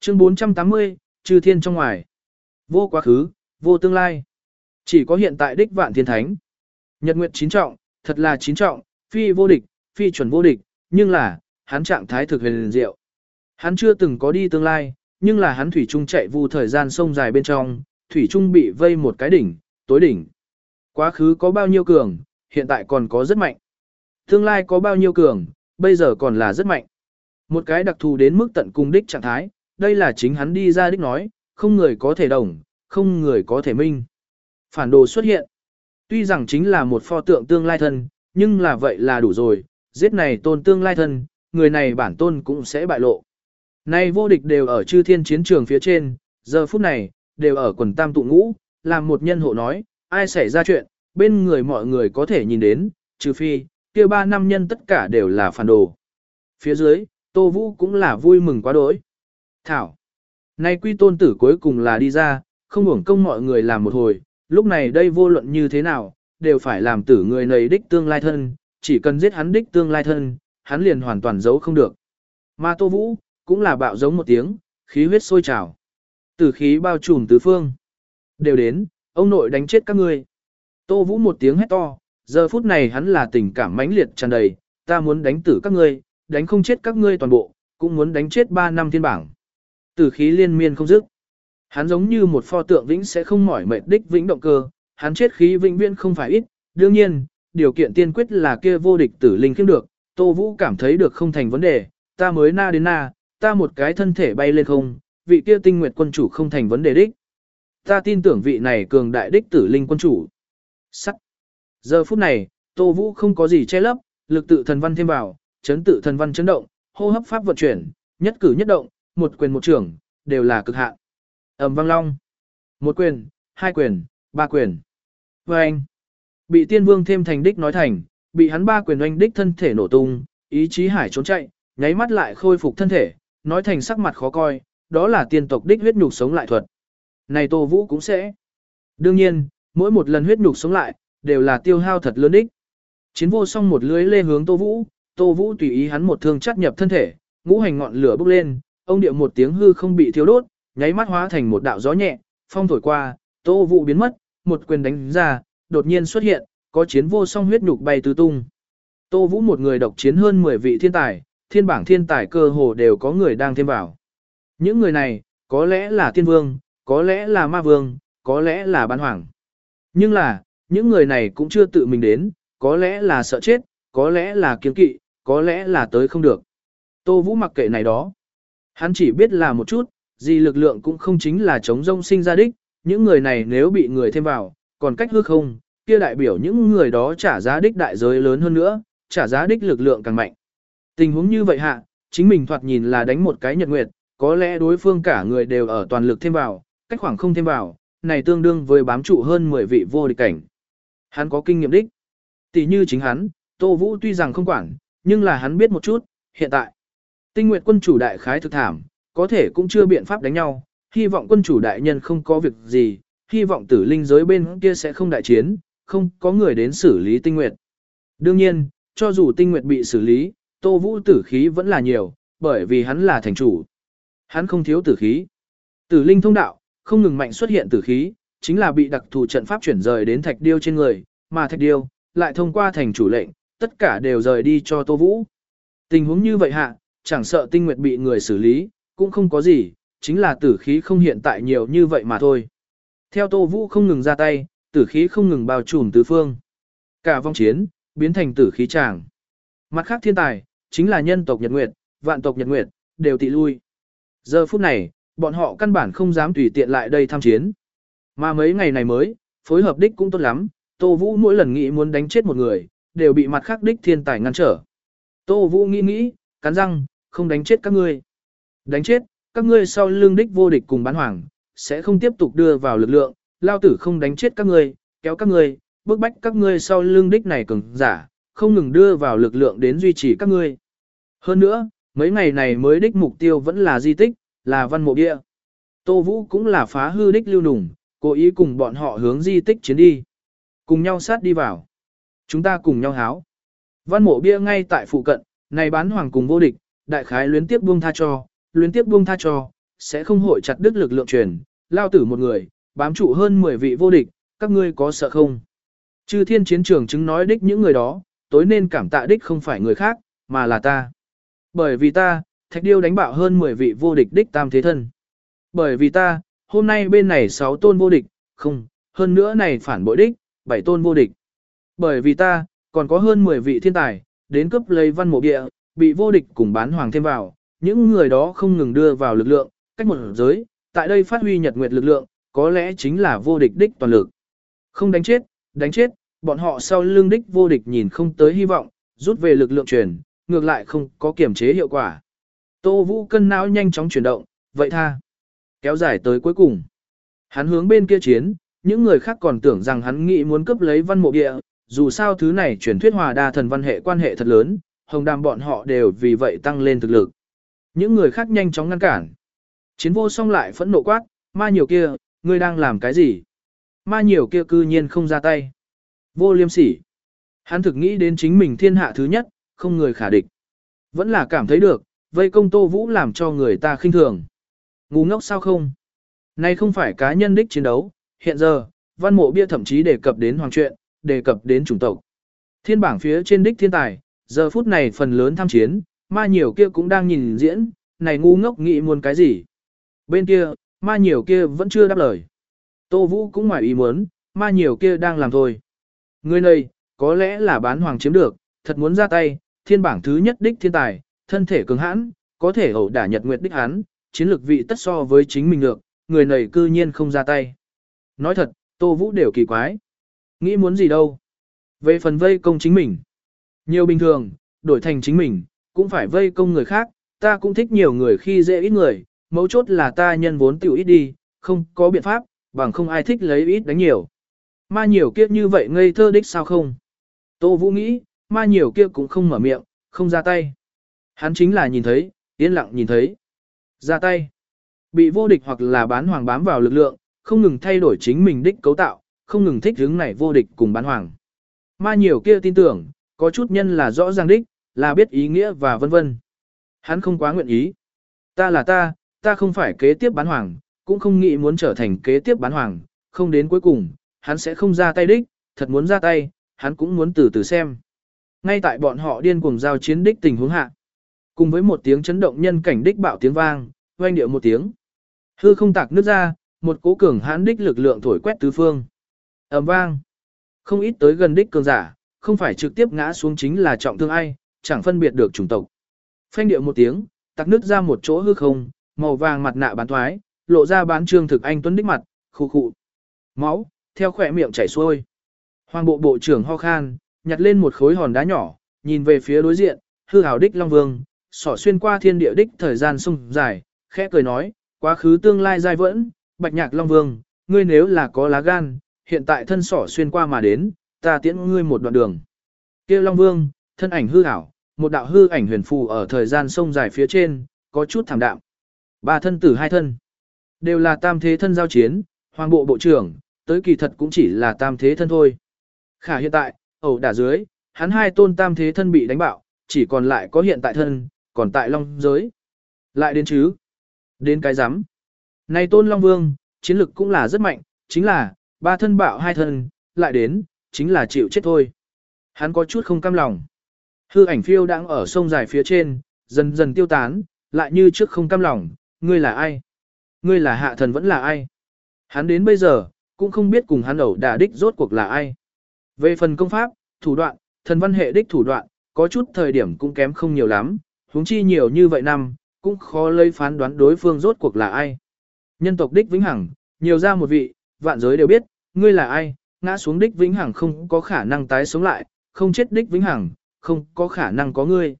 Chương 480, Trừ Thiên trong ngoài. Vô quá khứ, vô tương lai. Chỉ có hiện tại đích vạn thiên thánh. Nhật nguyệt chín trọng, thật là chín trọng, phi vô địch, phi chuẩn vô địch, nhưng là, hắn trạng thái thực huyền diệu. Hắn chưa từng có đi tương lai, nhưng là hắn thủy trung chạy vu thời gian sông dài bên trong, thủy trung bị vây một cái đỉnh, tối đỉnh. Quá khứ có bao nhiêu cường, hiện tại còn có rất mạnh. Tương lai có bao nhiêu cường, bây giờ còn là rất mạnh. Một cái đặc thù đến mức tận cùng đích trạng thái, đây là chính hắn đi ra đích nói, không người có thể đồng, không người có thể minh. Phản đồ xuất hiện. Tuy rằng chính là một pho tượng tương lai thân, nhưng là vậy là đủ rồi, giết này tôn tương lai thân, người này bản tôn cũng sẽ bại lộ. Nay vô địch đều ở chư thiên chiến trường phía trên, giờ phút này, đều ở quần tam tụ ngũ, làm một nhân hộ nói, ai xảy ra chuyện, bên người mọi người có thể nhìn đến, trừ phi, kia ba năm nhân tất cả đều là phản đồ. Phía dưới, Tô Vũ cũng là vui mừng quá đỗi. Thảo, nay quy tôn tử cuối cùng là đi ra, không hưởng công mọi người làm một hồi, lúc này đây vô luận như thế nào, đều phải làm tử người này đích tương lai thân, chỉ cần giết hắn đích tương lai thân, hắn liền hoàn toàn giấu không được. Mà Tô Vũ, cũng là bạo giống một tiếng, khí huyết sôi trào. Tử khí bao trùm tứ phương. Đều đến, ông nội đánh chết các ngươi. Tô Vũ một tiếng hét to, giờ phút này hắn là tình cảm mãnh liệt tràn đầy, ta muốn đánh tử các ngươi, đánh không chết các ngươi toàn bộ, cũng muốn đánh chết 3 năm thiên bảng từ khí liên miên không dứt. Hắn giống như một pho tượng vĩnh sẽ không mỏi mệt đích vĩnh động cơ, hắn chết khí vĩnh viễn không phải ít, đương nhiên, điều kiện tiên quyết là kia vô địch tử linh kiếm được, Tô Vũ cảm thấy được không thành vấn đề, ta mới na đến na, ta một cái thân thể bay lên không, vị kia tinh nguyệt quân chủ không thành vấn đề đích. Ta tin tưởng vị này cường đại đích tử linh quân chủ. Sắc. Giờ phút này, Tô Vũ không có gì che lấp, lực tự thần văn thêm vào, chấn tự thần văn chấn động, hô hấp pháp vận chuyển, nhất cử nhất động, một quyền một trưởng, đều là cực hạn. Ầm vang long. Một quyền, hai quyền, ba quyền. Và anh. Bị tiên vương thêm thành đích nói thành, bị hắn ba quyền oanh đích thân thể nổ tung, ý chí hải trốn chạy, nháy mắt lại khôi phục thân thể, nói thành sắc mặt khó coi, đó là tiên tộc đích huyết nhục sống lại thuật. Này Tô Vũ cũng sẽ. Đương nhiên, mỗi một lần huyết nhục sống lại, đều là tiêu hao thật lớn đích. Chiến vô song một lưới lê hướng Tô Vũ, Tô Vũ tùy ý hắn một thương chắt nhập thân thể, ngũ hành ngọn lửa bốc lên, ông điệu một tiếng hư không bị thiếu đốt, nháy mắt hóa thành một đạo gió nhẹ, phong thổi qua, Tô Vũ biến mất, một quyền đánh ra, đột nhiên xuất hiện, có chiến vô song huyết nhục bay tứ tung. Tô Vũ một người độc chiến hơn 10 vị thiên tài, thiên bảng thiên tài cơ hồ đều có người đang thêm vào. Những người này, có lẽ là tiên vương, có lẽ là ma vương, có lẽ là bán hoàng. Nhưng là, những người này cũng chưa tự mình đến, có lẽ là sợ chết, có lẽ là kiêng kỵ, có lẽ là tới không được. Tô Vũ mặc kệ này đó. Hắn chỉ biết là một chút, gì lực lượng cũng không chính là chống rông sinh ra đích, những người này nếu bị người thêm vào, còn cách hư không, kia đại biểu những người đó trả giá đích đại giới lớn hơn nữa, trả giá đích lực lượng càng mạnh. Tình huống như vậy hạ, chính mình thoạt nhìn là đánh một cái nhật nguyệt, có lẽ đối phương cả người đều ở toàn lực thêm vào, cách khoảng không thêm vào, này tương đương với bám trụ hơn 10 vị vô địch cảnh. Hắn có kinh nghiệm đích. Tỷ như chính hắn, Tô Vũ tuy rằng không quản, nhưng là hắn biết một chút, hiện tại. Tinh nguyệt quân chủ đại khái thực thảm, có thể cũng chưa biện pháp đánh nhau, hy vọng quân chủ đại nhân không có việc gì, hy vọng tử linh giới bên kia sẽ không đại chiến, không có người đến xử lý tinh nguyệt. Đương nhiên, cho dù tinh nguyệt bị xử lý, Tô Vũ tử khí vẫn là nhiều, bởi vì hắn là thành chủ. Hắn không thiếu tử khí. Tử linh thông đạo, không ngừng mạnh xuất hiện tử khí, chính là bị đặc thù trận pháp chuyển rời đến thạch điêu trên người, mà thạch điêu, lại thông qua thành chủ lệnh, tất cả đều rời đi cho Tô Vũ. Tình huống như vậy hạ, chẳng sợ tinh nguyệt bị người xử lý, cũng không có gì, chính là tử khí không hiện tại nhiều như vậy mà thôi. Theo Tô Vũ không ngừng ra tay, tử khí không ngừng bao trùm tứ phương. Cả vong chiến, biến thành tử khí tràng. Mặt khác thiên tài, chính là nhân tộc Nhật Nguyệt, vạn tộc Nhật Nguyệt, đều tị lui. Giờ phút này, bọn họ căn bản không dám tùy tiện lại đây tham chiến. Mà mấy ngày này mới, phối hợp đích cũng tốt lắm, Tô Vũ mỗi lần nghĩ muốn đánh chết một người, đều bị mặt khác đích thiên tài ngăn trở. Tô Vũ nghĩ nghĩ, cắn răng, không đánh chết các ngươi. Đánh chết, các ngươi sau lưng đích vô địch cùng bán hoàng, sẽ không tiếp tục đưa vào lực lượng, lao tử không đánh chết các ngươi, kéo các ngươi, bước bách các ngươi sau lưng đích này cứng, giả, không ngừng đưa vào lực lượng đến duy trì các ngươi. Hơn nữa, mấy ngày này mới đích mục tiêu vẫn là di tích, là văn mộ địa. Tô Vũ cũng là phá hư đích lưu nùng, cố ý cùng bọn họ hướng di tích chiến đi. Cùng nhau sát đi vào. Chúng ta cùng nhau háo. Văn mộ bia ngay tại phụ cận, này bán hoàng cùng vô địch, đại khái luyến tiếp buông tha cho, luyến tiếp buông tha cho, sẽ không hội chặt đứt lực lượng truyền, lao tử một người, bám trụ hơn 10 vị vô địch, các ngươi có sợ không? Chư thiên chiến trường chứng nói đích những người đó, tối nên cảm tạ đích không phải người khác, mà là ta. Bởi vì ta, thạch điêu đánh bạo hơn 10 vị vô địch đích tam thế thân. Bởi vì ta, hôm nay bên này 6 tôn vô địch, không, hơn nữa này phản bội đích, 7 tôn vô địch. Bởi vì ta, còn có hơn 10 vị thiên tài, đến cấp lấy văn mộ địa, bị vô địch cùng bán hoàng thêm vào, những người đó không ngừng đưa vào lực lượng, cách một giới, tại đây phát huy nhật nguyệt lực lượng, có lẽ chính là vô địch đích toàn lực. Không đánh chết, đánh chết, bọn họ sau lưng đích vô địch nhìn không tới hy vọng, rút về lực lượng truyền, ngược lại không có kiểm chế hiệu quả. Tô Vũ cân não nhanh chóng chuyển động, vậy tha. Kéo dài tới cuối cùng. Hắn hướng bên kia chiến, những người khác còn tưởng rằng hắn nghĩ muốn cướp lấy văn mộ địa, dù sao thứ này truyền thuyết hòa đa thần văn hệ quan hệ thật lớn, hồng đàm bọn họ đều vì vậy tăng lên thực lực. Những người khác nhanh chóng ngăn cản. Chiến vô song lại phẫn nộ quát, ma nhiều kia, ngươi đang làm cái gì? Ma nhiều kia cư nhiên không ra tay. Vô liêm sỉ. Hắn thực nghĩ đến chính mình thiên hạ thứ nhất, không người khả địch. Vẫn là cảm thấy được, vây công Tô Vũ làm cho người ta khinh thường. Ngu ngốc sao không? Này không phải cá nhân đích chiến đấu, hiện giờ, văn mộ bia thậm chí đề cập đến hoàng truyện, đề cập đến chủng tộc. Thiên bảng phía trên đích thiên tài, giờ phút này phần lớn tham chiến, ma nhiều kia cũng đang nhìn diễn, này ngu ngốc nghĩ muốn cái gì. Bên kia, ma nhiều kia vẫn chưa đáp lời. Tô Vũ cũng ngoài ý muốn, ma nhiều kia đang làm thôi. Người này, có lẽ là bán hoàng chiếm được, thật muốn ra tay, thiên bảng thứ nhất đích thiên tài, thân thể cứng hãn, có thể ẩu đả nhật nguyệt đích hắn, chiến lược vị tất so với chính mình được, người này cư nhiên không ra tay. Nói thật, Tô Vũ đều kỳ quái. Nghĩ muốn gì đâu. Về phần vây công chính mình. Nhiều bình thường, đổi thành chính mình, cũng phải vây công người khác, ta cũng thích nhiều người khi dễ ít người, mấu chốt là ta nhân vốn tiểu ít đi, không có biện pháp, bằng không ai thích lấy ít đánh nhiều. Ma nhiều kia như vậy ngây thơ đích sao không? Tô Vũ nghĩ, ma nhiều kia cũng không mở miệng, không ra tay. Hắn chính là nhìn thấy, yên lặng nhìn thấy. Ra tay. Bị vô địch hoặc là bán hoàng bám vào lực lượng, không ngừng thay đổi chính mình đích cấu tạo, không ngừng thích hướng này vô địch cùng bán hoàng. Ma nhiều kia tin tưởng, có chút nhân là rõ ràng đích, là biết ý nghĩa và vân vân. Hắn không quá nguyện ý. Ta là ta, ta không phải kế tiếp bán hoàng, cũng không nghĩ muốn trở thành kế tiếp bán hoàng, không đến cuối cùng, hắn sẽ không ra tay đích, thật muốn ra tay, hắn cũng muốn từ từ xem. Ngay tại bọn họ điên cuồng giao chiến đích tình huống hạ. Cùng với một tiếng chấn động nhân cảnh đích bạo tiếng vang, oanh điệu một tiếng. Hư không tạc nước ra, một cố cường hãn đích lực lượng thổi quét tứ phương. ầm vang. Không ít tới gần đích cường giả, không phải trực tiếp ngã xuống chính là trọng thương ai, chẳng phân biệt được chủng tộc. Phanh điệu một tiếng, tạc nước ra một chỗ hư không, màu vàng mặt nạ bán thoái, lộ ra bán trương thực anh tuấn đích mặt, khu khụ. Máu, theo khỏe miệng chảy xuôi. Hoàng bộ bộ trưởng ho khan, nhặt lên một khối hòn đá nhỏ, nhìn về phía đối diện, hư hào đích Long Vương, sỏ xuyên qua thiên địa đích thời gian sung dài, khẽ cười nói, quá khứ tương lai dai vẫn, bạch nhạc Long Vương, ngươi nếu là có lá gan, hiện tại thân sỏ xuyên qua mà đến, ta tiễn ngươi một đoạn đường. kia Long Vương, thân ảnh hư ảo, một đạo hư ảnh huyền phù ở thời gian sông dài phía trên, có chút thảm đạm. Ba thân tử hai thân, đều là tam thế thân giao chiến, hoàng bộ bộ trưởng, tới kỳ thật cũng chỉ là tam thế thân thôi. Khả hiện tại, ẩu đả dưới, hắn hai tôn tam thế thân bị đánh bạo, chỉ còn lại có hiện tại thân, còn tại long giới. Lại đến chứ? Đến cái rắm Này tôn long vương, chiến lực cũng là rất mạnh, chính là, ba thân bạo hai thân, lại đến, chính là chịu chết thôi. Hắn có chút không cam lòng. Hư ảnh phiêu đang ở sông dài phía trên, dần dần tiêu tán, lại như trước không cam lòng, ngươi là ai? Ngươi là hạ thần vẫn là ai? Hắn đến bây giờ, cũng không biết cùng hắn ẩu đả đích rốt cuộc là ai. Về phần công pháp, thủ đoạn, thần văn hệ đích thủ đoạn, có chút thời điểm cũng kém không nhiều lắm, huống chi nhiều như vậy năm, cũng khó lấy phán đoán đối phương rốt cuộc là ai. Nhân tộc đích vĩnh hằng, nhiều ra một vị, vạn giới đều biết, ngươi là ai, ngã xuống đích vĩnh hằng không có khả năng tái sống lại, không chết đích vĩnh hằng, không có khả năng có ngươi.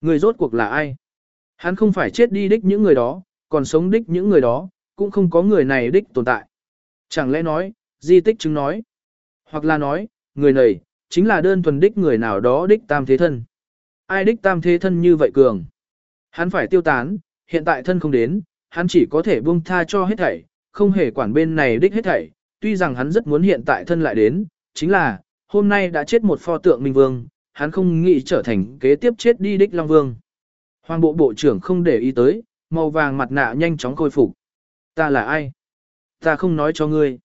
người rốt cuộc là ai? Hắn không phải chết đi đích những người đó, còn sống đích những người đó, cũng không có người này đích tồn tại. Chẳng lẽ nói, di tích chứng nói, hoặc là nói, người này, chính là đơn thuần đích người nào đó đích tam thế thân. Ai đích tam thế thân như vậy cường? Hắn phải tiêu tán, hiện tại thân không đến, hắn chỉ có thể buông tha cho hết thảy, không hề quản bên này đích hết thảy, tuy rằng hắn rất muốn hiện tại thân lại đến, chính là, hôm nay đã chết một pho tượng Minh Vương, hắn không nghĩ trở thành kế tiếp chết đi đích Long Vương. Hoàng bộ bộ trưởng không để ý tới, màu vàng mặt nạ nhanh chóng khôi phục. Ta là ai? Ta không nói cho ngươi.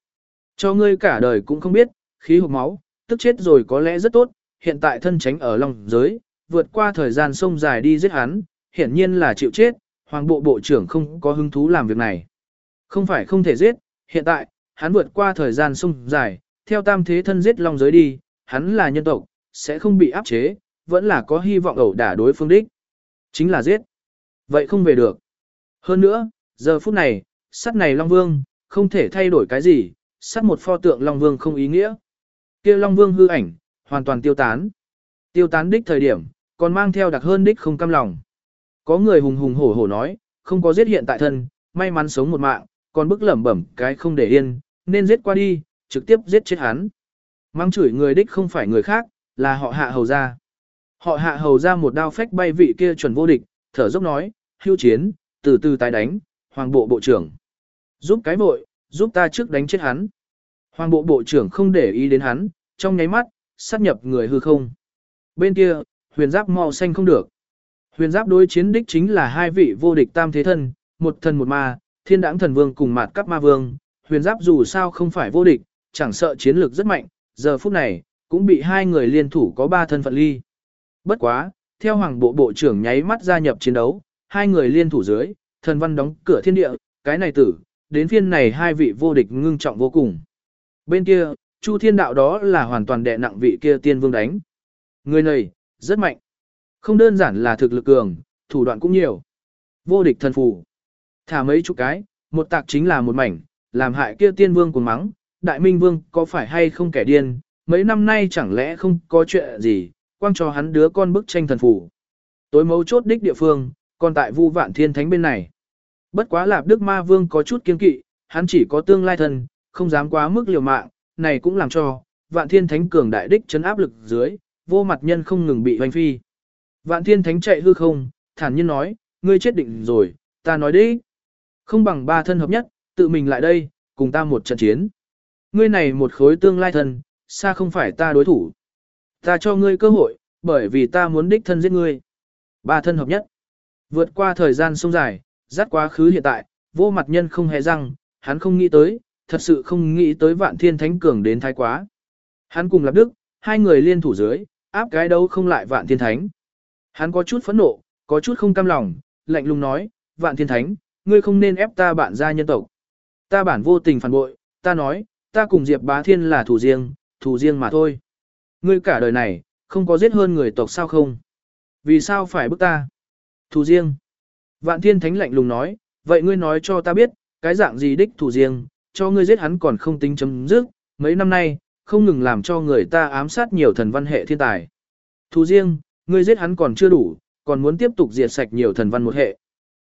Cho ngươi cả đời cũng không biết, khí hộp máu, tức chết rồi có lẽ rất tốt, hiện tại thân tránh ở lòng giới, vượt qua thời gian sông dài đi giết hắn, hiển nhiên là chịu chết, hoàng bộ bộ trưởng không có hứng thú làm việc này. Không phải không thể giết, hiện tại, hắn vượt qua thời gian sung dài, theo tam thế thân giết long giới đi, hắn là nhân tộc, sẽ không bị áp chế, vẫn là có hy vọng ẩu đả đối phương đích. Chính là giết. Vậy không về được. Hơn nữa, giờ phút này, sắt này Long Vương, không thể thay đổi cái gì, sắt một pho tượng Long Vương không ý nghĩa. kia Long Vương hư ảnh, hoàn toàn tiêu tán. Tiêu tán đích thời điểm, còn mang theo đặc hơn đích không cam lòng. Có người hùng hùng hổ hổ nói, không có giết hiện tại thân, may mắn sống một mạng, còn bức lẩm bẩm cái không để yên, nên giết qua đi, trực tiếp giết chết hắn. Mang chửi người đích không phải người khác, là họ hạ hầu ra. Họ hạ hầu ra một đao phách bay vị kia chuẩn vô địch, thở dốc nói, hưu chiến, từ từ tái đánh, hoàng bộ bộ trưởng. Giúp cái bội, giúp ta trước đánh chết hắn. Hoàng bộ bộ trưởng không để ý đến hắn, trong nháy mắt, sát nhập người hư không. Bên kia, huyền giáp màu xanh không được. Huyền giáp đối chiến đích chính là hai vị vô địch tam thế thân, một thần một ma, thiên đãng thần vương cùng mạt cắp ma vương. Huyền giáp dù sao không phải vô địch, chẳng sợ chiến lược rất mạnh, giờ phút này, cũng bị hai người liên thủ có ba thân phận ly. Bất quá, theo hoàng bộ bộ trưởng nháy mắt gia nhập chiến đấu, hai người liên thủ dưới, thần văn đóng cửa thiên địa, cái này tử, đến phiên này hai vị vô địch ngưng trọng vô cùng. Bên kia, Chu Thiên Đạo đó là hoàn toàn đệ nặng vị kia tiên vương đánh. Người này, rất mạnh. Không đơn giản là thực lực cường, thủ đoạn cũng nhiều. Vô địch thần phù. Thả mấy chục cái, một tạc chính là một mảnh, làm hại kia tiên vương cuồng mắng. Đại Minh Vương có phải hay không kẻ điên, mấy năm nay chẳng lẽ không có chuyện gì, quang cho hắn đứa con bức tranh thần phù. Tối mấu chốt đích địa phương, còn tại Vu Vạn Thiên Thánh bên này. Bất quá Lạp Đức Ma Vương có chút kiên kỵ, hắn chỉ có tương lai thần, không dám quá mức liều mạng, này cũng làm cho Vạn Thiên Thánh cường đại đích chấn áp lực dưới, vô mặt nhân không ngừng bị hoành phi. Vạn Thiên Thánh chạy hư không, thản nhiên nói, ngươi chết định rồi, ta nói đi. Không bằng ba thân hợp nhất, tự mình lại đây, cùng ta một trận chiến. Ngươi này một khối tương lai thần, xa không phải ta đối thủ. Ta cho ngươi cơ hội, bởi vì ta muốn đích thân giết ngươi. Ba thân hợp nhất. Vượt qua thời gian sông dài, dắt quá khứ hiện tại, vô mặt nhân không hề răng, hắn không nghĩ tới, thật sự không nghĩ tới vạn thiên thánh cường đến thái quá. Hắn cùng Lạp Đức, hai người liên thủ dưới, áp cái đấu không lại vạn thiên thánh. Hắn có chút phẫn nộ, có chút không cam lòng, lạnh lùng nói, vạn thiên thánh, ngươi không nên ép ta bạn ra nhân tộc. Ta bản vô tình phản bội, ta nói, ta cùng Diệp bá thiên là thủ riêng, thủ riêng mà thôi. Ngươi cả đời này, không có giết hơn người tộc sao không? Vì sao phải bức ta? Thủ riêng. Vạn thiên thánh lạnh lùng nói, vậy ngươi nói cho ta biết, cái dạng gì đích thủ riêng, cho ngươi giết hắn còn không tính chấm dứt, mấy năm nay, không ngừng làm cho người ta ám sát nhiều thần văn hệ thiên tài. Thủ riêng, ngươi giết hắn còn chưa đủ, còn muốn tiếp tục diệt sạch nhiều thần văn một hệ.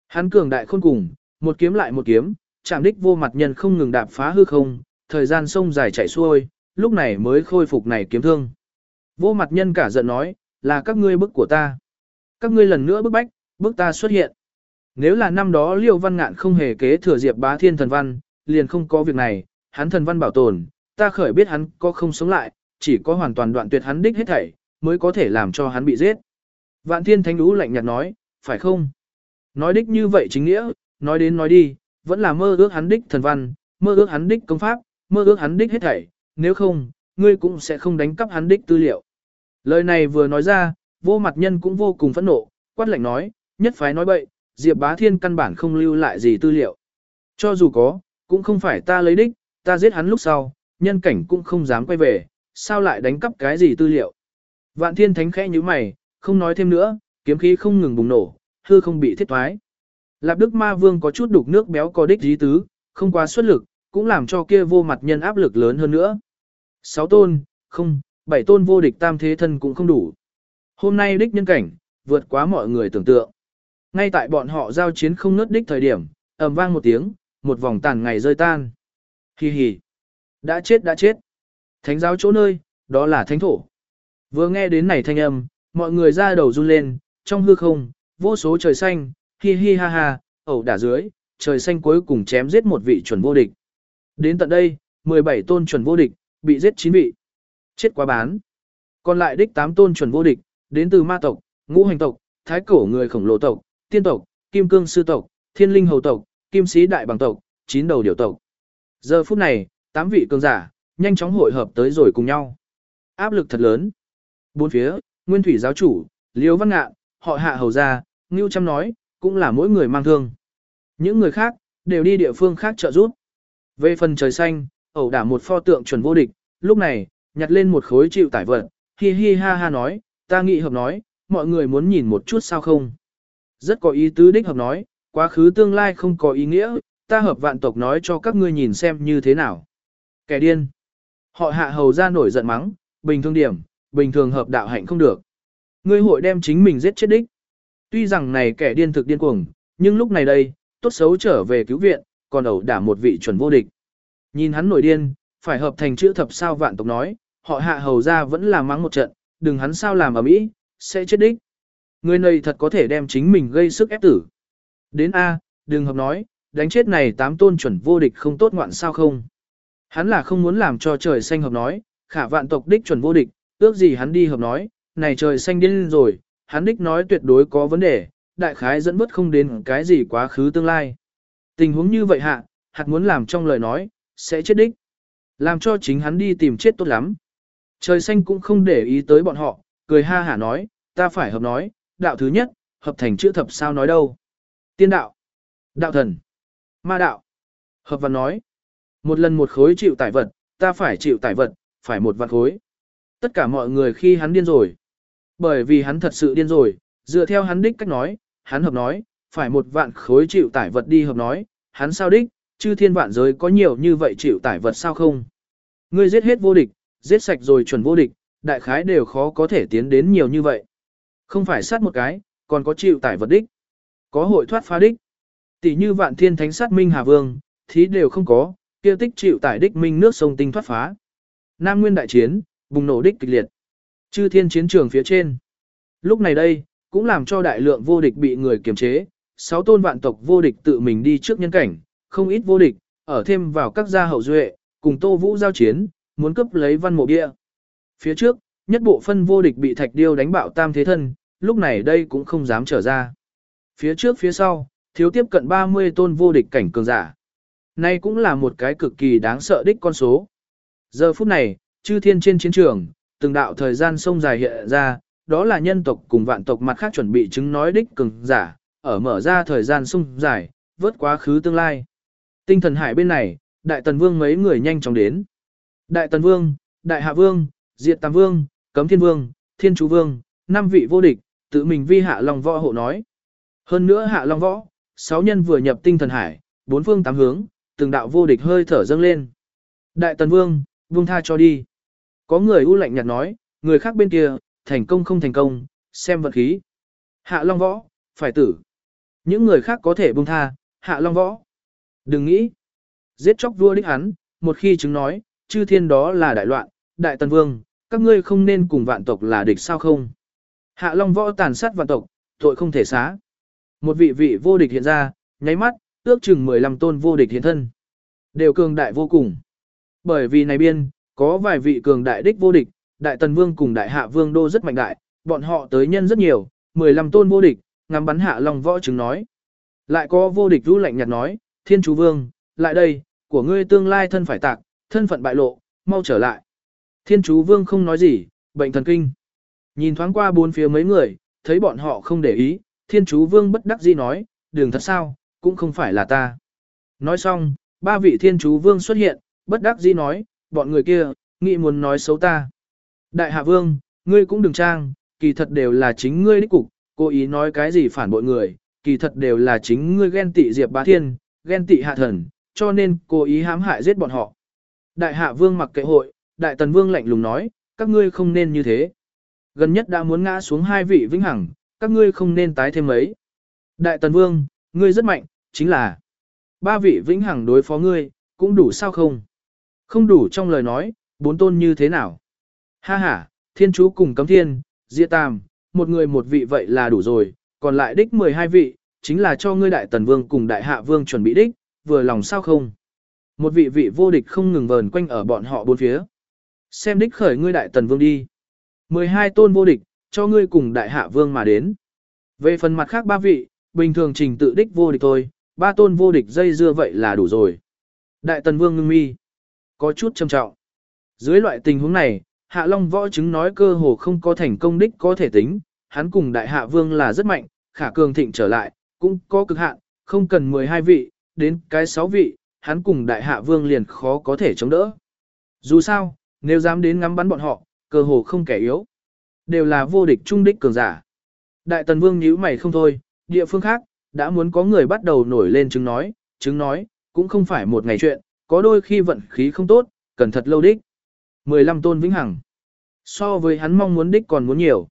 Hắn cường đại khôn cùng, một kiếm lại một kiếm, chạm đích vô mặt nhân không ngừng đạp phá hư không, thời gian sông dài chảy xuôi, lúc này mới khôi phục này kiếm thương. Vô mặt nhân cả giận nói, là các ngươi bức của ta. Các ngươi lần nữa bức bách, bức ta xuất hiện. Nếu là năm đó Liêu Văn Ngạn không hề kế thừa Diệp Bá Thiên thần văn, liền không có việc này, hắn thần văn bảo tồn, ta khởi biết hắn có không sống lại, chỉ có hoàn toàn đoạn tuyệt hắn đích hết thảy, mới có thể làm cho hắn bị giết. Vạn Thiên Thánh Lũ lạnh nhạt nói, phải không? Nói đích như vậy chính nghĩa, nói đến nói đi, vẫn là mơ ước hắn đích thần văn, mơ ước hắn đích công pháp, mơ ước hắn đích hết thảy, nếu không, ngươi cũng sẽ không đánh cắp hắn đích tư liệu. Lời này vừa nói ra, vô mặt nhân cũng vô cùng phẫn nộ, quát lạnh nói, nhất phái nói bậy, Diệp Bá Thiên căn bản không lưu lại gì tư liệu. Cho dù có, cũng không phải ta lấy đích, ta giết hắn lúc sau, nhân cảnh cũng không dám quay về, sao lại đánh cắp cái gì tư liệu. Vạn Thiên Thánh khẽ như mày, không nói thêm nữa, kiếm khí không ngừng bùng nổ, hư không bị thiết thoái. Lạp Đức Ma Vương có chút đục nước béo có đích dí tứ, không quá xuất lực, cũng làm cho kia vô mặt nhân áp lực lớn hơn nữa. Sáu tôn, không, bảy tôn vô địch tam thế thân cũng không đủ. Hôm nay đích nhân cảnh, vượt quá mọi người tưởng tượng. Ngay tại bọn họ giao chiến không nớt đích thời điểm, ầm vang một tiếng, một vòng tàn ngày rơi tan. Hi hi. Đã chết đã chết. Thánh giáo chỗ nơi, đó là thánh thổ. Vừa nghe đến này thanh âm, mọi người ra đầu run lên, trong hư không, vô số trời xanh, hi hi ha ha, ẩu đả dưới, trời xanh cuối cùng chém giết một vị chuẩn vô địch. Đến tận đây, 17 tôn chuẩn vô địch, bị giết 9 vị. Chết quá bán. Còn lại đích 8 tôn chuẩn vô địch, đến từ ma tộc, ngũ hành tộc, thái cổ người khổng lồ tộc, tiên tộc, kim cương sư tộc, thiên linh hầu tộc, kim sĩ đại bằng tộc, chín đầu điều tộc. Giờ phút này, tám vị cường giả, nhanh chóng hội hợp tới rồi cùng nhau. Áp lực thật lớn. Bốn phía, nguyên thủy giáo chủ, liêu văn ngạn, họ hạ hầu gia, ngưu chăm nói, cũng là mỗi người mang thương. Những người khác, đều đi địa phương khác trợ giúp. Về phần trời xanh, ẩu đả một pho tượng chuẩn vô địch, lúc này, nhặt lên một khối chịu tải vật, hi hi ha ha nói, ta nghị hợp nói, mọi người muốn nhìn một chút sao không. Rất có ý tứ đích hợp nói, quá khứ tương lai không có ý nghĩa, ta hợp vạn tộc nói cho các ngươi nhìn xem như thế nào. Kẻ điên. Họ hạ hầu ra nổi giận mắng, bình thường điểm, bình thường hợp đạo hạnh không được. Ngươi hội đem chính mình giết chết đích. Tuy rằng này kẻ điên thực điên cuồng, nhưng lúc này đây, tốt xấu trở về cứu viện, còn ẩu đả một vị chuẩn vô địch. Nhìn hắn nổi điên, phải hợp thành chữ thập sao vạn tộc nói, họ hạ hầu ra vẫn là mắng một trận, đừng hắn sao làm ở mỹ, sẽ chết đích. Người này thật có thể đem chính mình gây sức ép tử. Đến A, đừng hợp nói, đánh chết này tám tôn chuẩn vô địch không tốt ngoạn sao không. Hắn là không muốn làm cho trời xanh hợp nói, khả vạn tộc đích chuẩn vô địch, ước gì hắn đi hợp nói, này trời xanh điên rồi, hắn đích nói tuyệt đối có vấn đề, đại khái dẫn bất không đến cái gì quá khứ tương lai. Tình huống như vậy hạ, hạt muốn làm trong lời nói, sẽ chết đích. Làm cho chính hắn đi tìm chết tốt lắm. Trời xanh cũng không để ý tới bọn họ, cười ha hả nói, ta phải hợp nói, đạo thứ nhất, hợp thành chữ thập sao nói đâu. Tiên đạo, đạo thần, ma đạo, hợp văn nói. Một lần một khối chịu tải vật, ta phải chịu tải vật, phải một vạn khối. Tất cả mọi người khi hắn điên rồi. Bởi vì hắn thật sự điên rồi, dựa theo hắn đích cách nói, hắn hợp nói, phải một vạn khối chịu tải vật đi hợp nói, hắn sao đích, chư thiên vạn giới có nhiều như vậy chịu tải vật sao không? Ngươi giết hết vô địch, giết sạch rồi chuẩn vô địch, đại khái đều khó có thể tiến đến nhiều như vậy. Không phải sát một cái, còn có chịu tải vật đích. Có hội thoát phá đích. Tỷ như vạn thiên thánh sát minh hà vương, thí đều không có, kia tích chịu tải đích minh nước sông tinh thoát phá. Nam nguyên đại chiến, bùng nổ đích kịch liệt. Chư thiên chiến trường phía trên. Lúc này đây, cũng làm cho đại lượng vô địch bị người kiềm chế, sáu tôn vạn tộc vô địch tự mình đi trước nhân cảnh, không ít vô địch, ở thêm vào các gia hậu duệ, cùng Tô Vũ giao chiến, muốn cướp lấy văn mộ bia. Phía trước, nhất bộ phân vô địch bị thạch điêu đánh bạo tam thế thân, lúc này đây cũng không dám trở ra. Phía trước phía sau, thiếu tiếp cận 30 tôn vô địch cảnh cường giả. Nay cũng là một cái cực kỳ đáng sợ đích con số. Giờ phút này, chư thiên trên chiến trường, từng đạo thời gian sông dài hiện ra, đó là nhân tộc cùng vạn tộc mặt khác chuẩn bị chứng nói đích cường giả, ở mở ra thời gian sông dài, vớt quá khứ tương lai. Tinh thần hải bên này, đại tần vương mấy người nhanh chóng đến. Đại tần vương, đại hạ vương, diệt tam vương, cấm thiên vương, thiên chú vương, năm vị vô địch, tự mình vi hạ long võ hộ nói. Hơn nữa hạ long võ, sáu nhân vừa nhập tinh thần hải, bốn phương tám hướng, từng đạo vô địch hơi thở dâng lên. Đại tần vương, vương tha cho đi. Có người u lạnh nhạt nói, người khác bên kia, thành công không thành công, xem vật khí. Hạ long võ, phải tử. Những người khác có thể buông tha, hạ long võ. Đừng nghĩ. Giết chóc vua đích hắn, một khi chứng nói, chư thiên đó là đại loạn, đại tần vương, các ngươi không nên cùng vạn tộc là địch sao không. Hạ long võ tàn sát vạn tộc, tội không thể xá. Một vị vị vô địch hiện ra, nháy mắt, ước chừng 15 tôn vô địch hiện thân. Đều cường đại vô cùng. Bởi vì này biên, có vài vị cường đại đích vô địch, đại tần vương cùng đại hạ vương đô rất mạnh đại, bọn họ tới nhân rất nhiều, 15 tôn vô địch, ngắm bắn hạ long võ chứng nói. Lại có vô địch rũ lạnh nhạt nói, thiên chú vương, lại đây, của ngươi tương lai thân phải tạc, thân phận bại lộ, mau trở lại. Thiên chú vương không nói gì, bệnh thần kinh. Nhìn thoáng qua bốn phía mấy người, thấy bọn họ không để ý, thiên chú vương bất đắc dĩ nói, đường thật sao, cũng không phải là ta. Nói xong, ba vị thiên chú vương xuất hiện, bất đắc dĩ nói, bọn người kia, nghĩ muốn nói xấu ta. Đại hạ vương, ngươi cũng đừng trang, kỳ thật đều là chính ngươi đích cục, cố ý nói cái gì phản bội người, kỳ thật đều là chính ngươi ghen tị Diệp Bá Thiên, ghen tị hạ thần, cho nên cố ý hãm hại giết bọn họ. Đại hạ vương mặc kệ hội, đại tần vương lạnh lùng nói, các ngươi không nên như thế. Gần nhất đã muốn ngã xuống hai vị vĩnh hằng, các ngươi không nên tái thêm mấy. Đại tần vương, ngươi rất mạnh, chính là ba vị vĩnh hằng đối phó ngươi, cũng đủ sao không? Không đủ trong lời nói, bốn tôn như thế nào? Ha ha, thiên chú cùng cấm thiên, diệt tam, một người một vị vậy là đủ rồi, còn lại đích 12 vị, chính là cho ngươi đại tần vương cùng đại hạ vương chuẩn bị đích, vừa lòng sao không? Một vị vị vô địch không ngừng vờn quanh ở bọn họ bốn phía. Xem đích khởi ngươi đại tần vương đi. 12 tôn vô địch, cho ngươi cùng đại hạ vương mà đến. Về phần mặt khác ba vị, bình thường trình tự đích vô địch thôi, ba tôn vô địch dây dưa vậy là đủ rồi. Đại tần vương ngưng mi. Có chút trầm trọng. Dưới loại tình huống này, Hạ Long võ chứng nói cơ hồ không có thành công đích có thể tính, hắn cùng đại hạ vương là rất mạnh, khả cường thịnh trở lại, cũng có cực hạn, không cần 12 vị, đến cái 6 vị, hắn cùng đại hạ vương liền khó có thể chống đỡ. Dù sao, nếu dám đến ngắm bắn bọn họ, cơ hồ không kẻ yếu. Đều là vô địch trung đích cường giả. Đại tần vương nhíu mày không thôi, địa phương khác, đã muốn có người bắt đầu nổi lên chứng nói, chứng nói, cũng không phải một ngày chuyện, có đôi khi vận khí không tốt, cần thật lâu đích. 15 tôn vĩnh hằng. So với hắn mong muốn đích còn muốn nhiều.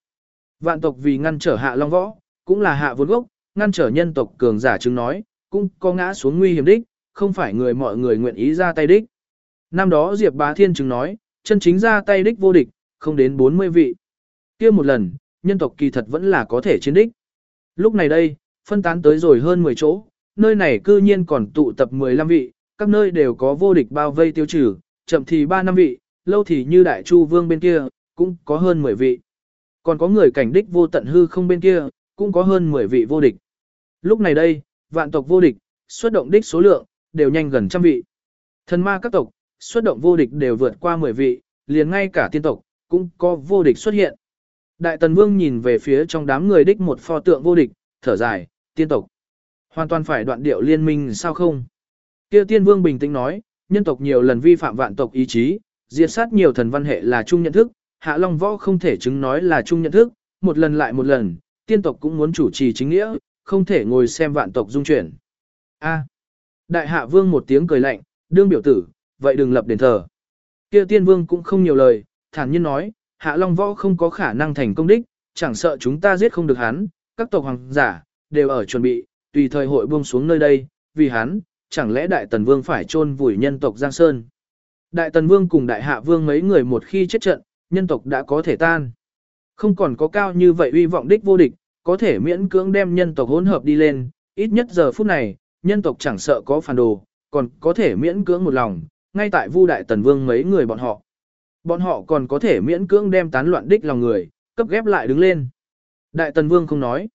Vạn tộc vì ngăn trở hạ long võ, cũng là hạ vốn gốc, ngăn trở nhân tộc cường giả chứng nói, cũng có ngã xuống nguy hiểm đích, không phải người mọi người nguyện ý ra tay đích. Năm đó Diệp Bá Thiên chứng nói, chân chính ra tay đích vô địch, không đến 40 vị. kia một lần, nhân tộc kỳ thật vẫn là có thể chiến đích. Lúc này đây, phân tán tới rồi hơn 10 chỗ, nơi này cư nhiên còn tụ tập 15 vị, các nơi đều có vô địch bao vây tiêu trừ, chậm thì 3 năm vị, lâu thì như đại chu vương bên kia, cũng có hơn 10 vị. Còn có người cảnh đích vô tận hư không bên kia, cũng có hơn 10 vị vô địch. Lúc này đây, vạn tộc vô địch, xuất động đích số lượng, đều nhanh gần trăm vị. Thần ma các tộc, xuất động vô địch đều vượt qua 10 vị, liền ngay cả tiên tộc, cũng có vô địch xuất hiện. Đại tần vương nhìn về phía trong đám người đích một pho tượng vô địch, thở dài, tiên tộc. Hoàn toàn phải đoạn điệu liên minh sao không? Kia tiên vương bình tĩnh nói, nhân tộc nhiều lần vi phạm vạn tộc ý chí, diệt sát nhiều thần văn hệ là chung nhận thức, hạ long võ không thể chứng nói là chung nhận thức, một lần lại một lần, tiên tộc cũng muốn chủ trì chính nghĩa, không thể ngồi xem vạn tộc dung chuyển. A. Đại hạ vương một tiếng cười lạnh, đương biểu tử, vậy đừng lập đền thờ. Kia tiên vương cũng không nhiều lời, thản nhiên nói, hạ long võ không có khả năng thành công đích, chẳng sợ chúng ta giết không được hắn, các tộc hoàng giả, đều ở chuẩn bị, tùy thời hội buông xuống nơi đây, vì hắn, chẳng lẽ đại tần vương phải chôn vùi nhân tộc Giang Sơn. Đại tần vương cùng đại hạ vương mấy người một khi chết trận, nhân tộc đã có thể tan. Không còn có cao như vậy uy vọng đích vô địch, có thể miễn cưỡng đem nhân tộc hỗn hợp đi lên, ít nhất giờ phút này, nhân tộc chẳng sợ có phản đồ, còn có thể miễn cưỡng một lòng, ngay tại Vu Đại Tần Vương mấy người bọn họ. Bọn họ còn có thể miễn cưỡng đem tán loạn đích lòng người, cấp ghép lại đứng lên. Đại Tần Vương không nói.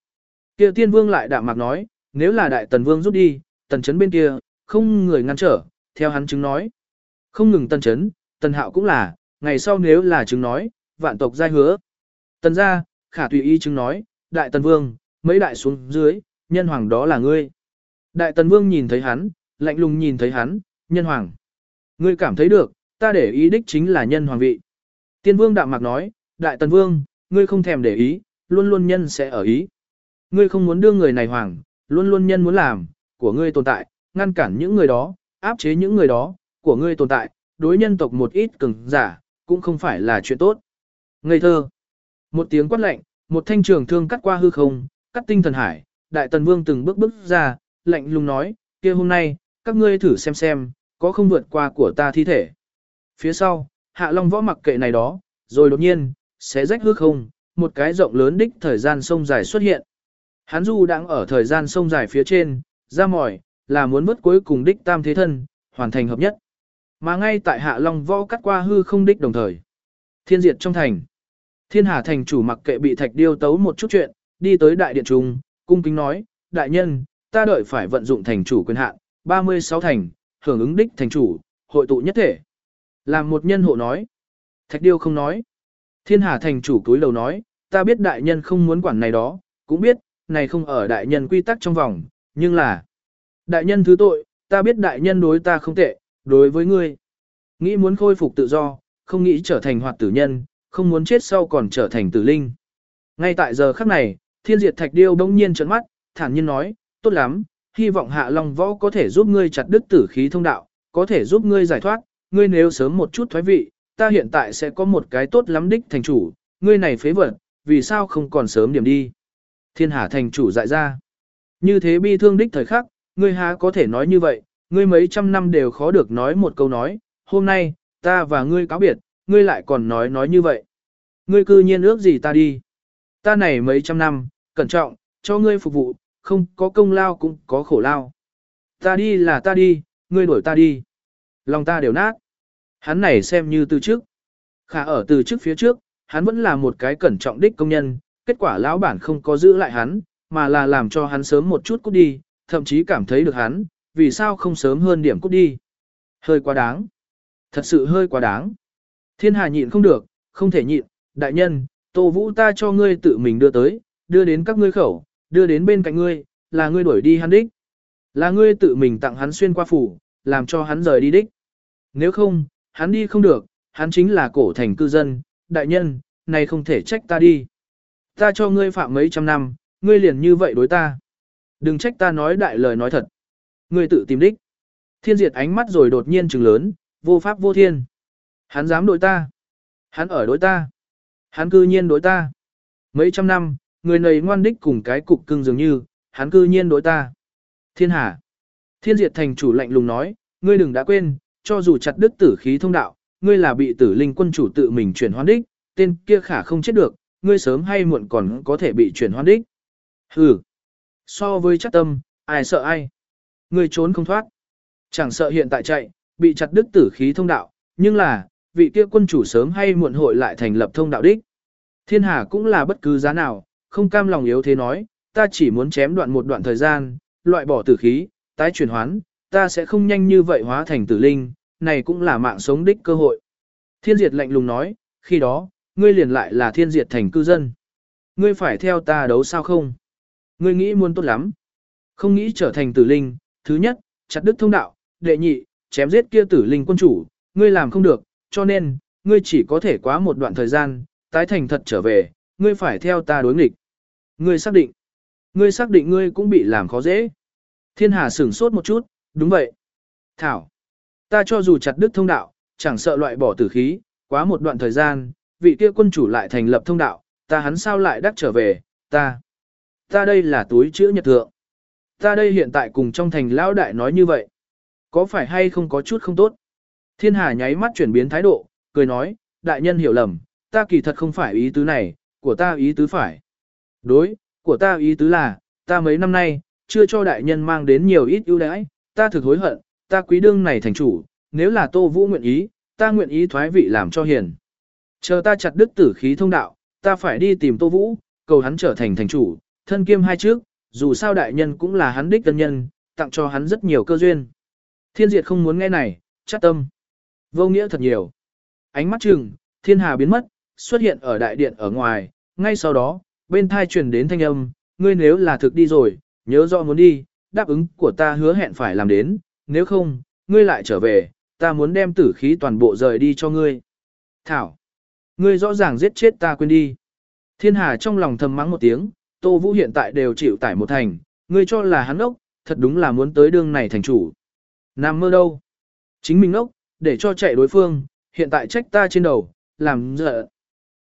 Kia Tiên Vương lại đạm mạc nói, nếu là Đại Tần Vương rút đi, tần chấn bên kia, không người ngăn trở, theo hắn chứng nói. Không ngừng tân chấn, tần hạo cũng là, ngày sau nếu là chứng nói, vạn tộc giai hứa. Tần ra, khả tùy ý chứng nói, đại tần vương, mấy đại xuống dưới, nhân hoàng đó là ngươi. Đại tần vương nhìn thấy hắn, lạnh lùng nhìn thấy hắn, nhân hoàng. Ngươi cảm thấy được, ta để ý đích chính là nhân hoàng vị. Tiên vương đạm mạc nói, đại tần vương, ngươi không thèm để ý, luôn luôn nhân sẽ ở ý. Ngươi không muốn đưa người này hoàng, luôn luôn nhân muốn làm, của ngươi tồn tại, ngăn cản những người đó, áp chế những người đó, của ngươi tồn tại, đối nhân tộc một ít cường giả, cũng không phải là chuyện tốt. Ngây thơ. Một tiếng quát lạnh, một thanh trường thương cắt qua hư không, cắt tinh thần hải, đại tần vương từng bước bước ra, lạnh lùng nói, kia hôm nay, các ngươi thử xem xem, có không vượt qua của ta thi thể. Phía sau, hạ long võ mặc kệ này đó, rồi đột nhiên, sẽ rách hư không, một cái rộng lớn đích thời gian sông dài xuất hiện. Hán Du đang ở thời gian sông dài phía trên, ra mỏi, là muốn vớt cuối cùng đích tam thế thân, hoàn thành hợp nhất. Mà ngay tại hạ long võ cắt qua hư không đích đồng thời. Thiên diệt trong thành. Thiên hà thành chủ mặc kệ bị thạch điêu tấu một chút chuyện, đi tới đại điện trung, cung kính nói, đại nhân, ta đợi phải vận dụng thành chủ quyền hạn, 36 thành, hưởng ứng đích thành chủ, hội tụ nhất thể. Làm một nhân hộ nói. Thạch điêu không nói. Thiên hà thành chủ túi đầu nói, ta biết đại nhân không muốn quản này đó, cũng biết, này không ở đại nhân quy tắc trong vòng, nhưng là, đại nhân thứ tội, ta biết đại nhân đối ta không tệ, đối với ngươi. Nghĩ muốn khôi phục tự do, không nghĩ trở thành hoạt tử nhân, không muốn chết sau còn trở thành tử linh. Ngay tại giờ khắc này, thiên diệt thạch điêu đông nhiên trấn mắt, thản nhiên nói, tốt lắm, hy vọng hạ long võ có thể giúp ngươi chặt đứt tử khí thông đạo, có thể giúp ngươi giải thoát, ngươi nếu sớm một chút thoái vị, ta hiện tại sẽ có một cái tốt lắm đích thành chủ, ngươi này phế vật, vì sao không còn sớm điểm đi. Thiên hà thành chủ dại ra. Như thế bi thương đích thời khắc, ngươi há có thể nói như vậy, ngươi mấy trăm năm đều khó được nói một câu nói, hôm nay, ta và ngươi cáo biệt, ngươi lại còn nói nói như vậy. Ngươi cư nhiên ước gì ta đi. Ta này mấy trăm năm, cẩn trọng, cho ngươi phục vụ, không có công lao cũng có khổ lao. Ta đi là ta đi, ngươi đuổi ta đi. Lòng ta đều nát. Hắn này xem như từ trước. Khả ở từ trước phía trước, hắn vẫn là một cái cẩn trọng đích công nhân, kết quả lão bản không có giữ lại hắn, mà là làm cho hắn sớm một chút cút đi, thậm chí cảm thấy được hắn, vì sao không sớm hơn điểm cút đi. Hơi quá đáng. Thật sự hơi quá đáng. Thiên hà nhịn không được, không thể nhịn, đại nhân, Tô Vũ ta cho ngươi tự mình đưa tới, đưa đến các ngươi khẩu, đưa đến bên cạnh ngươi, là ngươi đuổi đi hắn đích. Là ngươi tự mình tặng hắn xuyên qua phủ, làm cho hắn rời đi đích. Nếu không, hắn đi không được, hắn chính là cổ thành cư dân, đại nhân, này không thể trách ta đi. Ta cho ngươi phạm mấy trăm năm, ngươi liền như vậy đối ta. Đừng trách ta nói đại lời nói thật. Ngươi tự tìm đích. Thiên diệt ánh mắt rồi đột nhiên trừng lớn, vô pháp vô thiên. Hắn dám đối ta. Hắn ở đối ta. Hắn cư nhiên đối ta. Mấy trăm năm, người này ngoan đích cùng cái cục cưng dường như, hắn cư nhiên đối ta. Thiên hà. Thiên diệt thành chủ lạnh lùng nói, ngươi đừng đã quên, cho dù chặt đứt tử khí thông đạo, ngươi là bị tử linh quân chủ tự mình chuyển hoán đích, tên kia khả không chết được, ngươi sớm hay muộn còn có thể bị chuyển hoán đích. Hừ. So với chắc tâm, ai sợ ai. người trốn không thoát. Chẳng sợ hiện tại chạy, bị chặt đứt tử khí thông đạo, nhưng là, vị kia quân chủ sớm hay muộn hội lại thành lập thông đạo đích. Thiên hà cũng là bất cứ giá nào, không cam lòng yếu thế nói, ta chỉ muốn chém đoạn một đoạn thời gian, loại bỏ tử khí, tái chuyển hoán, ta sẽ không nhanh như vậy hóa thành tử linh, này cũng là mạng sống đích cơ hội. Thiên diệt lạnh lùng nói, khi đó, ngươi liền lại là thiên diệt thành cư dân. Ngươi phải theo ta đấu sao không? Ngươi nghĩ muốn tốt lắm. Không nghĩ trở thành tử linh, thứ nhất, chặt đứt thông đạo, đệ nhị, chém giết kia tử linh quân chủ, ngươi làm không được, cho nên, ngươi chỉ có thể quá một đoạn thời gian, tái thành thật trở về, ngươi phải theo ta đối nghịch. Ngươi xác định, ngươi xác định ngươi cũng bị làm khó dễ. Thiên Hà sửng sốt một chút, đúng vậy. Thảo, ta cho dù chặt đứt thông đạo, chẳng sợ loại bỏ tử khí, quá một đoạn thời gian, vị kia quân chủ lại thành lập thông đạo, ta hắn sao lại đắc trở về, ta. Ta đây là túi chữ nhật thượng. Ta đây hiện tại cùng trong thành lão đại nói như vậy. Có phải hay không có chút không tốt? Thiên Hà nháy mắt chuyển biến thái độ, cười nói, đại nhân hiểu lầm, ta kỳ thật không phải ý tứ này, của ta ý tứ phải. Đối, của ta ý tứ là, ta mấy năm nay, chưa cho đại nhân mang đến nhiều ít ưu đãi, ta thực hối hận, ta quý đương này thành chủ, nếu là Tô Vũ nguyện ý, ta nguyện ý thoái vị làm cho hiền. Chờ ta chặt đứt tử khí thông đạo, ta phải đi tìm Tô Vũ, cầu hắn trở thành thành chủ, thân kiêm hai trước, dù sao đại nhân cũng là hắn đích tân nhân, tặng cho hắn rất nhiều cơ duyên. Thiên diệt không muốn nghe này, chắc tâm. Vô nghĩa thật nhiều. Ánh mắt chừng, thiên hà biến mất, xuất hiện ở đại điện ở ngoài, ngay sau đó, bên thai truyền đến thanh âm, ngươi nếu là thực đi rồi, nhớ rõ muốn đi, đáp ứng của ta hứa hẹn phải làm đến, nếu không, ngươi lại trở về, ta muốn đem tử khí toàn bộ rời đi cho ngươi. Thảo, ngươi rõ ràng giết chết ta quên đi. Thiên hà trong lòng thầm mắng một tiếng, Tô Vũ hiện tại đều chịu tải một thành, ngươi cho là hắn ốc, thật đúng là muốn tới đương này thành chủ. Nam mơ đâu? Chính mình ốc, để cho chạy đối phương, hiện tại trách ta trên đầu, làm dợ.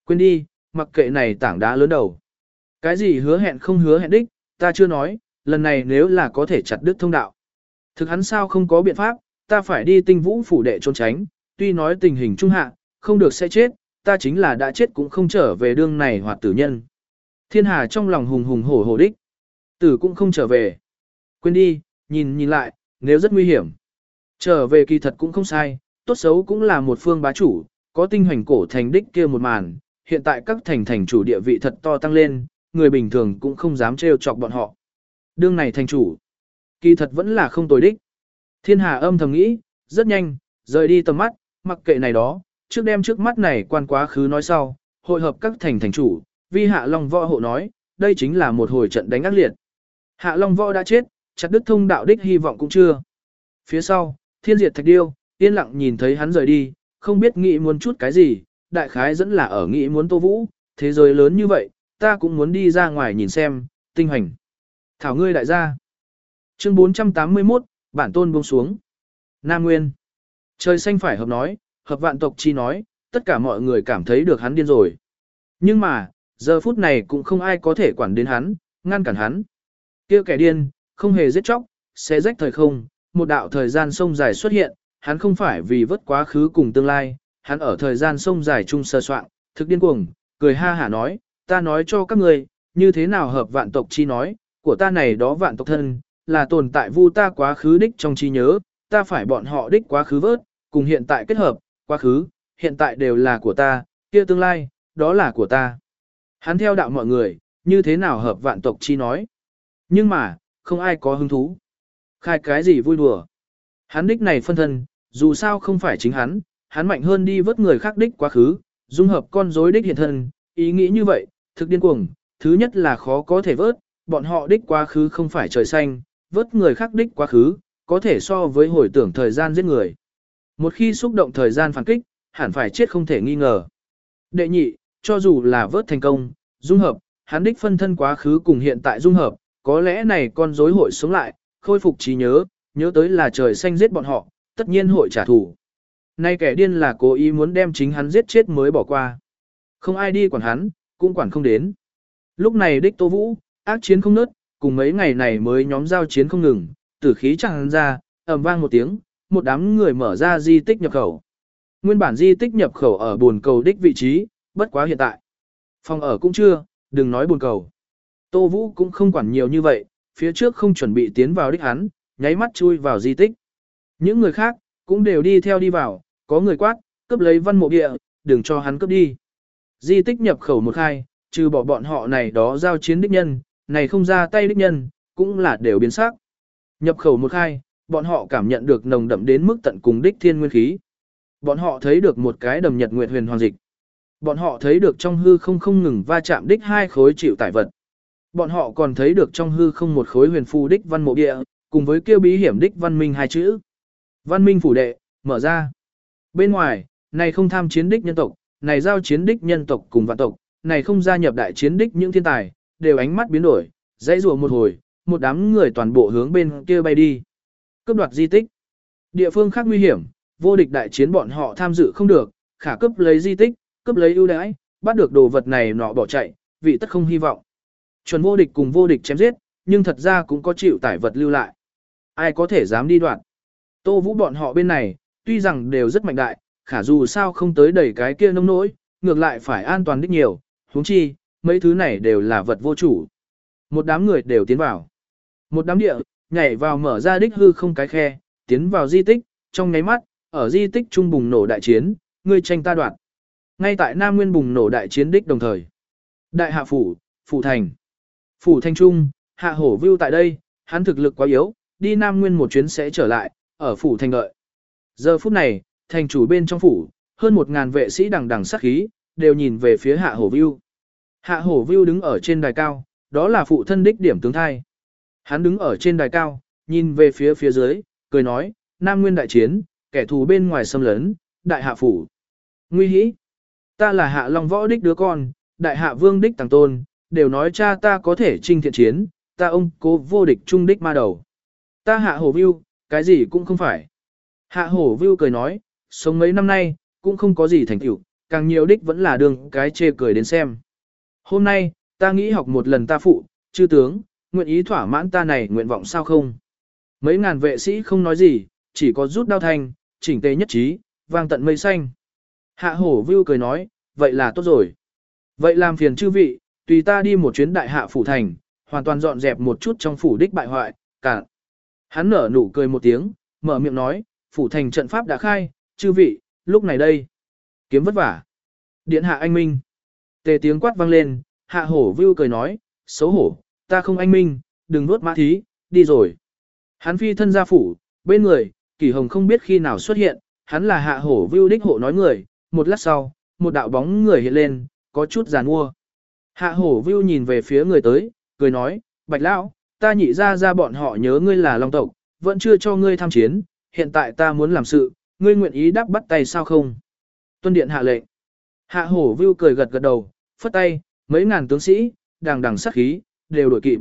Quên đi, mặc kệ này tảng đá lớn đầu. Cái gì hứa hẹn không hứa hẹn đích, ta chưa nói, lần này nếu là có thể chặt đứt thông đạo. Thực hắn sao không có biện pháp, ta phải đi tinh vũ phủ đệ trốn tránh, tuy nói tình hình trung hạ, không được sẽ chết, ta chính là đã chết cũng không trở về đương này hoặc tử nhân. Thiên hà trong lòng hùng hùng hổ hổ đích, tử cũng không trở về. Quên đi, nhìn nhìn lại, nếu rất nguy hiểm. Trở về kỳ thật cũng không sai, tốt xấu cũng là một phương bá chủ, có tinh hoành cổ thành đích kia một màn, hiện tại các thành thành chủ địa vị thật to tăng lên, người bình thường cũng không dám trêu chọc bọn họ. Đương này thành chủ, kỳ thật vẫn là không tồi đích. Thiên Hà âm thầm nghĩ, rất nhanh, rời đi tầm mắt, mặc kệ này đó, trước đem trước mắt này quan quá khứ nói sau, hội hợp các thành thành chủ, vi Hạ Long Võ hộ nói, đây chính là một hồi trận đánh ác liệt. Hạ Long Võ đã chết, chặt đứt thông đạo đích hy vọng cũng chưa. Phía sau, thiên diệt thạch điêu, yên lặng nhìn thấy hắn rời đi, không biết nghĩ muốn chút cái gì, đại khái dẫn là ở nghĩ muốn tô vũ, thế giới lớn như vậy, ta cũng muốn đi ra ngoài nhìn xem, tinh hành. Thảo ngươi đại gia. Chương 481, bản tôn buông xuống. Nam Nguyên. Trời xanh phải hợp nói, hợp vạn tộc chi nói, tất cả mọi người cảm thấy được hắn điên rồi. Nhưng mà, giờ phút này cũng không ai có thể quản đến hắn, ngăn cản hắn. kia kẻ điên, không hề giết chóc, sẽ rách thời không, một đạo thời gian sông dài xuất hiện, hắn không phải vì vớt quá khứ cùng tương lai, hắn ở thời gian sông dài chung sơ soạn, thực điên cuồng, cười ha hả nói, ta nói cho các ngươi, như thế nào hợp vạn tộc chi nói, của ta này đó vạn tộc thân, là tồn tại vu ta quá khứ đích trong trí nhớ, ta phải bọn họ đích quá khứ vớt, cùng hiện tại kết hợp, quá khứ, hiện tại đều là của ta, kia tương lai, đó là của ta. Hắn theo đạo mọi người, như thế nào hợp vạn tộc chi nói. Nhưng mà, không ai có hứng thú. Khai cái gì vui đùa. Hắn đích này phân thân, dù sao không phải chính hắn, hắn mạnh hơn đi vớt người khác đích quá khứ, dung hợp con rối đích hiện thân, ý nghĩ như vậy, thực điên cuồng, thứ nhất là khó có thể vớt, bọn họ đích quá khứ không phải trời xanh, vớt người khác đích quá khứ, có thể so với hồi tưởng thời gian giết người. Một khi xúc động thời gian phản kích, hẳn phải chết không thể nghi ngờ. Đệ nhị, cho dù là vớt thành công, dung hợp, hắn đích phân thân quá khứ cùng hiện tại dung hợp, có lẽ này con rối hội sống lại, khôi phục trí nhớ, nhớ tới là trời xanh giết bọn họ, tất nhiên hội trả thù. Nay kẻ điên là cố ý muốn đem chính hắn giết chết mới bỏ qua. Không ai đi quản hắn, cũng quản không đến. Lúc này đích Tô Vũ, ác chiến không nớt, cùng mấy ngày này mới nhóm giao chiến không ngừng, tử khí chẳng ra, ầm vang một tiếng, một đám người mở ra di tích nhập khẩu. Nguyên bản di tích nhập khẩu ở buồn cầu đích vị trí, bất quá hiện tại. Phòng ở cũng chưa, đừng nói buồn cầu. Tô Vũ cũng không quản nhiều như vậy, phía trước không chuẩn bị tiến vào đích hắn, nháy mắt chui vào di tích. Những người khác, cũng đều đi theo đi vào, có người quát, cướp lấy văn mộ địa, đừng cho hắn cướp đi. Di tích nhập khẩu một khai, trừ bỏ bọn họ này đó giao chiến đích nhân, này không ra tay đích nhân, cũng là đều biến sắc. Nhập khẩu một khai, bọn họ cảm nhận được nồng đậm đến mức tận cùng đích thiên nguyên khí. Bọn họ thấy được một cái đầm nhật nguyệt huyền hoàng dịch. Bọn họ thấy được trong hư không không ngừng va chạm đích hai khối chịu tải vật. Bọn họ còn thấy được trong hư không một khối huyền phù đích văn mộ địa, cùng với kêu bí hiểm đích văn minh hai chữ. Văn minh phủ đệ, mở ra. Bên ngoài, này không tham chiến đích nhân tộc, này giao chiến đích nhân tộc cùng vạn tộc, này không gia nhập đại chiến đích những thiên tài, đều ánh mắt biến đổi, dãy rùa một hồi, một đám người toàn bộ hướng bên kia bay đi. Cấp đoạt di tích. Địa phương khác nguy hiểm, vô địch đại chiến bọn họ tham dự không được, khả cấp lấy di tích, cướp lấy ưu đãi, bắt được đồ vật này nọ bỏ chạy, vị tất không hy vọng. Chuẩn vô địch cùng vô địch chém giết, nhưng thật ra cũng có chịu tải vật lưu lại. Ai có thể dám đi đoạn. Tô vũ bọn họ bên này, tuy rằng đều rất mạnh đại, khả dù sao không tới đẩy cái kia nông nỗi, ngược lại phải an toàn đích nhiều, huống chi, mấy thứ này đều là vật vô chủ. Một đám người đều tiến vào. Một đám địa, nhảy vào mở ra đích hư không cái khe, tiến vào di tích, trong nháy mắt, ở di tích trung bùng nổ đại chiến, người tranh ta đoạt. Ngay tại Nam Nguyên bùng nổ đại chiến đích đồng thời. Đại hạ phủ, phủ thành. Phủ thành trung, hạ hổ vưu tại đây, hắn thực lực quá yếu, đi Nam Nguyên một chuyến sẽ trở lại, ở phủ thành đợi. Giờ phút này, thành chủ bên trong phủ, hơn một ngàn vệ sĩ đằng đằng sát khí, đều nhìn về phía hạ hổ vưu. Hạ hổ vưu đứng ở trên đài cao, đó là phụ thân đích điểm tướng thai. Hắn đứng ở trên đài cao, nhìn về phía phía dưới, cười nói, Nam Nguyên đại chiến, kẻ thù bên ngoài xâm lấn, đại hạ phủ. Nguy hĩ, ta là hạ long võ đích đứa con, đại hạ vương đích tàng tôn, đều nói cha ta có thể trinh thiện chiến, ta ông cố vô địch trung đích ma đầu. Ta hạ hổ view, cái gì cũng không phải. Hạ hổ view cười nói, sống mấy năm nay, cũng không có gì thành tựu, càng nhiều đích vẫn là đường cái chê cười đến xem. Hôm nay, ta nghĩ học một lần ta phụ, chư tướng, nguyện ý thỏa mãn ta này nguyện vọng sao không? Mấy ngàn vệ sĩ không nói gì, chỉ có rút đao thanh, chỉnh tề nhất trí, vang tận mây xanh. Hạ hổ vưu cười nói, vậy là tốt rồi. Vậy làm phiền chư vị, tùy ta đi một chuyến đại hạ phủ thành, hoàn toàn dọn dẹp một chút trong phủ đích bại hoại, cả. Hắn nở nụ cười một tiếng, mở miệng nói, phủ thành trận pháp đã khai, chư vị, lúc này đây. Kiếm vất vả. Điện hạ anh minh. Tề tiếng quát vang lên, hạ hổ vưu cười nói, xấu hổ, ta không anh minh, đừng nuốt mã thí, đi rồi. Hắn phi thân ra phủ, bên người, kỳ hồng không biết khi nào xuất hiện, hắn là hạ hổ vưu đích hộ nói người, một lát sau, một đạo bóng người hiện lên, có chút giàn mua. Hạ hổ view nhìn về phía người tới, cười nói, bạch lão, ta nhị ra ra bọn họ nhớ ngươi là long tộc, vẫn chưa cho ngươi tham chiến, hiện tại ta muốn làm sự, ngươi nguyện ý đáp bắt tay sao không? Tuân điện hạ lệnh. Hạ hổ view cười gật gật đầu, phất tay, mấy ngàn tướng sĩ, đàng đằng sát khí, đều đổi kịp.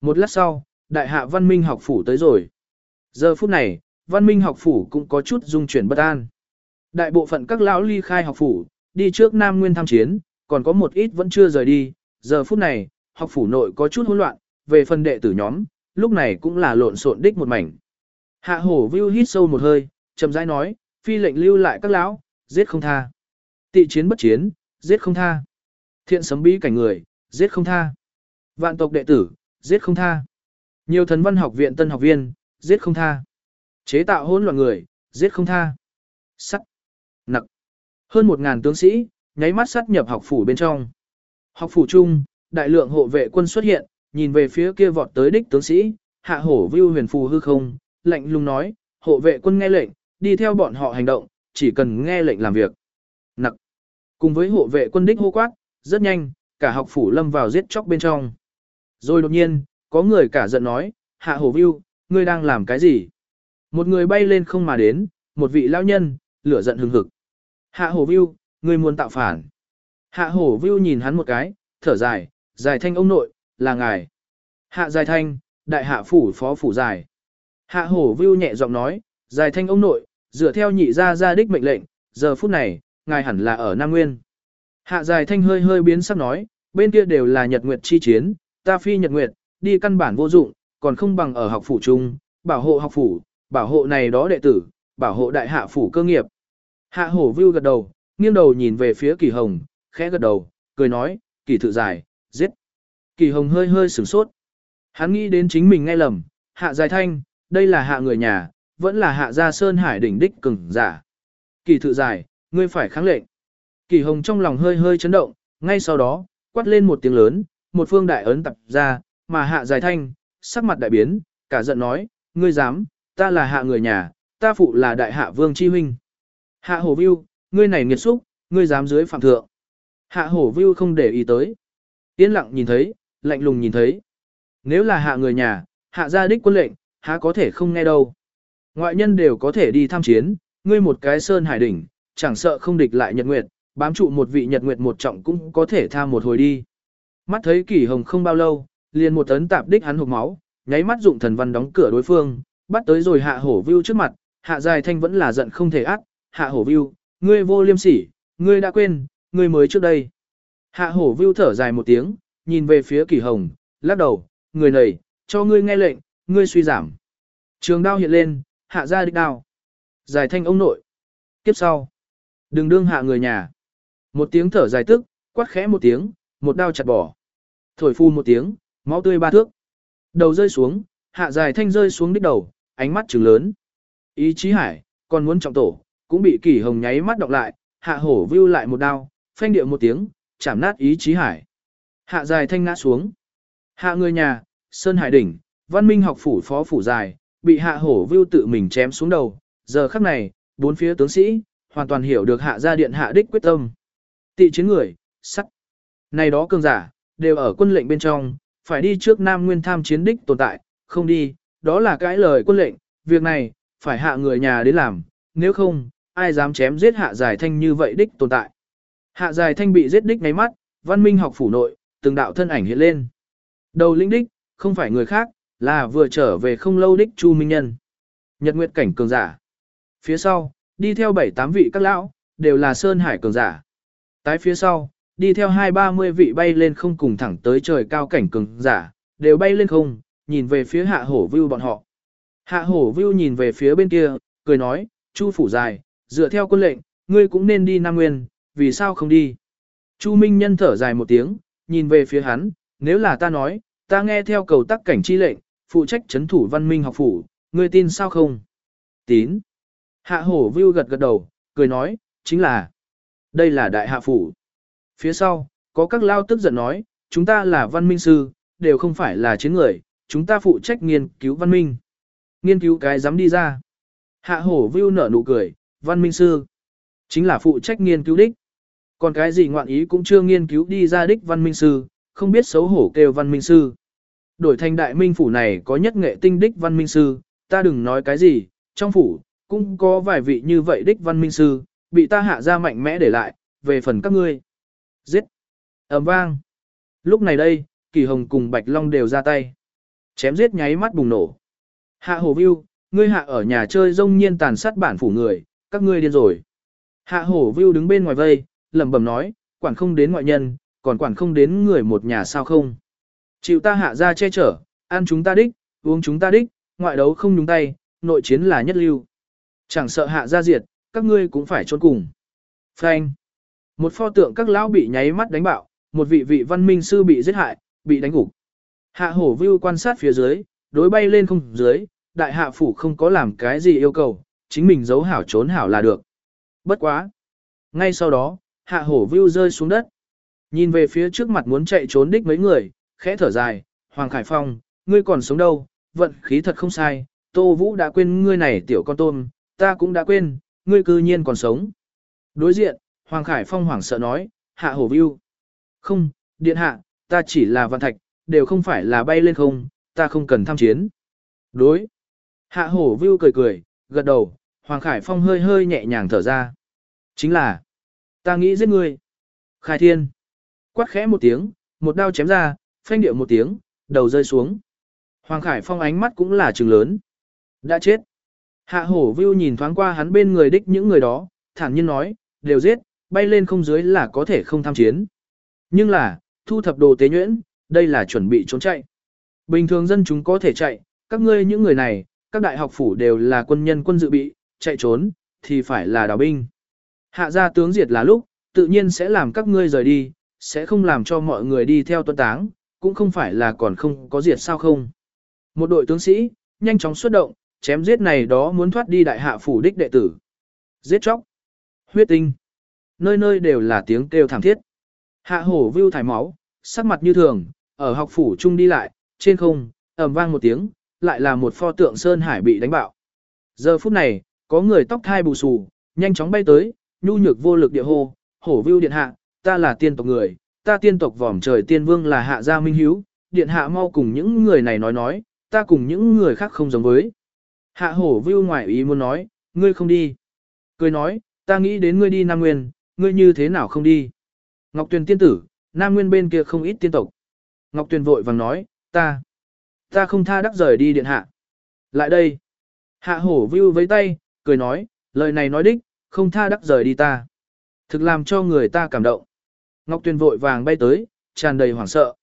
Một lát sau, đại hạ văn minh học phủ tới rồi. Giờ phút này, văn minh học phủ cũng có chút dung chuyển bất an. Đại bộ phận các lão ly khai học phủ, đi trước Nam Nguyên tham chiến, còn có một ít vẫn chưa rời đi. Giờ phút này, học phủ nội có chút hỗn loạn, về phần đệ tử nhóm, lúc này cũng là lộn xộn đích một mảnh. Hạ hổ view hít sâu một hơi, chậm rãi nói, phi lệnh lưu lại các lão, giết không tha. Tị chiến bất chiến, giết không tha. Thiện sấm bí cảnh người, giết không tha. Vạn tộc đệ tử, giết không tha. Nhiều thần văn học viện tân học viên, giết không tha. Chế tạo hỗn loạn người, giết không tha. Sắt. Nặc. Hơn một ngàn tướng sĩ, nháy mắt sát nhập học phủ bên trong. Học phủ chung, đại lượng hộ vệ quân xuất hiện, nhìn về phía kia vọt tới đích tướng sĩ, hạ hổ view huyền phù hư không, lạnh lùng nói, hộ vệ quân nghe lệnh, đi theo bọn họ hành động, chỉ cần nghe lệnh làm việc. Nặc. Cùng với hộ vệ quân đích hô quát, rất nhanh, cả học phủ lâm vào giết chóc bên trong. Rồi đột nhiên, có người cả giận nói, hạ hổ view, ngươi đang làm cái gì? Một người bay lên không mà đến, một vị lão nhân, lửa giận hừng hực. Hạ hổ view, ngươi muốn tạo phản. Hạ hổ view nhìn hắn một cái, thở dài, dài thanh ông nội, là ngài. Hạ dài thanh, đại hạ phủ phó phủ dài. Hạ hổ view nhẹ giọng nói, dài thanh ông nội, dựa theo nhị gia gia đích mệnh lệnh, giờ phút này, ngài hẳn là ở Nam Nguyên. Hạ dài thanh hơi hơi biến sắc nói, bên kia đều là nhật nguyệt chi chiến, ta phi nhật nguyệt, đi căn bản vô dụng, còn không bằng ở học phủ chung, bảo hộ học phủ, bảo hộ này đó đệ tử, bảo hộ đại hạ phủ cơ nghiệp. Hạ hổ vưu gật đầu, nghiêng đầu nhìn về phía kỳ hồng, khẽ gật đầu, cười nói, kỳ thự dài, giết. Kỳ hồng hơi hơi sửng sốt. Hắn nghĩ đến chính mình nghe lầm, hạ dài thanh, đây là hạ người nhà, vẫn là hạ gia sơn hải đỉnh đích cứng, giả. Kỳ thự dài, ngươi phải kháng lệnh. Kỳ hồng trong lòng hơi hơi chấn động, ngay sau đó, quát lên một tiếng lớn, một phương đại ấn tập ra, mà hạ dài thanh, sắc mặt đại biến, cả giận nói, ngươi dám, ta là hạ người nhà, ta phụ là đại hạ vương chi huynh. Hạ hổ view, ngươi này nghiệt xúc, ngươi dám dưới phạm thượng. Hạ hổ view không để ý tới. Yên lặng nhìn thấy, lạnh lùng nhìn thấy. Nếu là hạ người nhà, hạ gia đích quân lệnh, há có thể không nghe đâu. Ngoại nhân đều có thể đi tham chiến, ngươi một cái sơn hải đỉnh, chẳng sợ không địch lại nhật nguyệt, bám trụ một vị nhật nguyệt một trọng cũng có thể tha một hồi đi. Mắt thấy kỷ hồng không bao lâu, liền một tấn tạp đích hắn hộp máu, nháy mắt dụng thần văn đóng cửa đối phương, bắt tới rồi hạ hổ view trước mặt, hạ dài thanh vẫn là giận không thể ác, hạ hổ view, ngươi vô liêm sỉ, ngươi đã quên, ngươi mới trước đây. Hạ hổ view thở dài một tiếng, nhìn về phía kỷ hồng, lắc đầu, người này, cho ngươi nghe lệnh, ngươi suy giảm. Trường đao hiện lên, hạ ra địch đao. giải thanh ông nội. Tiếp sau. Đừng đương hạ người nhà. Một tiếng thở dài tức, quát khẽ một tiếng, một đao chặt bỏ. Thổi phu một tiếng, máu tươi ba thước. Đầu rơi xuống, hạ dài thanh rơi xuống đích đầu, ánh mắt trừng lớn. Ý chí hải, còn muốn trọng tổ, cũng bị kỷ hồng nháy mắt đọc lại, hạ hổ view lại một đao, phanh điệu một tiếng, chảm nát ý chí hải. Hạ dài thanh ngã xuống. Hạ người nhà, Sơn Hải Đỉnh, văn minh học phủ phó phủ dài, bị hạ hổ view tự mình chém xuống đầu. Giờ khắc này, bốn phía tướng sĩ, hoàn toàn hiểu được hạ gia điện hạ đích quyết tâm. Tị chiến người, sắc. Này đó cường giả, đều ở quân lệnh bên trong, phải đi trước Nam Nguyên tham chiến đích tồn tại, không đi, đó là cái lời quân lệnh, việc này, phải hạ người nhà đến làm, nếu không, ai dám chém giết hạ giải thanh như vậy đích tồn tại. Hạ giải thanh bị giết đích ngay mắt, văn minh học phủ nội, từng đạo thân ảnh hiện lên. Đầu lĩnh đích, không phải người khác, là vừa trở về không lâu đích Chu Minh Nhân. Nhật Nguyệt cảnh cường giả. Phía sau, đi theo bảy tám vị các lão, đều là Sơn Hải cường giả. Tái phía sau, đi theo hai ba mươi vị bay lên không cùng thẳng tới trời cao cảnh cường giả, đều bay lên không, nhìn về phía hạ hổ view bọn họ. Hạ hổ view nhìn về phía bên kia, cười nói, Chu phủ dài, dựa theo quân lệnh, ngươi cũng nên đi Nam Nguyên, vì sao không đi? Chu Minh Nhân thở dài một tiếng, nhìn về phía hắn, nếu là ta nói, ta nghe theo cầu tắc cảnh chi lệnh, phụ trách chấn thủ văn minh học phủ, ngươi tin sao không? Tín. Hạ hổ view gật gật đầu, cười nói, chính là, đây là đại hạ phủ. Phía sau, có các lao tức giận nói, chúng ta là văn minh sư, đều không phải là chiến người, chúng ta phụ trách nghiên cứu văn minh. Nghiên cứu cái dám đi ra. Hạ hổ view nở nụ cười, văn minh sư. Chính là phụ trách nghiên cứu đích. Còn cái gì ngoạn ý cũng chưa nghiên cứu đi ra đích văn minh sư, không biết xấu hổ kêu văn minh sư. Đổi thành đại minh phủ này có nhất nghệ tinh đích văn minh sư, ta đừng nói cái gì, trong phủ, cũng có vài vị như vậy đích văn minh sư, bị ta hạ ra mạnh mẽ để lại, về phần các ngươi. Giết! ầm vang! Lúc này đây, Kỳ Hồng cùng Bạch Long đều ra tay. Chém giết nháy mắt bùng nổ. Hạ Hồ View, ngươi hạ ở nhà chơi rông nhiên tàn sát bản phủ người, các ngươi điên rồi. Hạ Hổ View đứng bên ngoài vây, lẩm bẩm nói, quản không đến ngoại nhân, còn quản không đến người một nhà sao không. Chịu ta hạ ra che chở, ăn chúng ta đích, uống chúng ta đích, ngoại đấu không nhúng tay, nội chiến là nhất lưu. Chẳng sợ hạ ra diệt, các ngươi cũng phải trốn cùng. Frank. Một pho tượng các lão bị nháy mắt đánh bạo, một vị vị văn minh sư bị giết hại, bị đánh gục. Hạ hổ view quan sát phía dưới, đối bay lên không dưới, đại hạ phủ không có làm cái gì yêu cầu, chính mình giấu hảo trốn hảo là được. Bất quá. Ngay sau đó, hạ hổ view rơi xuống đất. Nhìn về phía trước mặt muốn chạy trốn đích mấy người, khẽ thở dài, Hoàng Khải Phong, ngươi còn sống đâu, vận khí thật không sai, Tô Vũ đã quên ngươi này tiểu con tôm, ta cũng đã quên, ngươi cư nhiên còn sống. Đối diện, Hoàng Khải Phong hoảng sợ nói, hạ hổ view. Không, điện hạ, ta chỉ là văn thạch, đều không phải là bay lên không, ta không cần tham chiến. Đối. Hạ hổ view cười cười, gật đầu, Hoàng Khải Phong hơi hơi nhẹ nhàng thở ra. Chính là, ta nghĩ giết ngươi. Khai thiên. Quát khẽ một tiếng, một đao chém ra, phanh điệu một tiếng, đầu rơi xuống. Hoàng Khải Phong ánh mắt cũng là trừng lớn. Đã chết. Hạ hổ view nhìn thoáng qua hắn bên người đích những người đó, thản nhiên nói, đều giết, bay lên không dưới là có thể không tham chiến. Nhưng là, thu thập đồ tế nhuyễn, đây là chuẩn bị trốn chạy. Bình thường dân chúng có thể chạy, các ngươi những người này, các đại học phủ đều là quân nhân quân dự bị, chạy trốn, thì phải là đào binh. Hạ gia tướng diệt là lúc, tự nhiên sẽ làm các ngươi rời đi, sẽ không làm cho mọi người đi theo tuân táng, cũng không phải là còn không có diệt sao không. Một đội tướng sĩ, nhanh chóng xuất động, chém giết này đó muốn thoát đi đại hạ phủ đích đệ tử. Giết chóc, huyết tinh, nơi nơi đều là tiếng kêu thảm thiết. Hạ hổ vưu thải máu, sắc mặt như thường, ở học phủ trung đi lại, trên không, ầm vang một tiếng, lại là một pho tượng Sơn Hải bị đánh bạo. Giờ phút này, có người tóc thai bù xù, nhanh chóng bay tới, nhu nhược vô lực địa hô, hổ vưu điện hạ, ta là tiên tộc người, ta tiên tộc vòm trời tiên vương là hạ gia minh hiếu, điện hạ mau cùng những người này nói nói, ta cùng những người khác không giống với. Hạ hổ vưu ngoài ý muốn nói, ngươi không đi. Cười nói, ta nghĩ đến ngươi đi Nam Nguyên, ngươi như thế nào không đi. Ngọc Tuyền tiên tử, Nam Nguyên bên kia không ít tiên tộc. Ngọc Tuyền vội vàng nói, ta, ta không tha đắc rời đi điện hạ. Lại đây. Hạ hổ vưu với tay, cười nói, lời này nói đích, không tha đắc rời đi ta. Thực làm cho người ta cảm động. Ngọc Tuyền vội vàng bay tới, tràn đầy hoảng sợ.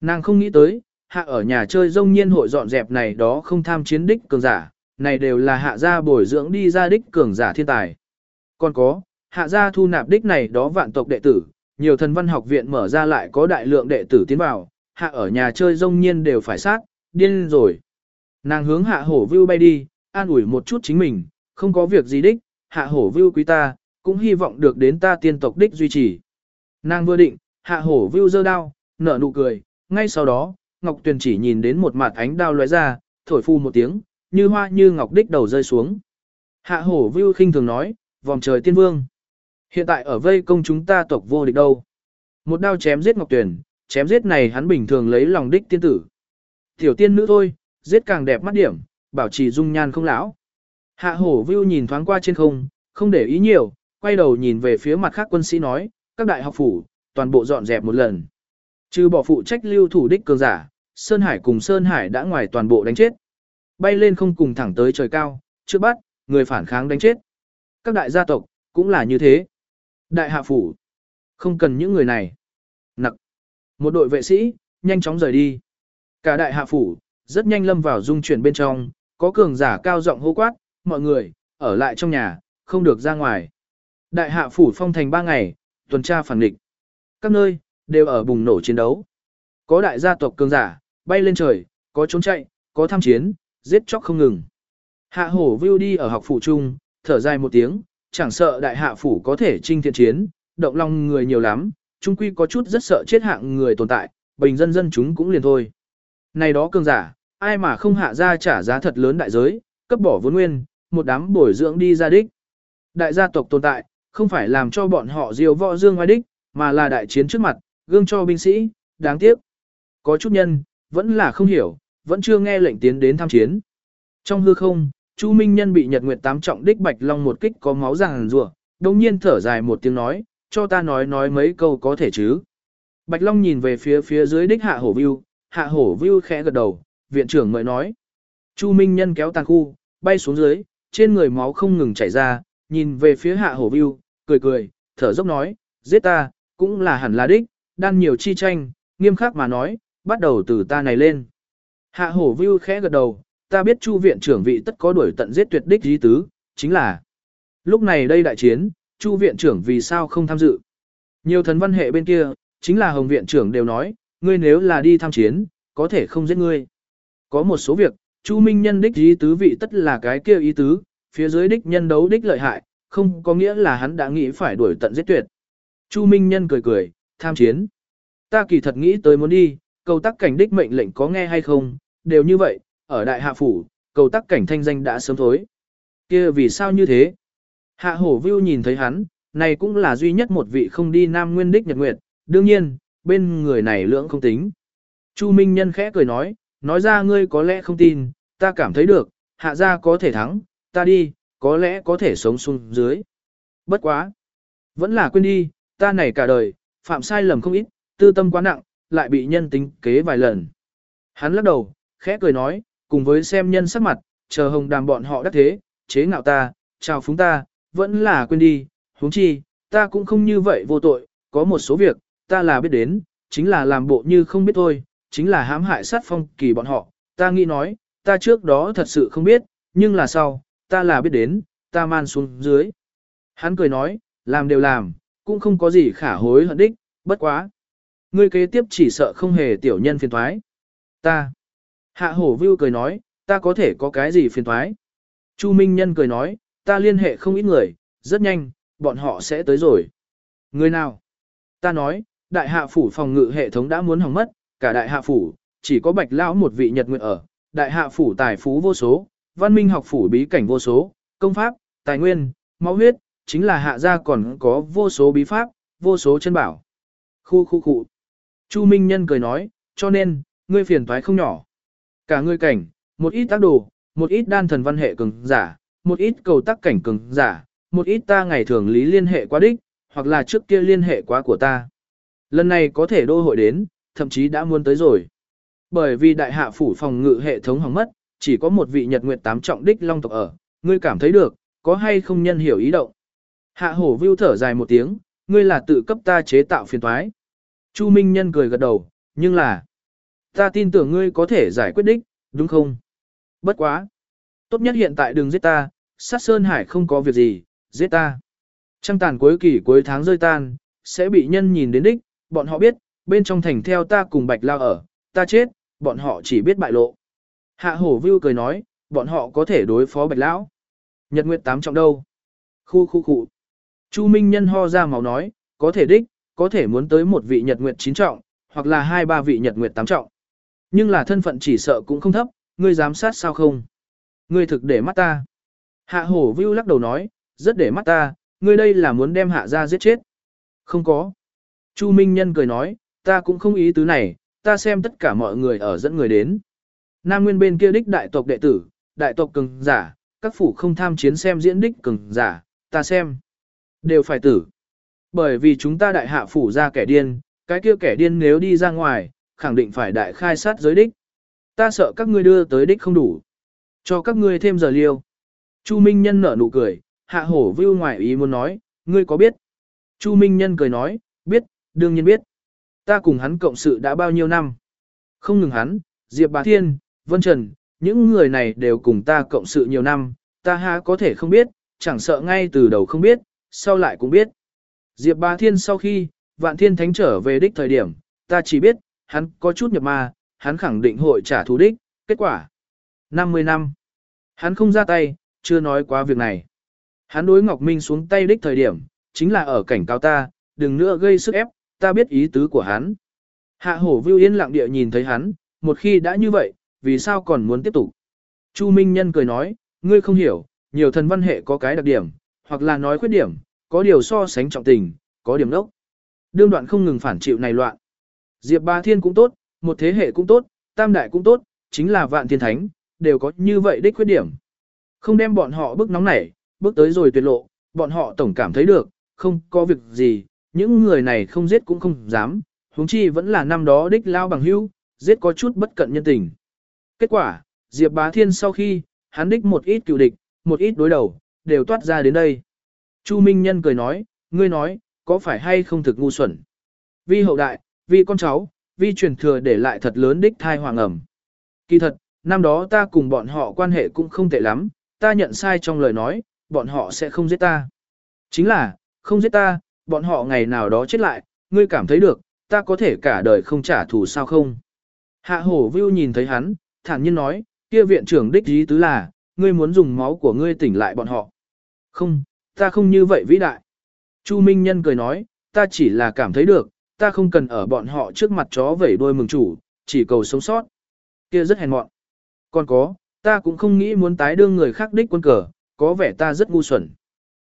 Nàng không nghĩ tới, hạ ở nhà chơi rông nhiên hội dọn dẹp này đó không tham chiến đích cường giả, này đều là hạ gia bồi dưỡng đi ra đích cường giả thiên tài. Còn có, hạ gia thu nạp đích này đó vạn tộc đệ tử, nhiều thần văn học viện mở ra lại có đại lượng đệ tử tiến vào, hạ ở nhà chơi rông nhiên đều phải sát, điên rồi. Nàng hướng hạ hổ vưu bay đi, an ủi một chút chính mình, không có việc gì đích, hạ hổ vưu quý ta, cũng hy vọng được đến ta tiên tộc đích duy trì. Nàng vừa định, hạ hổ vưu dơ đao, nở nụ cười, ngay sau đó, Ngọc Tuyền chỉ nhìn đến một mặt ánh đao lóe ra, thổi phu một tiếng, như hoa như ngọc đích đầu rơi xuống. Hạ hổ vưu khinh thường nói, vòng trời tiên vương. Hiện tại ở vây công chúng ta tộc vô địch đâu. Một đao chém giết Ngọc Tuyền, chém giết này hắn bình thường lấy lòng đích tiên tử. Tiểu tiên nữ thôi, giết càng đẹp mắt điểm, bảo trì dung nhan không lão. Hạ hổ view nhìn thoáng qua trên không, không để ý nhiều, quay đầu nhìn về phía mặt khác quân sĩ nói, các đại học phủ, toàn bộ dọn dẹp một lần. Trừ bỏ phụ trách lưu thủ đích cường giả, Sơn Hải cùng Sơn Hải đã ngoài toàn bộ đánh chết. Bay lên không cùng thẳng tới trời cao, trước bắt, người phản kháng đánh chết. Các đại gia tộc, cũng là như thế. Đại hạ phủ, không cần những người này. Nặc. Một đội vệ sĩ, nhanh chóng rời đi. Cả đại hạ phủ, rất nhanh lâm vào dung chuyển bên trong, có cường giả cao giọng hô quát, mọi người, ở lại trong nhà, không được ra ngoài. Đại hạ phủ phong thành ba ngày, tuần tra phản địch. Các nơi, đều ở bùng nổ chiến đấu. Có đại gia tộc cường giả, bay lên trời, có trốn chạy, có tham chiến, giết chóc không ngừng. Hạ hổ view đi ở học phủ trung, thở dài một tiếng, chẳng sợ đại hạ phủ có thể trinh thiện chiến, động lòng người nhiều lắm, trung quy có chút rất sợ chết hạng người tồn tại, bình dân dân chúng cũng liền thôi. Này đó cường giả, ai mà không hạ ra trả giá thật lớn đại giới, cấp bỏ vốn nguyên, một đám bồi dưỡng đi ra đích. Đại gia tộc tồn tại, không phải làm cho bọn họ diều võ dương ngoài đích, mà là đại chiến trước mặt, gương cho binh sĩ, đáng tiếc. Có chút nhân, vẫn là không hiểu, vẫn chưa nghe lệnh tiến đến tham chiến. Trong hư không, Chu Minh Nhân bị Nhật Nguyệt tám trọng đích Bạch Long một kích có máu ràng rùa, đồng nhiên thở dài một tiếng nói, cho ta nói nói mấy câu có thể chứ. Bạch Long nhìn về phía phía dưới đích hạ hổ view, hạ hổ view khẽ gật đầu, viện trưởng mời nói. Chu Minh Nhân kéo tàn khu, bay xuống dưới, trên người máu không ngừng chảy ra, nhìn về phía hạ hổ view, cười cười, thở dốc nói, giết ta, cũng là hẳn là đích, đan nhiều chi tranh, nghiêm khắc mà nói, bắt đầu từ ta này lên. Hạ hổ view khẽ gật đầu, ta biết chu viện trưởng vị tất có đuổi tận giết tuyệt đích dí tứ, chính là lúc này đây đại chiến, chu viện trưởng vì sao không tham dự. Nhiều thần văn hệ bên kia, chính là hồng viện trưởng đều nói, ngươi nếu là đi tham chiến, có thể không giết ngươi. Có một số việc, chu minh nhân đích ý tứ vị tất là cái kia ý tứ, phía dưới đích nhân đấu đích lợi hại, không có nghĩa là hắn đã nghĩ phải đuổi tận giết tuyệt. Chu Minh Nhân cười cười, tham chiến. Ta kỳ thật nghĩ tới muốn đi, cầu tắc cảnh đích mệnh lệnh có nghe hay không, đều như vậy, ở đại hạ phủ, cầu tắc cảnh thanh danh đã sớm thối. kia vì sao như thế? Hạ hổ view nhìn thấy hắn, này cũng là duy nhất một vị không đi nam nguyên đích nhật nguyệt, đương nhiên, bên người này lưỡng không tính. Chu Minh Nhân khẽ cười nói, nói ra ngươi có lẽ không tin, ta cảm thấy được, hạ gia có thể thắng, ta đi, có lẽ có thể sống xuống dưới. Bất quá. Vẫn là quên đi, ta này cả đời, phạm sai lầm không ít, tư tâm quá nặng, lại bị nhân tính kế vài lần. Hắn lắc đầu, khẽ cười nói, cùng với xem nhân sắc mặt, chờ hồng đàm bọn họ đắc thế, chế ngạo ta, chào phúng ta, vẫn là quên đi, huống chi, ta cũng không như vậy vô tội, có một số việc, ta là biết đến, chính là làm bộ như không biết thôi, chính là hãm hại sát phong kỳ bọn họ, ta nghĩ nói, ta trước đó thật sự không biết, nhưng là sau, ta là biết đến, ta man xuống dưới. Hắn cười nói, làm đều làm, cũng không có gì khả hối hận đích, bất quá. Ngươi kế tiếp chỉ sợ không hề tiểu nhân phiền thoái. Ta. Hạ hổ vưu cười nói, ta có thể có cái gì phiền thoái. Chu Minh Nhân cười nói, ta liên hệ không ít người, rất nhanh, bọn họ sẽ tới rồi. Người nào? Ta nói, đại hạ phủ phòng ngự hệ thống đã muốn hỏng mất, cả đại hạ phủ, chỉ có bạch lão một vị nhật nguyện ở, đại hạ phủ tài phú vô số, văn minh học phủ bí cảnh vô số, công pháp, tài nguyên, máu huyết, chính là hạ gia còn có vô số bí pháp, vô số chân bảo. Khu khu khu. Chu Minh Nhân cười nói, cho nên, ngươi phiền toái không nhỏ. Cả ngươi cảnh, một ít tác đồ, một ít đan thần văn hệ cường giả, một ít cầu tác cảnh cường giả, một ít ta ngày thường lý liên hệ quá đích, hoặc là trước kia liên hệ quá của ta. Lần này có thể đô hội đến, thậm chí đã muốn tới rồi. Bởi vì đại hạ phủ phòng ngự hệ thống hỏng mất, chỉ có một vị nhật nguyệt tám trọng đích long tộc ở, ngươi cảm thấy được, có hay không nhân hiểu ý động. Hạ hổ Vưu thở dài một tiếng, ngươi là tự cấp ta chế tạo phiền toái. Chu Minh Nhân cười gật đầu, nhưng là, ta tin tưởng ngươi có thể giải quyết đích, đúng không? Bất quá. Tốt nhất hiện tại đừng giết ta, sát sơn hải không có việc gì, giết ta. Trăng tàn cuối kỳ cuối tháng rơi tan, sẽ bị nhân nhìn đến đích, bọn họ biết, bên trong thành theo ta cùng bạch lao ở, ta chết, bọn họ chỉ biết bại lộ. Hạ hổ vưu cười nói, bọn họ có thể đối phó bạch lão. Nhật Nguyệt tám trọng đâu? Khu khu khu. Chu Minh Nhân ho ra màu nói, có thể đích, có thể muốn tới một vị Nhật Nguyệt chín trọng, hoặc là hai ba vị Nhật Nguyệt tám trọng. Nhưng là thân phận chỉ sợ cũng không thấp, ngươi giám sát sao không? Ngươi thực để mắt ta. Hạ hổ vưu lắc đầu nói, rất để mắt ta, ngươi đây là muốn đem hạ ra giết chết. Không có. Chu Minh Nhân cười nói, ta cũng không ý tứ này, ta xem tất cả mọi người ở dẫn người đến. Nam Nguyên bên kia đích đại tộc đệ tử, đại tộc cường giả, các phủ không tham chiến xem diễn đích cường giả, ta xem. Đều phải tử. Bởi vì chúng ta đại hạ phủ ra kẻ điên, cái kia kẻ điên nếu đi ra ngoài, khẳng định phải đại khai sát giới đích. Ta sợ các ngươi đưa tới đích không đủ. Cho các ngươi thêm giờ liêu. Chu Minh Nhân nở nụ cười, hạ hổ vưu ngoài ý muốn nói, ngươi có biết? Chu Minh Nhân cười nói, biết, đương nhiên biết. Ta cùng hắn cộng sự đã bao nhiêu năm. Không ngừng hắn, Diệp Bá Thiên, Vân Trần, những người này đều cùng ta cộng sự nhiều năm, ta há có thể không biết, chẳng sợ ngay từ đầu không biết, sau lại cũng biết. Diệp Bá Thiên sau khi, Vạn Thiên Thánh trở về đích thời điểm, ta chỉ biết, hắn có chút nhập ma, hắn khẳng định hội trả thù đích, kết quả. 50 năm. Hắn không ra tay, chưa nói quá việc này. Hắn đối Ngọc Minh xuống tay đích thời điểm, chính là ở cảnh cáo ta, đừng nữa gây sức ép, ta biết ý tứ của hắn. Hạ hổ vưu yên lặng địa nhìn thấy hắn, một khi đã như vậy, vì sao còn muốn tiếp tục? Chu Minh Nhân cười nói, ngươi không hiểu, nhiều thần văn hệ có cái đặc điểm, hoặc là nói khuyết điểm, có điều so sánh trọng tình, có điểm đốc. Đương đoạn không ngừng phản chịu này loạn. Diệp Ba Thiên cũng tốt, một thế hệ cũng tốt, tam đại cũng tốt, chính là vạn thiên thánh, đều có như vậy đích khuyết điểm. Không đem bọn họ bước nóng nảy, bước tới rồi tuyệt lộ, bọn họ tổng cảm thấy được, không có việc gì, những người này không giết cũng không dám, huống chi vẫn là năm đó đích lao bằng hữu, giết có chút bất cận nhân tình. Kết quả, Diệp Bá Thiên sau khi, hắn đích một ít cựu địch, một ít đối đầu, đều toát ra đến đây. Chu Minh Nhân cười nói, ngươi nói, có phải hay không thực ngu xuẩn? Vi hậu đại, vi con cháu, vi truyền thừa để lại thật lớn đích thai hoàng ẩm. Kỳ thật, năm đó ta cùng bọn họ quan hệ cũng không tệ lắm, ta nhận sai trong lời nói, bọn họ sẽ không giết ta. Chính là, không giết ta, bọn họ ngày nào đó chết lại, ngươi cảm thấy được, ta có thể cả đời không trả thù sao không? Hạ hổ view nhìn thấy hắn, thản nhiên nói, kia viện trưởng đích ý tứ là, ngươi muốn dùng máu của ngươi tỉnh lại bọn họ. Không, ta không như vậy vĩ đại. Chu Minh Nhân cười nói, ta chỉ là cảm thấy được, ta không cần ở bọn họ trước mặt chó vẩy đôi mừng chủ, chỉ cầu sống sót. Kia rất hèn mọn. Còn có, ta cũng không nghĩ muốn tái đương người khác đích quân cờ, có vẻ ta rất ngu xuẩn.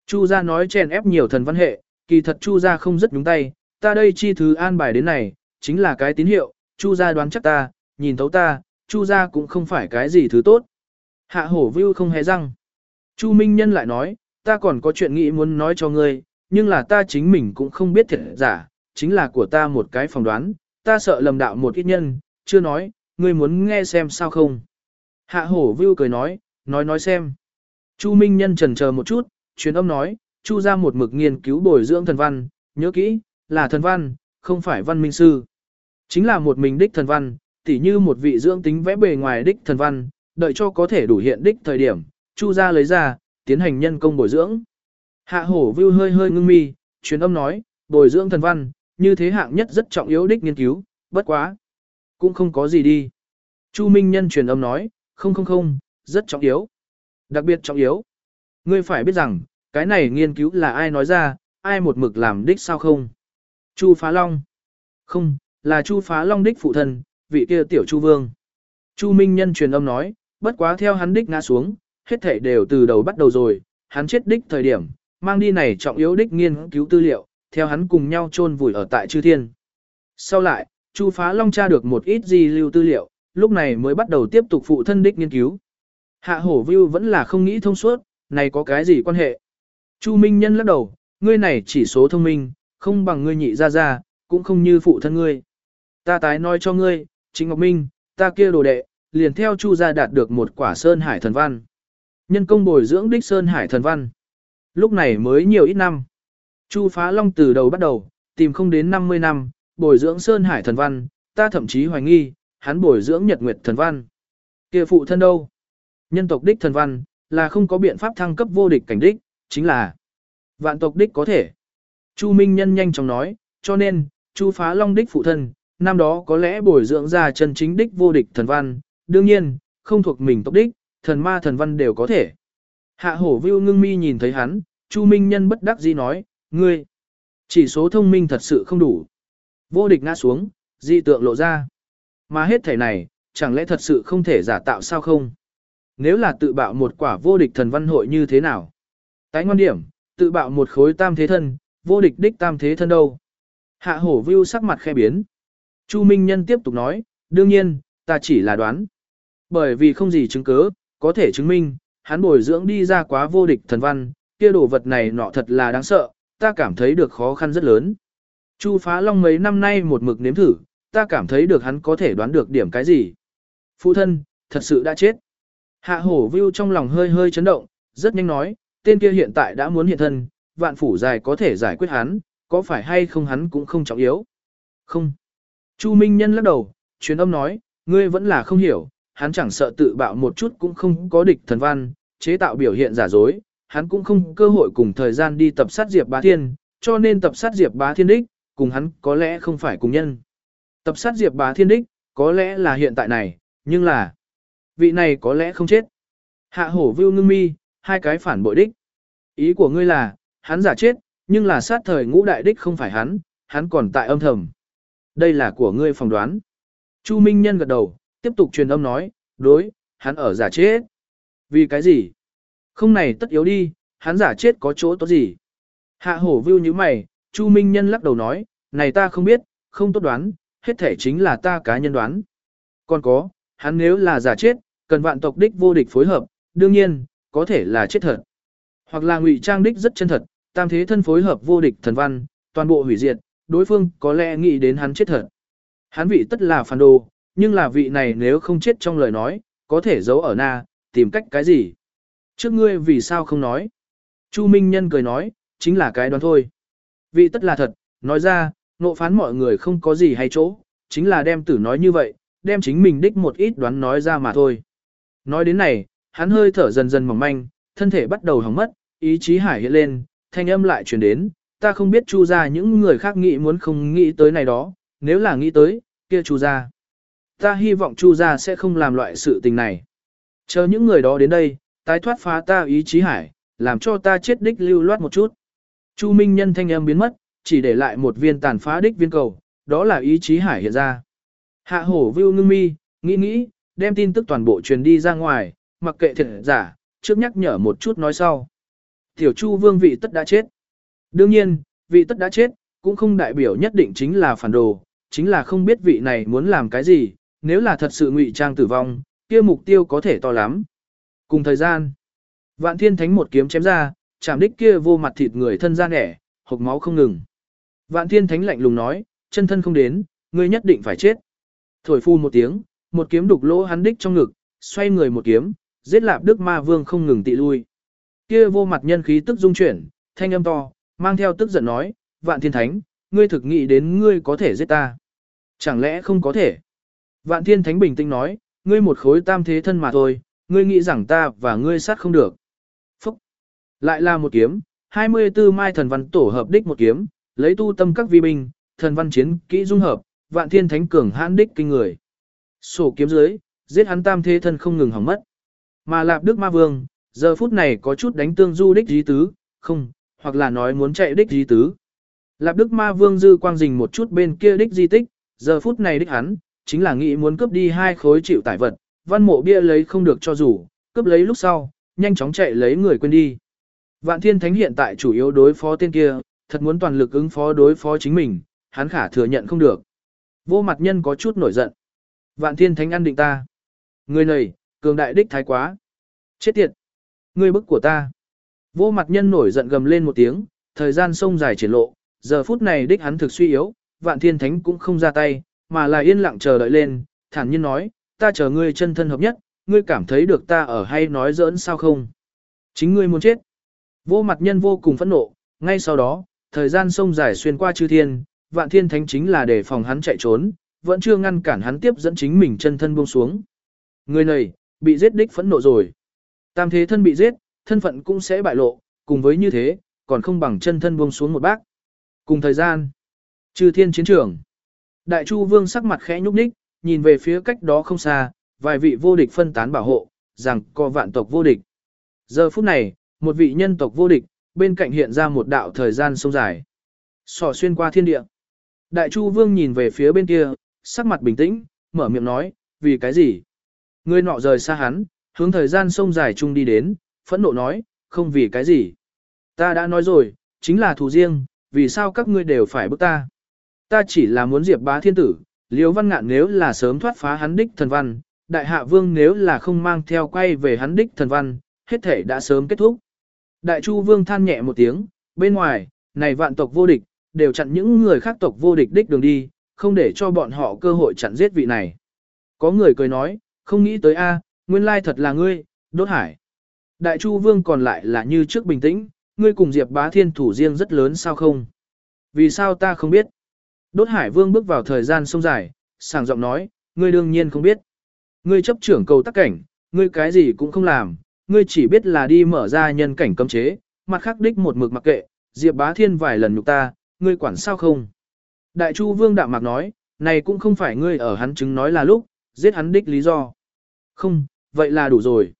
Chu gia nói chèn ép nhiều thần văn hệ, kỳ thật Chu gia không rất nhúng tay, ta đây chi thứ an bài đến này, chính là cái tín hiệu, Chu gia đoán chắc ta, nhìn thấu ta, Chu gia cũng không phải cái gì thứ tốt. Hạ hổ view không hề răng. Chu Minh Nhân lại nói, ta còn có chuyện nghĩ muốn nói cho ngươi, nhưng là ta chính mình cũng không biết thiệt giả, chính là của ta một cái phỏng đoán, ta sợ lầm đạo một ít nhân, chưa nói, ngươi muốn nghe xem sao không. Hạ hổ view cười nói, nói nói xem. Chu Minh Nhân trần chờ một chút, truyền âm nói, Chu ra một mực nghiên cứu bồi dưỡng thần văn, nhớ kỹ, là thần văn, không phải văn minh sư. Chính là một mình đích thần văn, tỉ như một vị dưỡng tính vẽ bề ngoài đích thần văn, đợi cho có thể đủ hiện đích thời điểm, Chu ra lấy ra, tiến hành nhân công bồi dưỡng. Hạ hổ view hơi hơi ngưng mi, truyền âm nói, bồi dưỡng thần văn, như thế hạng nhất rất trọng yếu đích nghiên cứu, bất quá. Cũng không có gì đi. Chu Minh Nhân truyền âm nói, không không không, rất trọng yếu. Đặc biệt trọng yếu. Ngươi phải biết rằng, cái này nghiên cứu là ai nói ra, ai một mực làm đích sao không? Chu Phá Long. Không, là Chu Phá Long đích phụ thân, vị kia tiểu Chu Vương. Chu Minh Nhân truyền âm nói, bất quá theo hắn đích ngã xuống, hết thảy đều từ đầu bắt đầu rồi, hắn chết đích thời điểm, mang đi này trọng yếu đích nghiên cứu tư liệu, theo hắn cùng nhau chôn vùi ở tại Chư Thiên. Sau lại, Chu Phá Long tra được một ít gì lưu tư liệu, lúc này mới bắt đầu tiếp tục phụ thân đích nghiên cứu. Hạ hổ Vưu vẫn là không nghĩ thông suốt, này có cái gì quan hệ. Chu Minh Nhân lắc đầu, ngươi này chỉ số thông minh, không bằng ngươi nhị ra ra, cũng không như phụ thân ngươi. Ta tái nói cho ngươi, chính Ngọc Minh, ta kia đồ đệ, liền theo Chu gia đạt được một quả Sơn Hải Thần Văn. Nhân công bồi dưỡng đích Sơn Hải Thần Văn. Lúc này mới nhiều ít năm. Chu Phá Long từ đầu bắt đầu, tìm không đến 50 năm, bồi dưỡng Sơn Hải Thần Văn, ta thậm chí hoài nghi, hắn bồi dưỡng Nhật Nguyệt Thần Văn. kia phụ thân đâu? Nhân tộc đích thần văn, là không có biện pháp thăng cấp vô địch cảnh đích, chính là vạn tộc đích có thể. Chu Minh Nhân nhanh chóng nói, cho nên, Chu Phá Long đích phụ thân, năm đó có lẽ bồi dưỡng ra chân chính đích vô địch thần văn, đương nhiên, không thuộc mình tộc đích, thần ma thần văn đều có thể. Hạ hổ view ngưng mi nhìn thấy hắn, Chu Minh Nhân bất đắc dĩ nói, ngươi, chỉ số thông minh thật sự không đủ. Vô địch ngã xuống, dị tượng lộ ra. Mà hết thể này, chẳng lẽ thật sự không thể giả tạo sao không? Nếu là tự bạo một quả vô địch thần văn hội như thế nào? Tái ngoan điểm, tự bạo một khối tam thế thân, vô địch đích tam thế thân đâu? Hạ hổ view sắc mặt khe biến. Chu Minh Nhân tiếp tục nói, đương nhiên, ta chỉ là đoán. Bởi vì không gì chứng cứ, có thể chứng minh, hắn bồi dưỡng đi ra quá vô địch thần văn, kia đồ vật này nọ thật là đáng sợ, ta cảm thấy được khó khăn rất lớn. Chu Phá Long mấy năm nay một mực nếm thử, ta cảm thấy được hắn có thể đoán được điểm cái gì. Phụ thân, thật sự đã chết. Hạ hổ view trong lòng hơi hơi chấn động, rất nhanh nói, tên kia hiện tại đã muốn hiện thân, vạn phủ dài có thể giải quyết hắn, có phải hay không hắn cũng không trọng yếu. Không. Chu Minh Nhân lắc đầu, truyền âm nói, ngươi vẫn là không hiểu, hắn chẳng sợ tự bạo một chút cũng không có địch thần văn, chế tạo biểu hiện giả dối, hắn cũng không cơ hội cùng thời gian đi tập sát Diệp Bá Thiên, cho nên tập sát Diệp Bá Thiên đích, cùng hắn có lẽ không phải cùng nhân. Tập sát Diệp Bá Thiên đích, có lẽ là hiện tại này, nhưng là Vị này có lẽ không chết. Hạ hổ vưu ngưng mi, hai cái phản bội đích. Ý của ngươi là, hắn giả chết, nhưng là sát thời ngũ đại đích không phải hắn, hắn còn tại âm thầm. Đây là của ngươi phỏng đoán. Chu Minh Nhân gật đầu, tiếp tục truyền âm nói, đối, hắn ở giả chết. Vì cái gì? Không này tất yếu đi, hắn giả chết có chỗ tốt gì? Hạ hổ vưu như mày, Chu Minh Nhân lắc đầu nói, này ta không biết, không tốt đoán, hết thể chính là ta cá nhân đoán. Còn có, hắn nếu là giả chết, cần vạn tộc đích vô địch phối hợp, đương nhiên, có thể là chết thật. Hoặc là ngụy trang đích rất chân thật, tam thế thân phối hợp vô địch thần văn, toàn bộ hủy diệt, đối phương có lẽ nghĩ đến hắn chết thật. Hắn vị tất là phản đồ, nhưng là vị này nếu không chết trong lời nói, có thể giấu ở na, tìm cách cái gì. Trước ngươi vì sao không nói? Chu Minh Nhân cười nói, chính là cái đoán thôi. Vị tất là thật, nói ra, nộ phán mọi người không có gì hay chỗ, chính là đem tử nói như vậy, đem chính mình đích một ít đoán nói ra mà thôi. Nói đến này, hắn hơi thở dần dần mỏng manh, thân thể bắt đầu hỏng mất, ý chí hải hiện lên, thanh âm lại truyền đến, ta không biết chu ra những người khác nghĩ muốn không nghĩ tới này đó, nếu là nghĩ tới, kia chu ra. Ta hy vọng chu ra sẽ không làm loại sự tình này. Chờ những người đó đến đây, tái thoát phá ta ý chí hải, làm cho ta chết đích lưu loát một chút. Chu Minh Nhân thanh âm biến mất, chỉ để lại một viên tàn phá đích viên cầu, đó là ý chí hải hiện ra. Hạ hổ view ngưng mi, nghĩ nghĩ, đem tin tức toàn bộ truyền đi ra ngoài, mặc kệ thiệt giả, trước nhắc nhở một chút nói sau. Tiểu Chu Vương vị tất đã chết. Đương nhiên, vị tất đã chết, cũng không đại biểu nhất định chính là phản đồ, chính là không biết vị này muốn làm cái gì, nếu là thật sự ngụy trang tử vong, kia mục tiêu có thể to lắm. Cùng thời gian, Vạn Thiên Thánh một kiếm chém ra, chạm đích kia vô mặt thịt người thân ra nẻ, hộc máu không ngừng. Vạn Thiên Thánh lạnh lùng nói, chân thân không đến, ngươi nhất định phải chết. Thổi phu một tiếng, một kiếm đục lỗ hắn đích trong ngực, xoay người một kiếm, giết lạp đức ma vương không ngừng tị lui. Kia vô mặt nhân khí tức dung chuyển, thanh âm to, mang theo tức giận nói, vạn thiên thánh, ngươi thực nghĩ đến ngươi có thể giết ta. Chẳng lẽ không có thể? Vạn thiên thánh bình tĩnh nói, ngươi một khối tam thế thân mà thôi, ngươi nghĩ rằng ta và ngươi sát không được. Phúc! Lại là một kiếm, 24 mai thần văn tổ hợp đích một kiếm, lấy tu tâm các vi binh, thần văn chiến kỹ dung hợp, vạn thiên thánh cường hãn đích kinh người. Sổ kiếm dưới, giết hắn tam thế thân không ngừng hỏng mất. Mà lạp đức ma vương, giờ phút này có chút đánh tương du đích dí tứ, không, hoặc là nói muốn chạy đích dí tứ. Lạp đức ma vương dư quang dình một chút bên kia đích di tích, giờ phút này đích hắn, chính là nghĩ muốn cướp đi hai khối chịu tải vật, văn mộ bia lấy không được cho dù, cướp lấy lúc sau, nhanh chóng chạy lấy người quên đi. Vạn thiên thánh hiện tại chủ yếu đối phó tên kia, thật muốn toàn lực ứng phó đối phó chính mình, hắn khả thừa nhận không được. Vô mặt nhân có chút nổi giận. Vạn thiên thánh ăn định ta. Người này, cường đại đích thái quá. Chết tiệt. ngươi bức của ta. Vô mặt nhân nổi giận gầm lên một tiếng, thời gian sông dài triển lộ, giờ phút này đích hắn thực suy yếu, vạn thiên thánh cũng không ra tay, mà là yên lặng chờ đợi lên, thản nhiên nói, ta chờ ngươi chân thân hợp nhất, ngươi cảm thấy được ta ở hay nói giỡn sao không? Chính ngươi muốn chết. Vô mặt nhân vô cùng phẫn nộ, ngay sau đó, thời gian sông dài xuyên qua chư thiên, vạn thiên thánh chính là để phòng hắn chạy trốn, vẫn chưa ngăn cản hắn tiếp dẫn chính mình chân thân buông xuống. Người này, bị giết đích phẫn nộ rồi. Tam thế thân bị giết, thân phận cũng sẽ bại lộ, cùng với như thế, còn không bằng chân thân buông xuống một bác. Cùng thời gian, trừ thiên chiến trường. Đại Chu Vương sắc mặt khẽ nhúc nhích, nhìn về phía cách đó không xa, vài vị vô địch phân tán bảo hộ, rằng có vạn tộc vô địch. Giờ phút này, một vị nhân tộc vô địch, bên cạnh hiện ra một đạo thời gian sông dài. Sò xuyên qua thiên địa. Đại Chu Vương nhìn về phía bên kia, sắc mặt bình tĩnh, mở miệng nói, vì cái gì? Người nọ rời xa hắn, hướng thời gian sông dài chung đi đến, phẫn nộ nói, không vì cái gì. Ta đã nói rồi, chính là thù riêng, vì sao các ngươi đều phải bức ta? Ta chỉ là muốn diệp bá thiên tử, liễu văn ngạn nếu là sớm thoát phá hắn đích thần văn, đại hạ vương nếu là không mang theo quay về hắn đích thần văn, hết thể đã sớm kết thúc. Đại chu vương than nhẹ một tiếng, bên ngoài, này vạn tộc vô địch, đều chặn những người khác tộc vô địch đích đường đi, không để cho bọn họ cơ hội chặn giết vị này. Có người cười nói, không nghĩ tới a, nguyên lai thật là ngươi, đốt hải. Đại Chu Vương còn lại là như trước bình tĩnh, ngươi cùng Diệp Bá Thiên thủ riêng rất lớn sao không? Vì sao ta không biết? Đốt Hải Vương bước vào thời gian sông dài, sàng giọng nói, ngươi đương nhiên không biết. Ngươi chấp trưởng cầu tắc cảnh, ngươi cái gì cũng không làm, ngươi chỉ biết là đi mở ra nhân cảnh cấm chế, mặt khác đích một mực mặc kệ, Diệp Bá Thiên vài lần nhục ta, ngươi quản sao không? Đại Chu Vương đạm mạc nói, này cũng không phải ngươi ở hắn chứng nói là lúc, giết hắn đích lý do. Không, vậy là đủ rồi.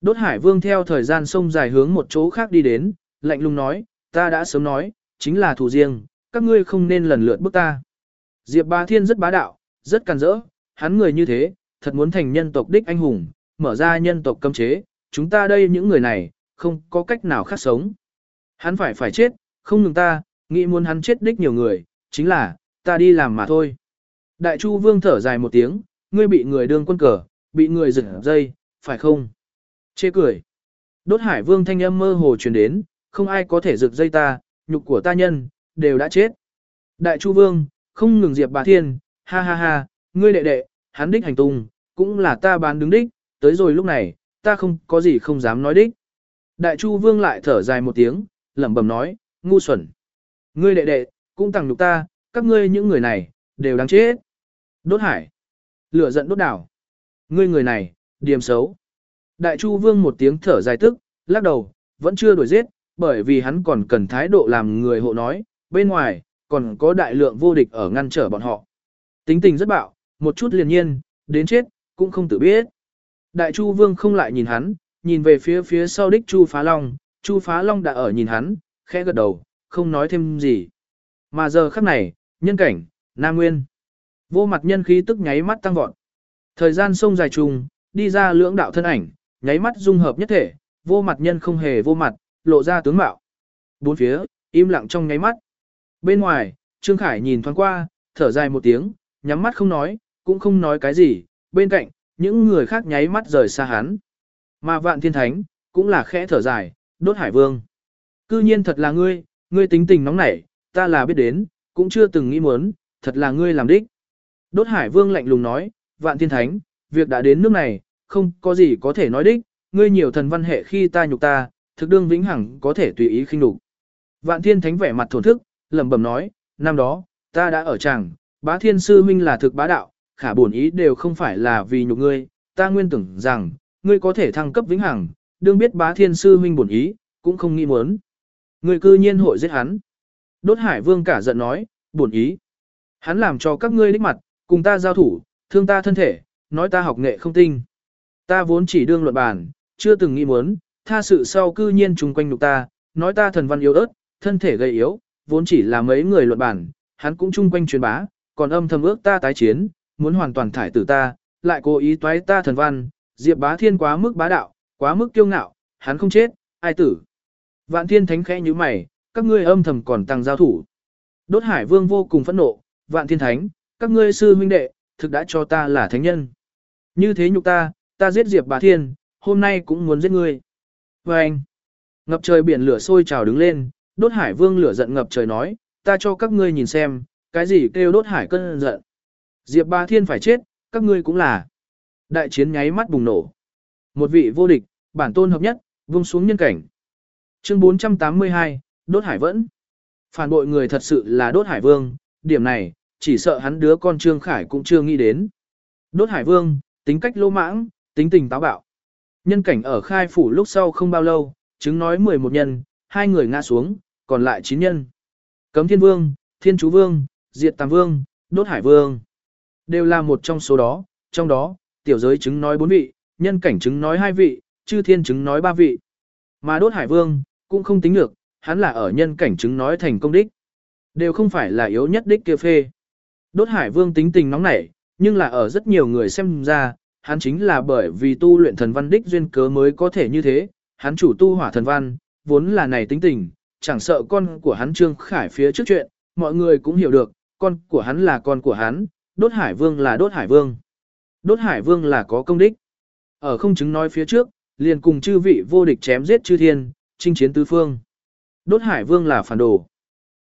Đốt Hải Vương theo thời gian sông dài hướng một chỗ khác đi đến, lạnh lùng nói, ta đã sớm nói, chính là thủ riêng, các ngươi không nên lần lượt bức ta. Diệp Ba Thiên rất bá đạo, rất càn rỡ, hắn người như thế, thật muốn thành nhân tộc đích anh hùng, mở ra nhân tộc cấm chế, chúng ta đây những người này, không có cách nào khác sống. Hắn phải phải chết, không ngừng ta, nghĩ muốn hắn chết đích nhiều người, chính là, ta đi làm mà thôi. Đại Chu Vương thở dài một tiếng, ngươi bị người đương quân cờ, bị người giật dây, phải không? Chê cười. Đốt Hải Vương thanh âm mơ hồ truyền đến, không ai có thể giật dây ta, nhục của ta nhân, đều đã chết. Đại Chu Vương, không ngừng diệp bà thiên, ha ha ha, ngươi đệ đệ, hắn đích hành tung, cũng là ta bán đứng đích, tới rồi lúc này, ta không có gì không dám nói đích. Đại Chu Vương lại thở dài một tiếng, lẩm bẩm nói, ngu xuẩn. Ngươi đệ đệ, cũng tặng nhục ta, các ngươi những người này, đều đáng chết. Đốt hải. Lửa giận đốt đảo. Ngươi người này, điềm xấu. Đại Chu Vương một tiếng thở dài tức, lắc đầu, vẫn chưa đuổi giết, bởi vì hắn còn cần thái độ làm người hộ nói, bên ngoài, còn có đại lượng vô địch ở ngăn trở bọn họ. Tính tình rất bạo, một chút liền nhiên, đến chết, cũng không tự biết. Đại Chu Vương không lại nhìn hắn, nhìn về phía phía sau đích Chu Phá Long, Chu Phá Long đã ở nhìn hắn, khẽ gật đầu, không nói thêm gì. Mà giờ khắc này, nhân cảnh, Nam Nguyên. Vô mặt nhân khí tức nháy mắt tăng vọt. Thời gian sông dài trùng, đi ra lưỡng đạo thân ảnh, nháy mắt dung hợp nhất thể, vô mặt nhân không hề vô mặt, lộ ra tướng mạo. Bốn phía, im lặng trong nháy mắt. Bên ngoài, Trương Khải nhìn thoáng qua, thở dài một tiếng, nhắm mắt không nói, cũng không nói cái gì, bên cạnh, những người khác nháy mắt rời xa hắn. Mà vạn thiên thánh, cũng là khẽ thở dài, đốt hải vương. Cư nhiên thật là ngươi, ngươi tính tình nóng nảy, ta là biết đến, cũng chưa từng nghĩ muốn, thật là ngươi làm đích. Đốt hải vương lạnh lùng nói, vạn thiên thánh, việc đã đến nước này, không có gì có thể nói đích, ngươi nhiều thần văn hệ khi ta nhục ta, thực đương vĩnh hằng có thể tùy ý khinh nhục. Vạn thiên thánh vẻ mặt thổn thức, lẩm bẩm nói, năm đó, ta đã ở chàng, bá thiên sư huynh là thực bá đạo, khả bổn ý đều không phải là vì nhục ngươi, ta nguyên tưởng rằng, ngươi có thể thăng cấp vĩnh hằng, đương biết bá thiên sư huynh bổn ý, cũng không nghĩ muốn. Ngươi cư nhiên hội giết hắn. Đốt hải vương cả giận nói, bổn ý. Hắn làm cho các ngươi đích mặt, cùng ta giao thủ, thương ta thân thể, nói ta học nghệ không tinh. Ta vốn chỉ đương luận bàn, chưa từng nghĩ muốn, tha sự sau cư nhiên trùng quanh nhục ta, nói ta thần văn yếu ớt, thân thể gầy yếu, vốn chỉ là mấy người luận bàn, hắn cũng chung quanh truyền bá, còn âm thầm ước ta tái chiến, muốn hoàn toàn thải tử ta, lại cố ý toái ta thần văn, Diệp Bá Thiên quá mức bá đạo, quá mức kiêu ngạo, hắn không chết, ai tử. Vạn Thiên Thánh khẽ như mày, các ngươi âm thầm còn tăng giao thủ. Đốt Hải Vương vô cùng phẫn nộ, Vạn Thiên Thánh, các ngươi sư huynh đệ, thực đã cho ta là thánh nhân. Như thế nhục ta, ta giết Diệp Bá Thiên, hôm nay cũng muốn giết ngươi. Và anh, ngập trời biển lửa sôi trào đứng lên, đốt hải vương lửa giận ngập trời nói, ta cho các ngươi nhìn xem, cái gì kêu đốt hải cơn giận. Diệp Bá Thiên phải chết, các ngươi cũng là. Đại chiến nháy mắt bùng nổ. Một vị vô địch, bản tôn hợp nhất, vung xuống nhân cảnh. Chương 482, đốt hải vẫn. Phản bội người thật sự là đốt hải vương, điểm này, chỉ sợ hắn đứa con Trương Khải cũng chưa nghĩ đến. Đốt hải vương, tính cách lô mãng, tính tình táo bạo. Nhân cảnh ở khai phủ lúc sau không bao lâu, chứng nói 11 nhân, hai người ngã xuống, còn lại 9 nhân. Cấm thiên vương, thiên chú vương, diệt tam vương, đốt hải vương. Đều là một trong số đó, trong đó, tiểu giới chứng nói 4 vị, nhân cảnh chứng nói 2 vị, chư thiên chứng nói 3 vị. Mà đốt hải vương, cũng không tính được, hắn là ở nhân cảnh chứng nói thành công đích. Đều không phải là yếu nhất đích kia phê. Đốt hải vương tính tình nóng nảy, nhưng là ở rất nhiều người xem ra, hắn chính là bởi vì tu luyện thần văn đích duyên cớ mới có thể như thế, hắn chủ tu hỏa thần văn, vốn là này tính tình, chẳng sợ con của hắn Trương Khải phía trước chuyện, mọi người cũng hiểu được, con của hắn là con của hắn, đốt hải vương là đốt hải vương. Đốt hải vương là có công đích. Ở không chứng nói phía trước, liền cùng chư vị vô địch chém giết chư thiên, chinh chiến tứ phương. Đốt hải vương là phản đồ.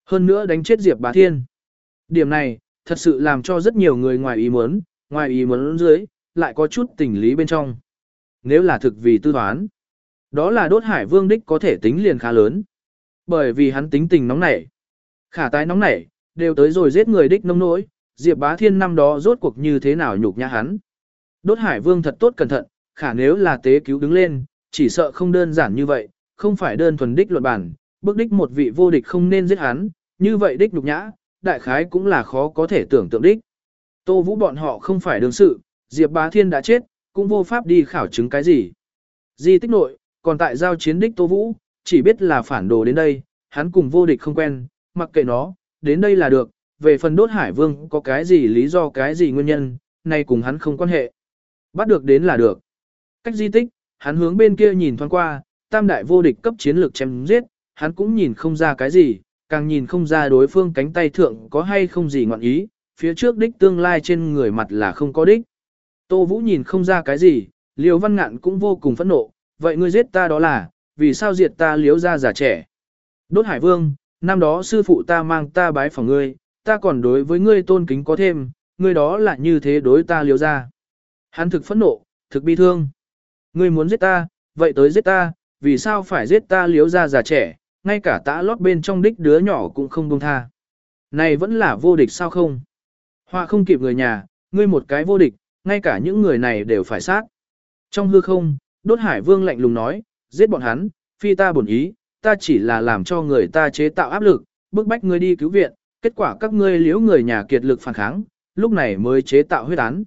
Hơn nữa đánh chết Diệp Bá Thiên. Điểm này, thật sự làm cho rất nhiều người ngoài ý muốn, ngoài ý muốn dưới, lại có chút tình lý bên trong. Nếu là thực vì tư toán, đó là đốt hải vương đích có thể tính liền khá lớn. Bởi vì hắn tính tình nóng nảy. Khả tái nóng nảy, đều tới rồi giết người đích nông nỗi, Diệp Bá Thiên năm đó rốt cuộc như thế nào nhục nhã hắn. Đốt hải vương thật tốt cẩn thận, khả nếu là tế cứu đứng lên, chỉ sợ không đơn giản như vậy, không phải đơn thuần đích luận bản, bước đích một vị vô địch không nên giết hắn, như vậy đích nhục nhã, đại khái cũng là khó có thể tưởng tượng đích. Tô Vũ bọn họ không phải đương sự, Diệp Bá Thiên đã chết, cũng vô pháp đi khảo chứng cái gì. Di tích nội, còn tại giao chiến đích Tô Vũ, chỉ biết là phản đồ đến đây, hắn cùng vô địch không quen, mặc kệ nó, đến đây là được, về phần đốt hải vương có cái gì lý do cái gì nguyên nhân, nay cùng hắn không quan hệ. Bắt được đến là được. Cách di tích, hắn hướng bên kia nhìn thoáng qua, tam đại vô địch cấp chiến lược chém giết, hắn cũng nhìn không ra cái gì, càng nhìn không ra đối phương cánh tay thượng có hay không gì ngọn ý, phía trước đích tương lai trên người mặt là không có đích. Tô Vũ nhìn không ra cái gì, Liêu Văn Ngạn cũng vô cùng phẫn nộ, vậy ngươi giết ta đó là, vì sao diệt ta liếu ra già trẻ. Đốt Hải Vương, năm đó sư phụ ta mang ta bái phòng ngươi, ta còn đối với ngươi tôn kính có thêm, ngươi đó là như thế đối ta liếu ra. Hắn thực phẫn nộ, thực bi thương. Ngươi muốn giết ta, vậy tới giết ta, vì sao phải giết ta liếu ra già trẻ, ngay cả tã lót bên trong đích đứa nhỏ cũng không buông tha. Này vẫn là vô địch sao không? Họa không kịp người nhà, ngươi một cái vô địch, ngay cả những người này đều phải sát. Trong hư không, đốt hải vương lạnh lùng nói, giết bọn hắn, phi ta bổn ý, ta chỉ là làm cho người ta chế tạo áp lực, bức bách ngươi đi cứu viện, kết quả các ngươi liếu người nhà kiệt lực phản kháng, lúc này mới chế tạo huyết án.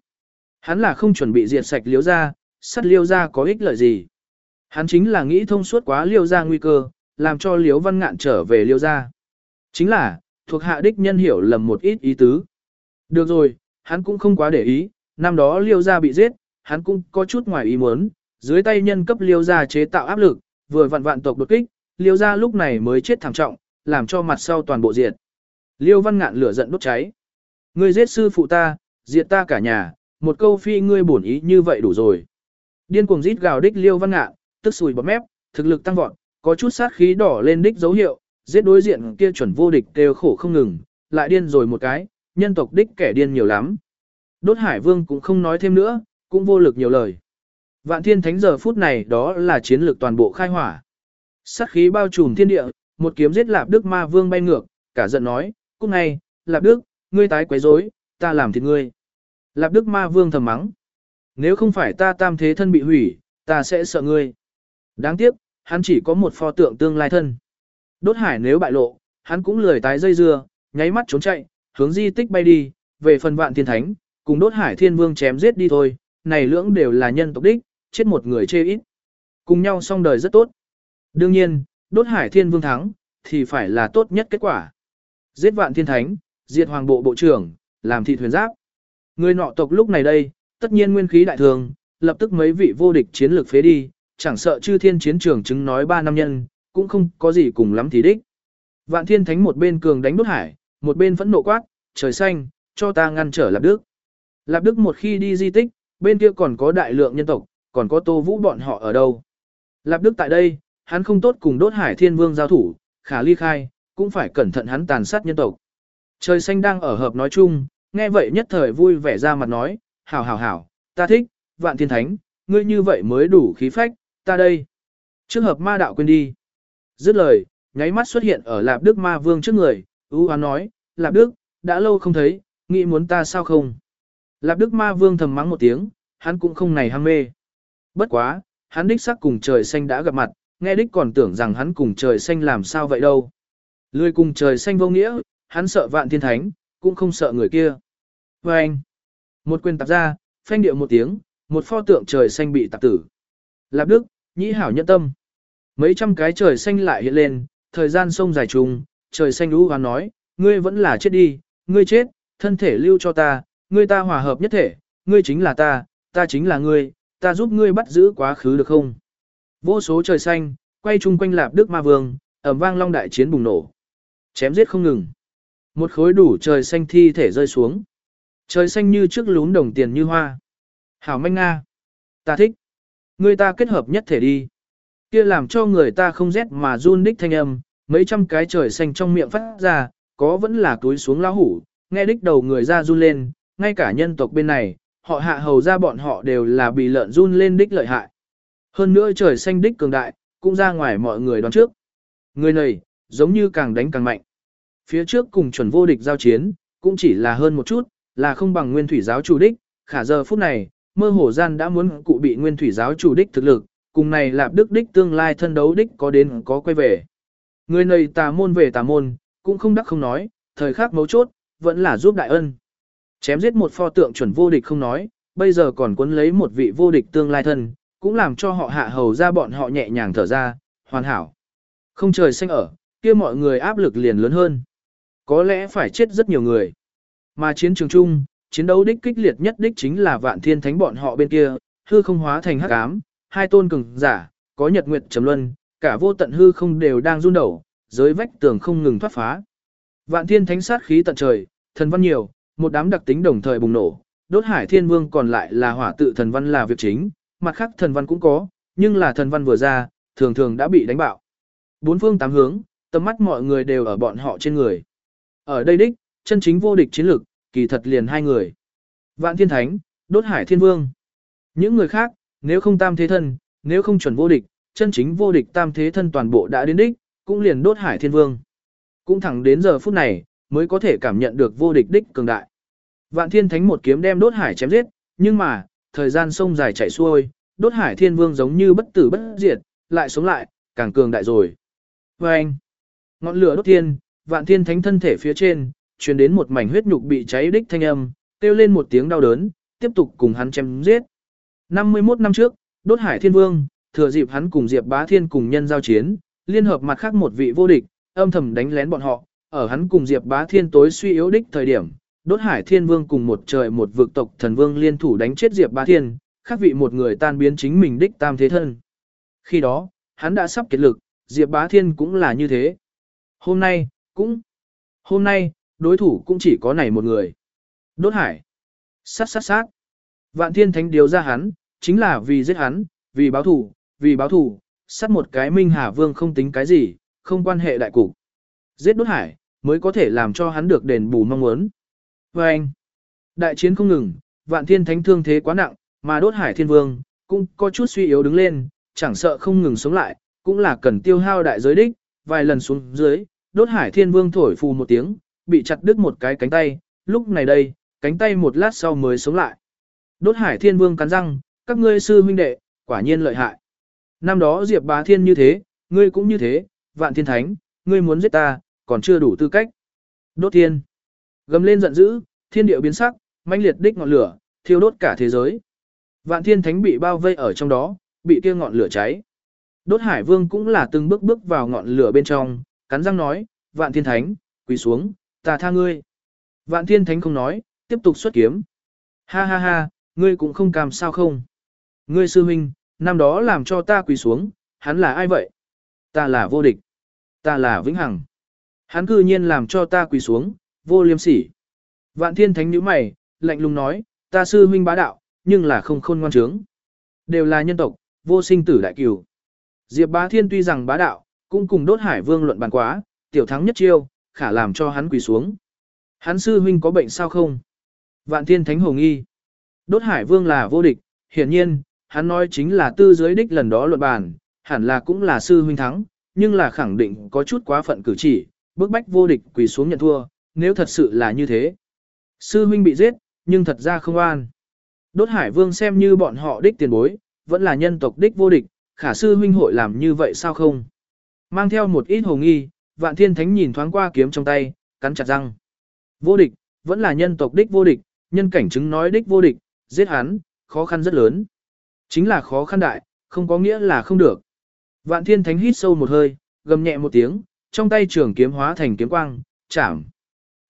Hắn là không chuẩn bị diệt sạch liếu ra, sắt liêu ra có ích lợi gì. Hắn chính là nghĩ thông suốt quá liêu ra nguy cơ, làm cho Liễu văn ngạn trở về liêu gia, Chính là, thuộc hạ đích nhân hiểu lầm một ít ý tứ. Được rồi, hắn cũng không quá để ý, năm đó liêu gia bị giết, hắn cũng có chút ngoài ý muốn, dưới tay nhân cấp liêu gia chế tạo áp lực, vừa vặn vạn tộc đột kích, liêu gia lúc này mới chết thảm trọng, làm cho mặt sau toàn bộ diệt. Liêu văn ngạn lửa giận đốt cháy. Ngươi giết sư phụ ta, diệt ta cả nhà, một câu phi ngươi bổn ý như vậy đủ rồi. Điên cuồng rít gào đích liêu văn ngạn, tức sùi bọt mép, thực lực tăng vọt, có chút sát khí đỏ lên đích dấu hiệu, giết đối diện kia chuẩn vô địch kêu khổ không ngừng, lại điên rồi một cái, nhân tộc đích kẻ điên nhiều lắm. Đốt Hải Vương cũng không nói thêm nữa, cũng vô lực nhiều lời. Vạn Thiên Thánh giờ phút này đó là chiến lược toàn bộ khai hỏa. Sát khí bao trùm thiên địa, một kiếm giết Lạp Đức Ma Vương bay ngược, cả giận nói, "Cút ngay, Lạp Đức, ngươi tái quấy rối, ta làm thịt ngươi." Lạp Đức Ma Vương thầm mắng, "Nếu không phải ta tam thế thân bị hủy, ta sẽ sợ ngươi." Đáng tiếc, hắn chỉ có một pho tượng tương lai thân. Đốt Hải nếu bại lộ, hắn cũng lười tái dây dưa, nháy mắt trốn chạy, hướng di tích bay đi, về phần Vạn Thiên Thánh, cùng đốt hải thiên vương chém giết đi thôi, này lưỡng đều là nhân tộc đích, chết một người chê ít. Cùng nhau xong đời rất tốt. Đương nhiên, đốt hải thiên vương thắng, thì phải là tốt nhất kết quả. Giết vạn thiên thánh, diệt hoàng bộ bộ trưởng, làm thị thuyền giáp. Người nọ tộc lúc này đây, tất nhiên nguyên khí đại thường, lập tức mấy vị vô địch chiến lược phế đi, chẳng sợ chư thiên chiến trường chứng nói ba năm nhân, cũng không có gì cùng lắm thì đích. Vạn thiên thánh một bên cường đánh đốt hải, một bên phẫn nộ quát, trời xanh, cho ta ngăn trở lạp đức. Lạp Đức một khi đi di tích, bên kia còn có đại lượng nhân tộc, còn có Tô Vũ bọn họ ở đâu. Lạp Đức tại đây, hắn không tốt cùng đốt hải thiên vương giao thủ, khả ly khai, cũng phải cẩn thận hắn tàn sát nhân tộc. Trời xanh đang ở hợp nói chung, nghe vậy nhất thời vui vẻ ra mặt nói, hảo hảo hảo, ta thích, vạn thiên thánh, ngươi như vậy mới đủ khí phách, ta đây. Trước hợp ma đạo quên đi. Dứt lời, nháy mắt xuất hiện ở Lạp Đức ma vương trước người, ưu hoán nói, Lạp Đức, đã lâu không thấy, nghĩ muốn ta sao không? Lạp Đức Ma Vương thầm mắng một tiếng, hắn cũng không này ham mê. Bất quá, hắn đích xác cùng trời xanh đã gặp mặt, nghe đích còn tưởng rằng hắn cùng trời xanh làm sao vậy đâu. Lười cùng trời xanh vô nghĩa, hắn sợ vạn thiên thánh, cũng không sợ người kia. Và anh, một quyền tạp ra, phanh điệu một tiếng, một pho tượng trời xanh bị tạp tử. Lạp Đức, nhĩ hảo nhẫn tâm. Mấy trăm cái trời xanh lại hiện lên, thời gian sông dài trùng, trời xanh đú hoán nói, ngươi vẫn là chết đi, ngươi chết, thân thể lưu cho ta, ngươi ta hòa hợp nhất thể, ngươi chính là ta, ta chính là ngươi, ta giúp ngươi bắt giữ quá khứ được không? Vô số trời xanh, quay chung quanh lạp đức ma vương, ầm vang long đại chiến bùng nổ. Chém giết không ngừng. Một khối đủ trời xanh thi thể rơi xuống. Trời xanh như trước lún đồng tiền như hoa. Hảo manh nga. Ta thích. Người ta kết hợp nhất thể đi. Kia làm cho người ta không rét mà run đích thanh âm, mấy trăm cái trời xanh trong miệng phát ra, có vẫn là túi xuống lão hủ, nghe đích đầu người ra run lên, ngay cả nhân tộc bên này, họ hạ hầu ra bọn họ đều là bị lợn run lên đích lợi hại. Hơn nữa trời xanh đích cường đại, cũng ra ngoài mọi người đoán trước. Người này, giống như càng đánh càng mạnh. Phía trước cùng chuẩn vô địch giao chiến, cũng chỉ là hơn một chút, là không bằng nguyên thủy giáo chủ đích, khả giờ phút này, mơ hồ gian đã muốn cụ bị nguyên thủy giáo chủ đích thực lực, cùng này lạp đức đích tương lai thân đấu đích có đến có quay về. Người này tà môn về tà môn, cũng không đắc không nói, thời khắc mấu chốt, vẫn là giúp đại ân. Chém giết một pho tượng chuẩn vô địch không nói, bây giờ còn cuốn lấy một vị vô địch tương lai thân, cũng làm cho họ hạ hầu ra bọn họ nhẹ nhàng thở ra, hoàn hảo. Không trời xanh ở, kia mọi người áp lực liền lớn hơn. Có lẽ phải chết rất nhiều người. Mà chiến trường chung, chiến đấu đích kích liệt nhất đích chính là vạn thiên thánh bọn họ bên kia, hư không hóa thành hắc ám, hai tôn cường giả, có nhật nguyệt trầm luân, cả vô tận hư không đều đang run đầu, giới vách tường không ngừng thoát phá. Vạn thiên thánh sát khí tận trời, thần văn nhiều, một đám đặc tính đồng thời bùng nổ, đốt hải thiên vương còn lại là hỏa tự thần văn là việc chính, mặt khác thần văn cũng có, nhưng là thần văn vừa ra, thường thường đã bị đánh bạo. Bốn phương tám hướng, tầm mắt mọi người đều ở bọn họ trên người. Ở đây đích, chân chính vô địch chiến lực, kỳ thật liền hai người. Vạn thiên thánh, đốt hải thiên vương. Những người khác, nếu không tam thế thân, nếu không chuẩn vô địch, chân chính vô địch tam thế thân toàn bộ đã đến đích, cũng liền đốt hải thiên vương. Cũng thẳng đến giờ phút này, mới có thể cảm nhận được vô địch đích cường đại. Vạn thiên thánh một kiếm đem đốt hải chém giết, nhưng mà, thời gian sông dài chảy xuôi, đốt hải thiên vương giống như bất tử bất diệt, lại sống lại, càng cường đại rồi. Và anh, ngọn lửa đốt thiên, vạn thiên thánh thân thể phía trên, truyền đến một mảnh huyết nhục bị cháy đích thanh âm, kêu lên một tiếng đau đớn, tiếp tục cùng hắn chém giết. 51 năm trước, đốt hải thiên vương, thừa dịp hắn cùng Diệp Bá Thiên cùng nhân giao chiến, liên hợp mặt khác một vị vô địch, âm thầm đánh lén bọn họ, ở hắn cùng Diệp Bá Thiên tối suy yếu đích thời điểm, Đốt Hải Thiên Vương cùng một trời một vực tộc thần vương liên thủ đánh chết Diệp Bá Thiên, khác vị một người tan biến chính mình đích tam thế thân. Khi đó, hắn đã sắp kết lực, Diệp Bá Thiên cũng là như thế. Hôm nay, cũng, hôm nay, đối thủ cũng chỉ có này một người. Đốt Hải, sát sát sát. Vạn Thiên Thánh điều ra hắn, chính là vì giết hắn, vì báo thù, vì báo thù, sát một cái Minh Hà Vương không tính cái gì, không quan hệ đại cục. Giết đốt hải, mới có thể làm cho hắn được đền bù mong muốn. Và anh, đại chiến không ngừng, vạn thiên thánh thương thế quá nặng, mà đốt hải thiên vương, cũng có chút suy yếu đứng lên, chẳng sợ không ngừng sống lại, cũng là cần tiêu hao đại giới đích, vài lần xuống dưới, đốt hải thiên vương thổi phù một tiếng, bị chặt đứt một cái cánh tay, lúc này đây, cánh tay một lát sau mới sống lại. Đốt hải thiên vương cắn răng, các ngươi sư huynh đệ, quả nhiên lợi hại. Năm đó Diệp bá thiên như thế, ngươi cũng như thế, vạn thiên thánh, ngươi muốn giết ta, còn chưa đủ tư cách. Đốt thiên. Gầm lên giận dữ, thiên địa biến sắc, mãnh liệt đích ngọn lửa, thiêu đốt cả thế giới. Vạn thiên thánh bị bao vây ở trong đó, bị kia ngọn lửa cháy. Đốt hải vương cũng là từng bước bước vào ngọn lửa bên trong, cắn răng nói, vạn thiên thánh, quỳ xuống, ta tha ngươi. Vạn thiên thánh không nói, tiếp tục xuất kiếm. Ha ha ha, ngươi cũng không cam sao không. Ngươi sư huynh, năm đó làm cho ta quỳ xuống, hắn là ai vậy? Ta là vô địch. Ta là vĩnh hằng. Hắn cư nhiên làm cho ta quỳ xuống, vô liêm sỉ. Vạn thiên thánh nhíu mày, lạnh lùng nói, ta sư huynh bá đạo, nhưng là không khôn ngoan trướng. Đều là nhân tộc, vô sinh tử đại cửu. Diệp bá thiên tuy rằng bá đạo, cũng cùng đốt hải vương luận bàn quá, tiểu thắng nhất chiêu, khả làm cho hắn quỳ xuống. Hắn sư huynh có bệnh sao không? Vạn thiên thánh hồng nghi. Đốt hải vương là vô địch, hiển nhiên, hắn nói chính là tư giới đích lần đó luận bàn, hẳn là cũng là sư huynh thắng, nhưng là khẳng định có chút quá phận cử chỉ, bước bách vô địch quỳ xuống nhận thua, nếu thật sự là như thế. Sư huynh bị giết, nhưng thật ra không an. Đốt Hải Vương xem như bọn họ đích tiền bối, vẫn là nhân tộc đích vô địch, khả sư huynh hội làm như vậy sao không? Mang theo một ít hồ nghi, vạn thiên thánh nhìn thoáng qua kiếm trong tay, cắn chặt răng. Vô địch, vẫn là nhân tộc đích vô địch, nhân cảnh chứng nói đích vô địch, giết hắn, khó khăn rất lớn. Chính là khó khăn đại, không có nghĩa là không được. Vạn thiên thánh hít sâu một hơi, gầm nhẹ một tiếng, trong tay trường kiếm hóa thành kiếm quang, chảm.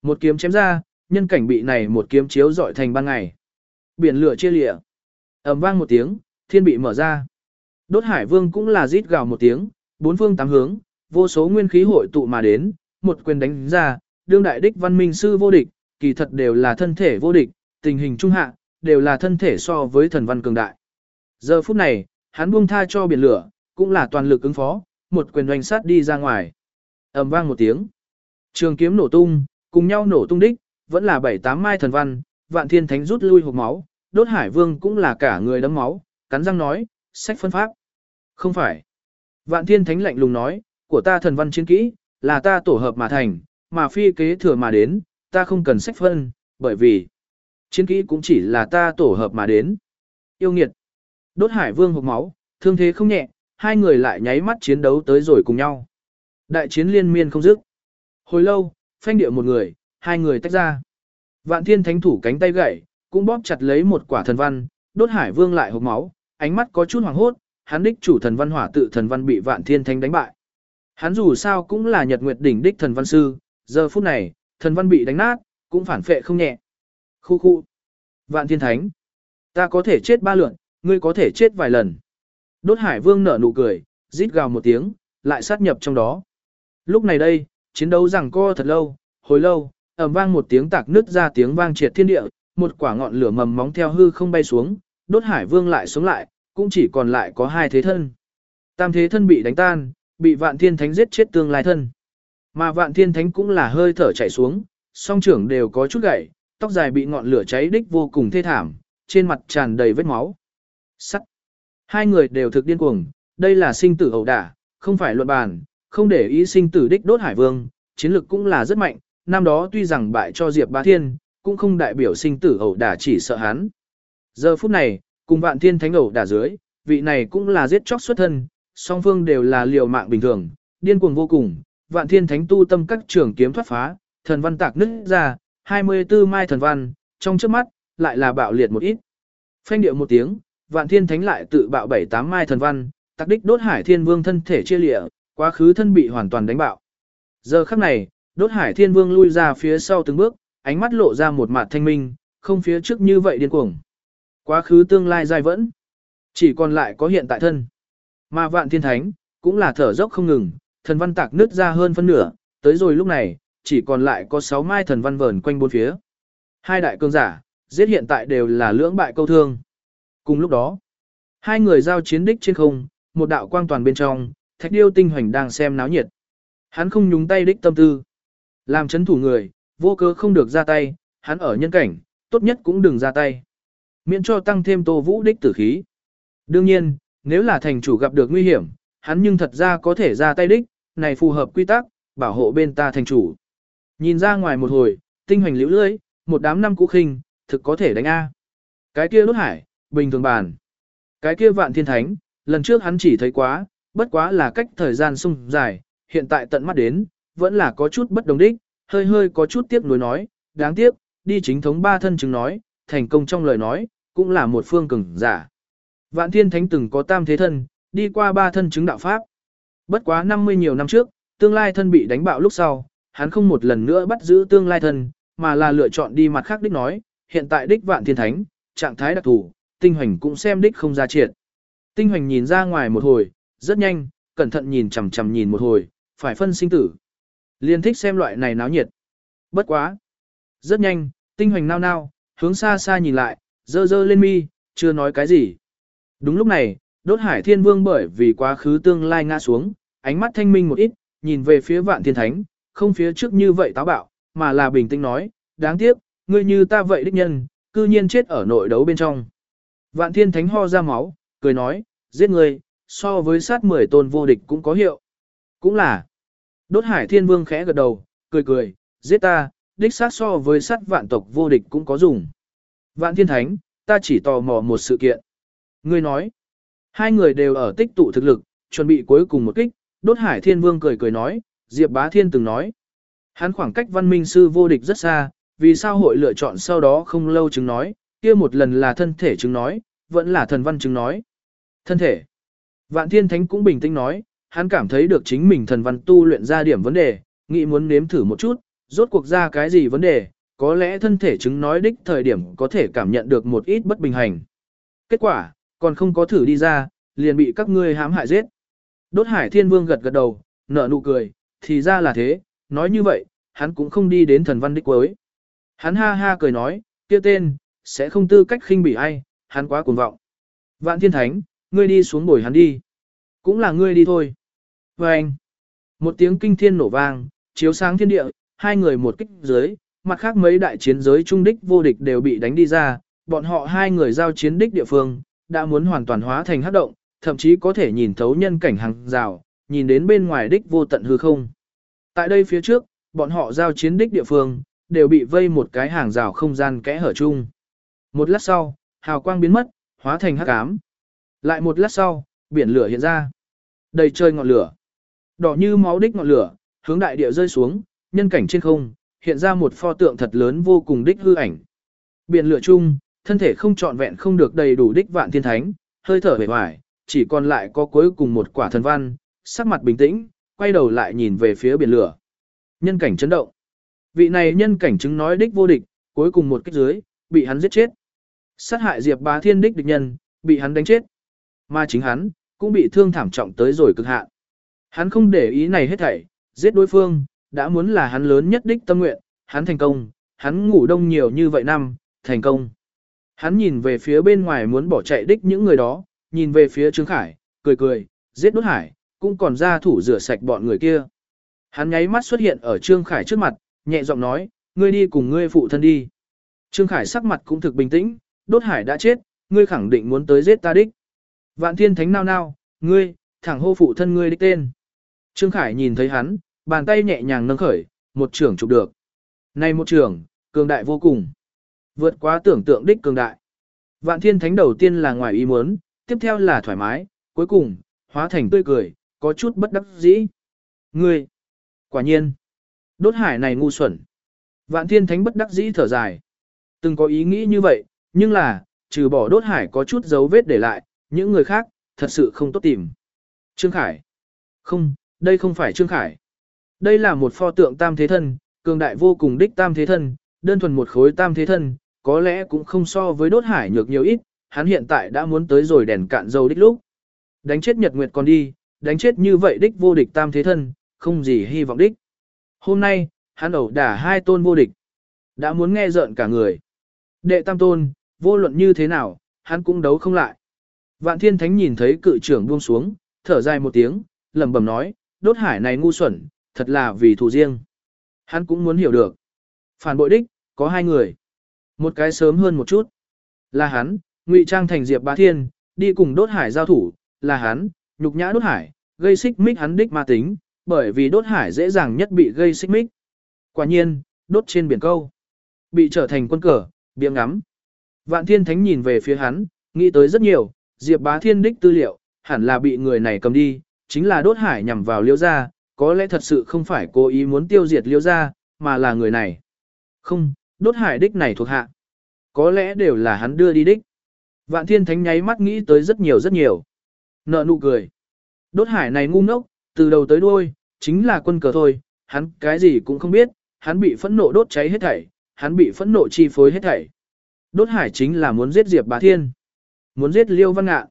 Một kiếm chém ra, nhân cảnh bị này một kiếm chiếu dọi thành ban ngày. Biển lửa chia lịa. ầm vang một tiếng, thiên bị mở ra. Đốt hải vương cũng là rít gào một tiếng, bốn phương tám hướng, vô số nguyên khí hội tụ mà đến, một quyền đánh ra, đương đại đích văn minh sư vô địch, kỳ thật đều là thân thể vô địch, tình hình trung hạ, đều là thân thể so với thần văn cường đại. Giờ phút này, hắn buông tha cho biển lửa, cũng là toàn lực ứng phó, một quyền doanh sát đi ra ngoài. ầm vang một tiếng. Trường kiếm nổ tung, cùng nhau nổ tung đích, vẫn là bảy tám mai thần văn, vạn thiên thánh rút lui hộp máu, đốt hải vương cũng là cả người đấm máu, cắn răng nói, sách phân pháp. Không phải. Vạn thiên thánh lạnh lùng nói, của ta thần văn chiến kỹ, là ta tổ hợp mà thành, mà phi kế thừa mà đến, ta không cần sách phân, bởi vì chiến kỹ cũng chỉ là ta tổ hợp mà đến. Yêu nghiệt. Đốt hải vương hộp máu, thương thế không nhẹ, hai người lại nháy mắt chiến đấu tới rồi cùng nhau. Đại chiến liên miên không dứt. Hồi lâu, phanh điệu một người, hai người tách ra. Vạn thiên thánh thủ cánh tay gãy, cũng bóp chặt lấy một quả thần văn, đốt hải vương lại hộp máu, ánh mắt có chút hoảng hốt, hắn đích chủ thần văn hỏa tự thần văn bị vạn thiên thánh đánh bại. Hắn dù sao cũng là nhật nguyệt đỉnh đích thần văn sư, giờ phút này, thần văn bị đánh nát, cũng phản phệ không nhẹ. Khu khu. Vạn thiên thánh. Ta có thể chết ba lượn, ngươi có thể chết vài lần. Đốt hải vương nở nụ cười, rít gào một tiếng, lại sát nhập trong đó. Lúc này đây, chiến đấu rằng co thật lâu, hồi lâu, ầm vang một tiếng tạc nứt ra tiếng vang triệt thiên địa, một quả ngọn lửa mầm móng theo hư không bay xuống, đốt hải vương lại xuống lại, cũng chỉ còn lại có hai thế thân. Tam thế thân bị đánh tan, bị vạn thiên thánh giết chết tương lai thân. Mà vạn thiên thánh cũng là hơi thở chảy xuống, song trưởng đều có chút gãy, tóc dài bị ngọn lửa cháy đích vô cùng thê thảm, trên mặt tràn đầy vết máu. Sắt. Hai người đều thực điên cuồng, đây là sinh tử ẩu đả, không phải luận bàn, không để ý sinh tử đích đốt hải vương, chiến lực cũng là rất mạnh, năm đó tuy rằng bại cho Diệp Bá Thiên, cũng không đại biểu sinh tử ẩu đả chỉ sợ hắn. Giờ phút này, cùng vạn thiên thánh ẩu đả dưới, vị này cũng là giết chóc xuất thân, song phương đều là liều mạng bình thường, điên cuồng vô cùng, vạn thiên thánh tu tâm các trường kiếm thoát phá, thần văn tạc nứt ra, 24 mai thần văn, trong trước mắt, lại là bạo liệt một ít. Phanh điệu một tiếng, vạn thiên thánh lại tự bạo bảy tám mai thần văn, tạc đích đốt hải thiên vương thân thể chia lịa, quá khứ thân bị hoàn toàn đánh bạo. Giờ khắc này, đốt hải thiên vương lui ra phía sau từng bước, ánh mắt lộ ra một mặt thanh minh, không phía trước như vậy điên cuồng. Quá khứ tương lai dài vẫn, chỉ còn lại có hiện tại thân. Mà vạn thiên thánh, cũng là thở dốc không ngừng, thần văn tạc nứt ra hơn phân nửa, tới rồi lúc này, chỉ còn lại có 6 mai thần văn vờn quanh bốn phía. Hai đại cương giả, giết hiện tại đều là lưỡng bại câu thương. Cùng lúc đó, hai người giao chiến đích trên không, một đạo quang toàn bên trong, thạch điêu tinh hoành đang xem náo nhiệt. Hắn không nhúng tay đích tâm tư. Làm chấn thủ người, vô cớ không được ra tay, hắn ở nhân cảnh, tốt nhất cũng đừng ra tay. Miễn cho tăng thêm tô vũ đích tử khí. Đương nhiên, nếu là thành chủ gặp được nguy hiểm, hắn nhưng thật ra có thể ra tay đích, này phù hợp quy tắc, bảo hộ bên ta thành chủ. Nhìn ra ngoài một hồi, tinh hoành liễu lưỡi, một đám năm cũ khinh, thực có thể đánh A. Cái kia đốt hải, bình thường bàn. Cái kia vạn thiên thánh, lần trước hắn chỉ thấy quá, bất quá là cách thời gian sung dài, hiện tại tận mắt đến, vẫn là có chút bất đồng đích, hơi hơi có chút tiếc nuối nói, đáng tiếc, đi chính thống ba thân chứng nói, thành công trong lời nói, cũng là một phương cường giả. Vạn thiên thánh từng có tam thế thân, đi qua ba thân chứng đạo pháp. Bất quá 50 nhiều năm trước, tương lai thân bị đánh bạo lúc sau, hắn không một lần nữa bắt giữ tương lai thân, mà là lựa chọn đi mặt khác đích nói, hiện tại đích vạn thiên thánh, trạng thái đặc thù, tinh hoành cũng xem đích không ra triệt. Tinh hoành nhìn ra ngoài một hồi, rất nhanh, cẩn thận nhìn chằm chằm nhìn một hồi, phải phân sinh tử. Liên thích xem loại này náo nhiệt. Bất quá. Rất nhanh, tinh hoành nao nao, hướng xa xa nhìn lại, dơ dơ lên mi, chưa nói cái gì. Đúng lúc này, đốt hải thiên vương bởi vì quá khứ tương lai ngã xuống, ánh mắt thanh minh một ít, nhìn về phía vạn thiên thánh, không phía trước như vậy táo bạo, mà là bình tĩnh nói, đáng tiếc, ngươi như ta vậy đích nhân, cư nhiên chết ở nội đấu bên trong. Vạn thiên thánh ho ra máu, cười nói, giết ngươi, so với sát mười tôn vô địch cũng có hiệu. Cũng là, đốt hải thiên vương khẽ gật đầu, cười cười, giết ta, đích sát so với sát vạn tộc vô địch cũng có dùng. Vạn thiên thánh, ta chỉ tò mò một sự kiện. Ngươi nói, hai người đều ở tích tụ thực lực, chuẩn bị cuối cùng một kích, đốt hải thiên vương cười cười nói, Diệp bá thiên từng nói. Hắn khoảng cách văn minh sư vô địch rất xa, vì sao hội lựa chọn sau đó không lâu chứng nói, kia một lần là thân thể chứng nói, vẫn là thần văn chứng nói. Thân thể. Vạn thiên thánh cũng bình tĩnh nói, hắn cảm thấy được chính mình thần văn tu luyện ra điểm vấn đề, nghĩ muốn nếm thử một chút, rốt cuộc ra cái gì vấn đề, có lẽ thân thể chứng nói đích thời điểm có thể cảm nhận được một ít bất bình hành. Kết quả, còn không có thử đi ra, liền bị các ngươi hãm hại giết. Đốt hải thiên vương gật gật đầu, nở nụ cười, thì ra là thế, nói như vậy, hắn cũng không đi đến thần văn đích cuối. Hắn ha ha cười nói, kia tên, sẽ không tư cách khinh bỉ ai, hắn quá cuồng vọng. Vạn thiên thánh, ngươi đi xuống bồi hắn đi. Cũng là ngươi đi thôi. Và anh, một tiếng kinh thiên nổ vang, chiếu sáng thiên địa, hai người một kích dưới, mặt khác mấy đại chiến giới trung đích vô địch đều bị đánh đi ra, bọn họ hai người giao chiến đích địa phương, đã muốn hoàn toàn hóa thành hắc động, thậm chí có thể nhìn thấu nhân cảnh hàng rào, nhìn đến bên ngoài đích vô tận hư không. Tại đây phía trước, bọn họ giao chiến đích địa phương, đều bị vây một cái hàng rào không gian kẽ hở chung. Một lát sau, hào quang biến mất, hóa thành hắc ám. Lại một lát sau, biển lửa hiện ra. Đầy trời ngọn lửa. Đỏ như máu đích ngọn lửa, hướng đại địa rơi xuống, nhân cảnh trên không, hiện ra một pho tượng thật lớn vô cùng đích hư ảnh. Biển lửa chung, thân thể không trọn vẹn không được đầy đủ đích vạn thiên thánh, hơi thở bề ngoài, chỉ còn lại có cuối cùng một quả thần văn, sắc mặt bình tĩnh, quay đầu lại nhìn về phía biển lửa. Nhân cảnh chấn động. Vị này nhân cảnh chứng nói đích vô địch, cuối cùng một kích dưới, bị hắn giết chết. Sát hại Diệp Bá Thiên đích địch nhân, bị hắn đánh chết. Mà chính hắn, cũng bị thương thảm trọng tới rồi cực hạn. Hắn không để ý này hết thảy, giết đối phương, đã muốn là hắn lớn nhất đích tâm nguyện, hắn thành công, hắn ngủ đông nhiều như vậy năm, thành công. Hắn nhìn về phía bên ngoài muốn bỏ chạy đích những người đó, nhìn về phía Trương Khải, cười cười, giết đốt hải, cũng còn ra thủ rửa sạch bọn người kia. Hắn nháy mắt xuất hiện ở Trương Khải trước mặt, nhẹ giọng nói, ngươi đi cùng ngươi phụ thân đi. Trương Khải sắc mặt cũng thực bình tĩnh, đốt hải đã chết, ngươi khẳng định muốn tới giết ta đích. Vạn thiên thánh nao nao, ngươi, thẳng hô phụ thân ngươi đích tên. Trương Khải nhìn thấy hắn, bàn tay nhẹ nhàng nâng khởi, một trưởng chụp được. Này một trưởng, cường đại vô cùng. Vượt quá tưởng tượng đích cường đại. Vạn thiên thánh đầu tiên là ngoài ý muốn, tiếp theo là thoải mái, cuối cùng, hóa thành tươi cười, có chút bất đắc dĩ. Ngươi, quả nhiên, đốt hải này ngu xuẩn. Vạn thiên thánh bất đắc dĩ thở dài. Từng có ý nghĩ như vậy, nhưng là, trừ bỏ đốt hải có chút dấu vết để lại, những người khác, thật sự không tốt tìm. Trương Khải. Không, đây không phải Trương Khải. Đây là một pho tượng tam thế thân, cường đại vô cùng đích tam thế thân, đơn thuần một khối tam thế thân, có lẽ cũng không so với đốt hải nhược nhiều ít, hắn hiện tại đã muốn tới rồi đèn cạn dầu đích lúc. Đánh chết Nhật Nguyệt còn đi, đánh chết như vậy đích vô địch tam thế thân, không gì hy vọng đích. Hôm nay, hắn ẩu đả hai tôn vô địch. Đã muốn nghe giận cả người. Đệ tam tôn, vô luận như thế nào, hắn cũng đấu không lại. Vạn thiên thánh nhìn thấy cự trưởng buông xuống, thở dài một tiếng, lẩm bẩm nói, đốt hải này ngu xuẩn, thật là vì thù riêng. Hắn cũng muốn hiểu được. Phản bội đích, có hai người. Một cái sớm hơn một chút. Là hắn, ngụy trang thành Diệp Bá Thiên, đi cùng đốt hải giao thủ, là hắn, nhục nhã đốt hải, gây xích mích hắn đích ma tính, bởi vì đốt hải dễ dàng nhất bị gây xích mích. Quả nhiên, đốt trên biển câu. Bị trở thành quân cờ, biếng ngắm. Vạn thiên thánh nhìn về phía hắn, nghĩ tới rất nhiều, Diệp bá thiên đích tư liệu, hẳn là bị người này cầm đi, chính là đốt hải nhằm vào liêu gia, có lẽ thật sự không phải cố ý muốn tiêu diệt liêu gia, mà là người này. Không, đốt hải đích này thuộc hạ. Có lẽ đều là hắn đưa đi đích. Vạn thiên thánh nháy mắt nghĩ tới rất nhiều rất nhiều. Nợ nụ cười. Đốt hải này ngu ngốc, từ đầu tới đuôi, chính là quân cờ thôi, hắn cái gì cũng không biết, hắn bị phẫn nộ đốt cháy hết thảy, hắn bị phẫn nộ chi phối hết thảy. Đốt hải chính là muốn giết Diệp Bá Thiên, muốn giết Liêu Văn Ngạ.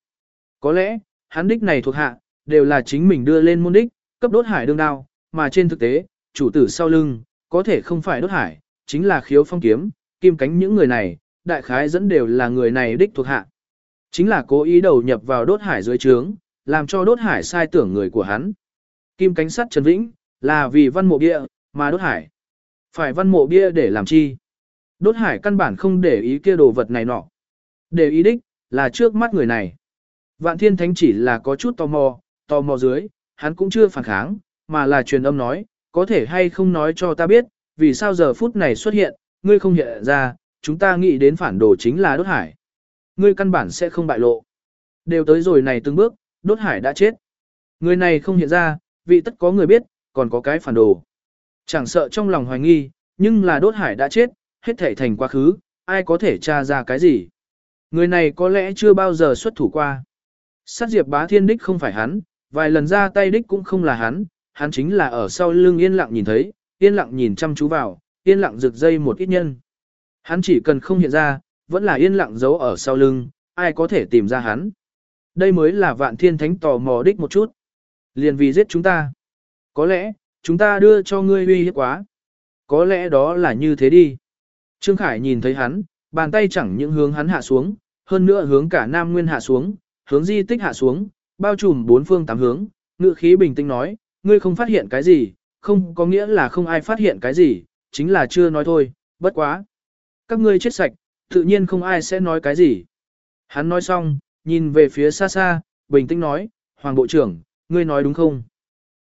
Có lẽ, hắn đích này thuộc hạ, đều là chính mình đưa lên môn đích, cấp đốt hải đương đao, mà trên thực tế, chủ tử sau lưng, có thể không phải đốt hải, chính là khiếu phong kiếm, kim cánh những người này, đại khái dẫn đều là người này đích thuộc hạ. Chính là cố ý đầu nhập vào đốt hải dưới trướng, làm cho đốt hải sai tưởng người của hắn. Kim cánh sắt Trần Vĩnh, là vì văn mộ bia, mà đốt hải. Phải văn mộ bia để làm chi? Đốt hải căn bản không để ý kia đồ vật này nọ. Để ý đích, là trước mắt người này. Vạn thiên thánh chỉ là có chút tò mò, tò mò dưới, hắn cũng chưa phản kháng, mà là truyền âm nói, có thể hay không nói cho ta biết, vì sao giờ phút này xuất hiện, ngươi không hiện ra, chúng ta nghĩ đến phản đồ chính là đốt hải. Ngươi căn bản sẽ không bại lộ. Đều tới rồi này từng bước, đốt hải đã chết. Người này không hiện ra, vị tất có người biết, còn có cái phản đồ. Chẳng sợ trong lòng hoài nghi, nhưng là đốt hải đã chết, hết thể thành quá khứ, ai có thể tra ra cái gì. Người này có lẽ chưa bao giờ xuất thủ qua. Sát diệp bá thiên đích không phải hắn, vài lần ra tay đích cũng không là hắn, hắn chính là ở sau lưng yên lặng nhìn thấy, yên lặng nhìn chăm chú vào, yên lặng rực dây một ít nhân. Hắn chỉ cần không hiện ra, vẫn là yên lặng giấu ở sau lưng, ai có thể tìm ra hắn. Đây mới là vạn thiên thánh tò mò đích một chút. Liền vì giết chúng ta. Có lẽ, chúng ta đưa cho ngươi uy hiếp quá. Có lẽ đó là như thế đi. Trương Khải nhìn thấy hắn, bàn tay chẳng những hướng hắn hạ xuống, hơn nữa hướng cả Nam Nguyên hạ xuống, hướng di tích hạ xuống, bao trùm bốn phương tám hướng, ngựa khí bình tĩnh nói, ngươi không phát hiện cái gì, không có nghĩa là không ai phát hiện cái gì, chính là chưa nói thôi, bất quá. Các ngươi chết sạch, tự nhiên không ai sẽ nói cái gì. Hắn nói xong, nhìn về phía xa xa, bình tĩnh nói, Hoàng Bộ trưởng, ngươi nói đúng không?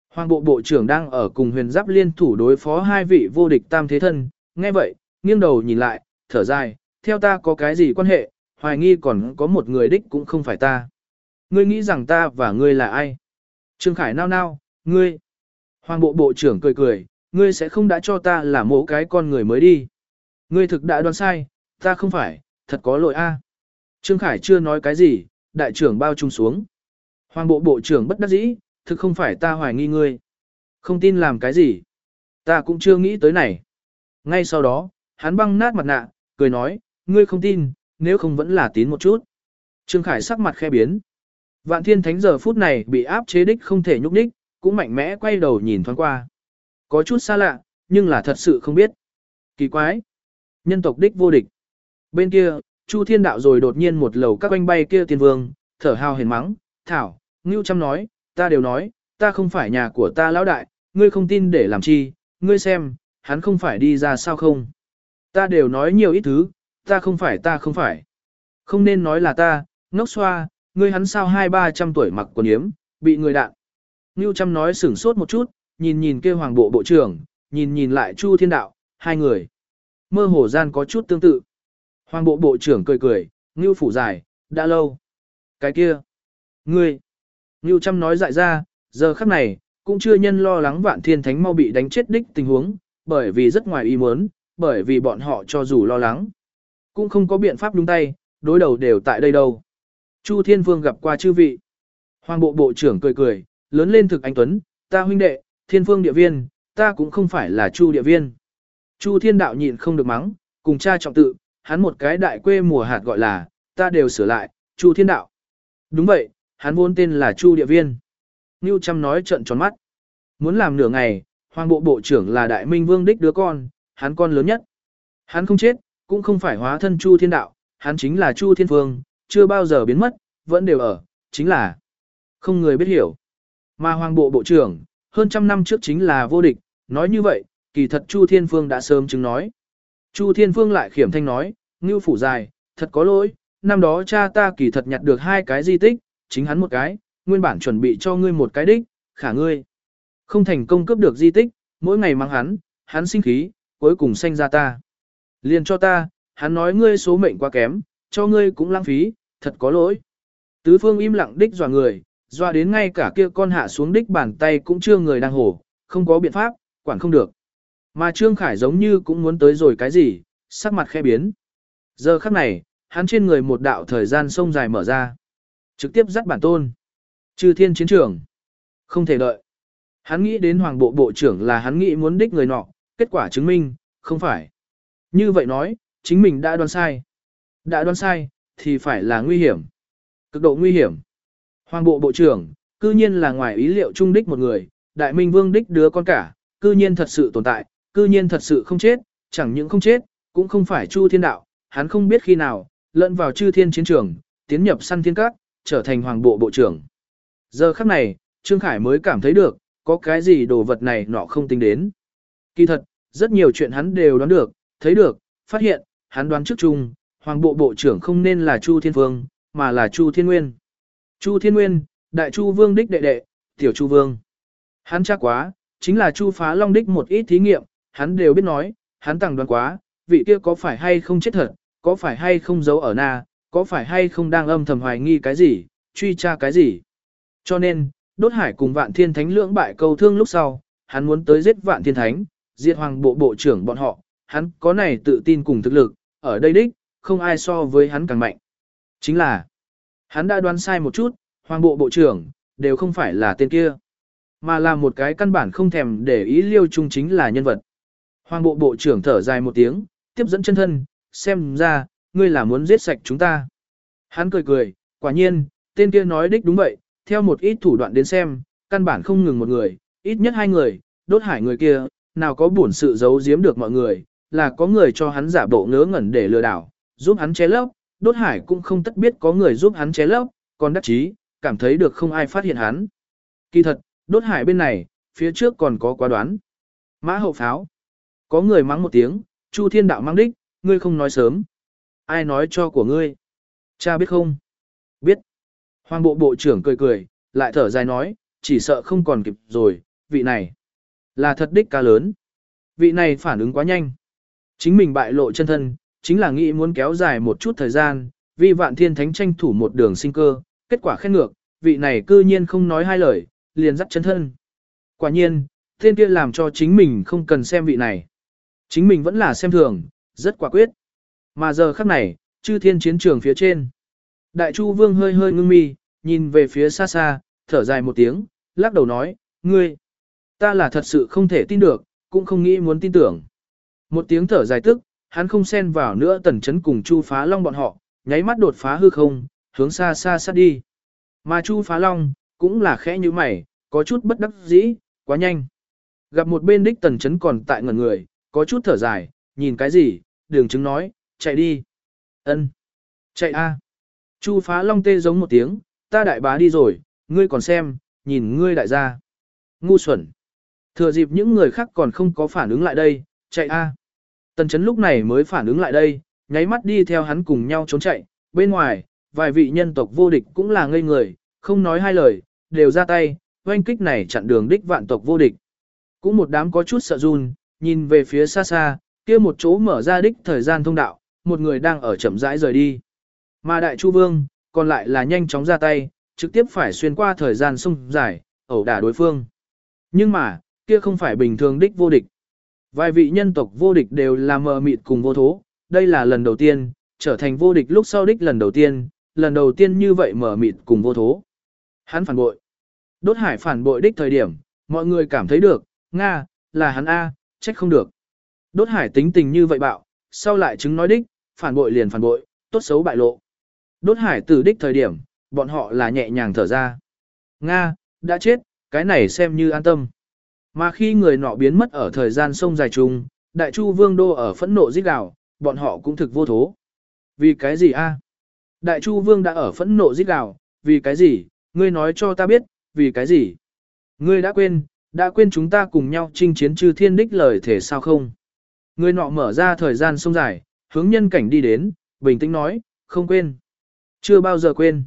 Hoàng Bộ Bộ trưởng đang ở cùng huyền giáp liên thủ đối phó hai vị vô địch tam thế thân, nghe vậy, nghiêng đầu nhìn lại, thở dài, theo ta có cái gì quan hệ, hoài nghi còn có một người đích cũng không phải ta. Ngươi nghĩ rằng ta và ngươi là ai? Trương Khải nao nao, ngươi. Hoàng bộ bộ trưởng cười cười, ngươi sẽ không đã cho ta là mẫu cái con người mới đi. Ngươi thực đã đoán sai, ta không phải, thật có lỗi a. À. Trương Khải chưa nói cái gì, đại trưởng bao trung xuống. Hoàng bộ bộ trưởng bất đắc dĩ, thực không phải ta hoài nghi ngươi. Không tin làm cái gì. Ta cũng chưa nghĩ tới này. Ngay sau đó, hắn băng nát mặt nạ, cười nói, ngươi không tin, nếu không vẫn là tín một chút. Trương Khải sắc mặt khe biến. Vạn thiên thánh giờ phút này bị áp chế đích không thể nhúc đích, cũng mạnh mẽ quay đầu nhìn thoáng qua. Có chút xa lạ, nhưng là thật sự không biết. Kỳ quái. Nhân tộc đích vô địch. Bên kia, Chu Thiên Đạo rồi đột nhiên một lầu các quanh bay kia tiên vương, thở hào hển mắng, thảo, Ngưu chăm nói, ta đều nói, ta không phải nhà của ta lão đại, ngươi không tin để làm chi, ngươi xem, hắn không phải đi ra sao không. Ta đều nói nhiều ít thứ, ta không phải ta không phải. Không nên nói là ta, ngốc xoa, ngươi hắn sao hai ba trăm tuổi mặc quần yếm, bị người đạn. Ngưu Trăm nói sửng sốt một chút, nhìn nhìn kêu hoàng bộ bộ trưởng, nhìn nhìn lại Chu Thiên Đạo, hai người. Mơ hồ gian có chút tương tự. Hoàng bộ bộ trưởng cười cười, Ngưu phủ dài, đã lâu. Cái kia. Ngươi. Ngưu Trăm nói dại ra, giờ khắc này, cũng chưa nhân lo lắng vạn thiên thánh mau bị đánh chết đích tình huống, bởi vì rất ngoài ý muốn, bởi vì bọn họ cho dù lo lắng. Cũng không có biện pháp đúng tay, đối đầu đều tại đây đâu. Chu Thiên Vương gặp qua chư vị. Hoàng bộ bộ trưởng cười cười, lớn lên thực anh Tuấn, ta huynh đệ, thiên phương địa viên, ta cũng không phải là chu địa viên. Chu Thiên Đạo nhịn không được mắng, cùng cha trọng tự, hắn một cái đại quê mùa hạt gọi là, ta đều sửa lại, Chu Thiên Đạo. Đúng vậy, hắn vốn tên là Chu Địa Viên. Ngưu Trâm nói trận tròn mắt. Muốn làm nửa ngày, hoàng bộ bộ trưởng là đại minh vương đích đứa con, hắn con lớn nhất. Hắn không chết, cũng không phải hóa thân Chu Thiên Đạo, hắn chính là Chu Thiên Phương, chưa bao giờ biến mất, vẫn đều ở, chính là không người biết hiểu. Mà hoàng bộ bộ trưởng, hơn trăm năm trước chính là vô địch, nói như vậy, kỳ thật Chu Thiên Phương đã sớm chứng nói. Chu Thiên Phương lại khiểm thanh nói, ngưu phủ dài, thật có lỗi, năm đó cha ta kỳ thật nhặt được hai cái di tích, chính hắn một cái, nguyên bản chuẩn bị cho ngươi một cái đích, khả ngươi. Không thành công cướp được di tích, mỗi ngày mang hắn, hắn sinh khí, cuối cùng sanh ra ta. Liền cho ta, hắn nói ngươi số mệnh quá kém, cho ngươi cũng lãng phí, thật có lỗi. Tứ phương im lặng đích dò người, dọa đến ngay cả kia con hạ xuống đích bàn tay cũng chưa người đang hổ, không có biện pháp, quản không được. Mà Trương Khải giống như cũng muốn tới rồi cái gì, sắc mặt khẽ biến. Giờ khắc này, hắn trên người một đạo thời gian sông dài mở ra. Trực tiếp dắt bản tôn. Trừ thiên chiến trường. Không thể đợi. Hắn nghĩ đến hoàng bộ bộ trưởng là hắn nghĩ muốn đích người nọ, kết quả chứng minh, không phải. Như vậy nói, chính mình đã đoán sai. Đã đoán sai, thì phải là nguy hiểm. Cực độ nguy hiểm. Hoàng bộ bộ trưởng, cư nhiên là ngoài ý liệu trung đích một người, đại minh vương đích đứa con cả, cư nhiên thật sự tồn tại, cư nhiên thật sự không chết, chẳng những không chết, cũng không phải Chu Thiên Đạo, hắn không biết khi nào, lẫn vào chư thiên chiến trường, tiến nhập săn thiên các, trở thành hoàng bộ bộ trưởng. Giờ khắc này, Trương Khải mới cảm thấy được, có cái gì đồ vật này nọ không tính đến. Kỳ thật, rất nhiều chuyện hắn đều đoán được, thấy được, phát hiện, hắn đoán trước chung, hoàng bộ bộ trưởng không nên là Chu Thiên Phương, mà là Chu Thiên Nguyên. Chu Thiên Nguyên, đại Chu Vương đích đệ đệ, tiểu Chu Vương. Hắn chắc quá, chính là Chu Phá Long đích một ít thí nghiệm, hắn đều biết nói, hắn tàng đoán quá, vị kia có phải hay không chết thật, có phải hay không giấu ở na, có phải hay không đang âm thầm hoài nghi cái gì, truy tra cái gì. Cho nên, đốt hải cùng vạn thiên thánh lưỡng bại câu thương lúc sau, hắn muốn tới giết vạn thiên thánh, diệt hoàng bộ bộ trưởng bọn họ, hắn có này tự tin cùng thực lực, ở đây đích, không ai so với hắn càng mạnh. Chính là, hắn đã đoán sai một chút, hoàng bộ bộ trưởng, đều không phải là tên kia, mà là một cái căn bản không thèm để ý liêu trung chính là nhân vật. Hoàng bộ bộ trưởng thở dài một tiếng, tiếp dẫn chân thân, xem ra, ngươi là muốn giết sạch chúng ta. Hắn cười cười, quả nhiên, tên kia nói đích đúng vậy, theo một ít thủ đoạn đến xem, căn bản không ngừng một người, ít nhất hai người, đốt hải người kia, nào có buồn sự giấu giếm được mọi người, là có người cho hắn giả bộ ngớ ngẩn để lừa đảo, giúp hắn che lấp, đốt hải cũng không tất biết có người giúp hắn ché lấp, còn đắc chí, cảm thấy được không ai phát hiện hắn. Kỳ thật, đốt hải bên này, phía trước còn có quá đoán. Mã hậu pháo. Có người mắng một tiếng, Chu Thiên Đạo mang đích, ngươi không nói sớm. Ai nói cho của ngươi? Cha biết không? Biết. Hoàng bộ bộ trưởng cười cười, lại thở dài nói, chỉ sợ không còn kịp rồi, vị này. Là thật đích ca lớn. Vị này phản ứng quá nhanh. Chính mình bại lộ chân thân, chính là nghĩ muốn kéo dài một chút thời gian, vì vạn thiên thánh tranh thủ một đường sinh cơ, kết quả khen ngược, vị này cư nhiên không nói hai lời, liền dắt chân thân. Quả nhiên, thiên kia làm cho chính mình không cần xem vị này. Chính mình vẫn là xem thường, rất quả quyết. Mà giờ khắc này, chư thiên chiến trường phía trên. Đại Chu Vương hơi hơi ngưng mi, nhìn về phía xa xa, thở dài một tiếng, lắc đầu nói, ngươi, ta là thật sự không thể tin được, cũng không nghĩ muốn tin tưởng. Một tiếng thở dài tức, hắn không xen vào nữa tần chấn cùng Chu Phá Long bọn họ, nháy mắt đột phá hư không, hướng xa xa sát đi. Mà Chu Phá Long, cũng là khẽ như mày, có chút bất đắc dĩ, quá nhanh. Gặp một bên đích tần chấn còn tại ngẩn người, có chút thở dài, nhìn cái gì, đường chứng nói, chạy đi. ân Chạy a Chu phá long tê giống một tiếng, ta đại bá đi rồi, ngươi còn xem, nhìn ngươi đại gia. Ngu xuẩn. Thừa dịp những người khác còn không có phản ứng lại đây, chạy a Tần chấn lúc này mới phản ứng lại đây, nháy mắt đi theo hắn cùng nhau trốn chạy, bên ngoài, vài vị nhân tộc vô địch cũng là ngây người, không nói hai lời, đều ra tay, oanh kích này chặn đường đích vạn tộc vô địch. Cũng một đám có chút sợ run, nhìn về phía xa xa, kia một chỗ mở ra đích thời gian thông đạo, một người đang ở chậm rãi rời đi. Mà đại chu vương, còn lại là nhanh chóng ra tay, trực tiếp phải xuyên qua thời gian sông dài, ẩu đả đối phương. Nhưng mà, kia không phải bình thường đích vô địch. Vài vị nhân tộc vô địch đều là mờ mịt cùng vô thố, đây là lần đầu tiên, trở thành vô địch lúc sau đích lần đầu tiên, lần đầu tiên như vậy mờ mịt cùng vô thố. Hắn phản bội. Đốt hải phản bội đích thời điểm, mọi người cảm thấy được, Nga, là hắn A, trách không được. Đốt hải tính tình như vậy bạo, sau lại chứng nói đích, phản bội liền phản bội, tốt xấu bại lộ. Đốt hải từ đích thời điểm, bọn họ là nhẹ nhàng thở ra. Nga, đã chết, cái này xem như an tâm. Mà khi người nọ biến mất ở thời gian sông dài trùng, đại chu vương đô ở phẫn nộ giết gào, bọn họ cũng thực vô thố. Vì cái gì a? Đại chu vương đã ở phẫn nộ giết gào, vì cái gì, ngươi nói cho ta biết, vì cái gì? Ngươi đã quên, đã quên chúng ta cùng nhau chinh chiến chư thiên đích lời thể sao không? Người nọ mở ra thời gian sông dài, hướng nhân cảnh đi đến, bình tĩnh nói, không quên. Chưa bao giờ quên.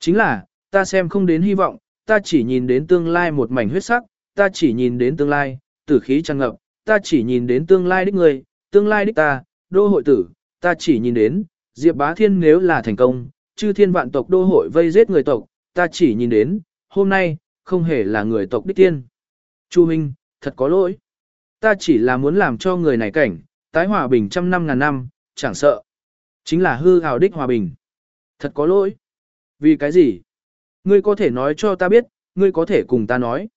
Chính là, ta xem không đến hy vọng, ta chỉ nhìn đến tương lai một mảnh huyết sắc, ta chỉ nhìn đến tương lai, tử khí tràn ngập, ta chỉ nhìn đến tương lai đích người, tương lai đích ta, đô hội tử, ta chỉ nhìn đến, Diệp Bá Thiên nếu là thành công, chư thiên vạn tộc đô hội vây giết người tộc, ta chỉ nhìn đến, hôm nay, không hề là người tộc đích tiên. Chu Minh, thật có lỗi. Ta chỉ là muốn làm cho người này cảnh, tái hòa bình trăm năm ngàn năm, chẳng sợ. Chính là hư hào đích hòa bình. Thật có lỗi. Vì cái gì? Ngươi có thể nói cho ta biết, ngươi có thể cùng ta nói.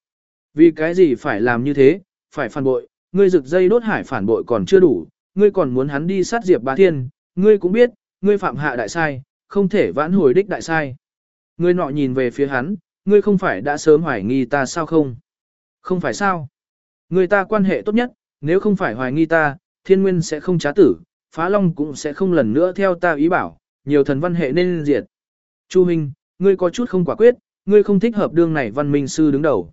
Vì cái gì phải làm như thế, phải phản bội, ngươi rực dây đốt hải phản bội còn chưa đủ, ngươi còn muốn hắn đi sát diệp bá thiên, ngươi cũng biết, ngươi phạm hạ đại sai, không thể vãn hồi đích đại sai. Ngươi nọ nhìn về phía hắn, ngươi không phải đã sớm hoài nghi ta sao không? Không phải sao? Người ta quan hệ tốt nhất, nếu không phải hoài nghi ta, thiên nguyên sẽ không trá tử, phá long cũng sẽ không lần nữa theo ta ý bảo, nhiều thần văn hệ nên diệt. Chu Minh, ngươi có chút không quả quyết, ngươi không thích hợp đương này văn minh sư đứng đầu.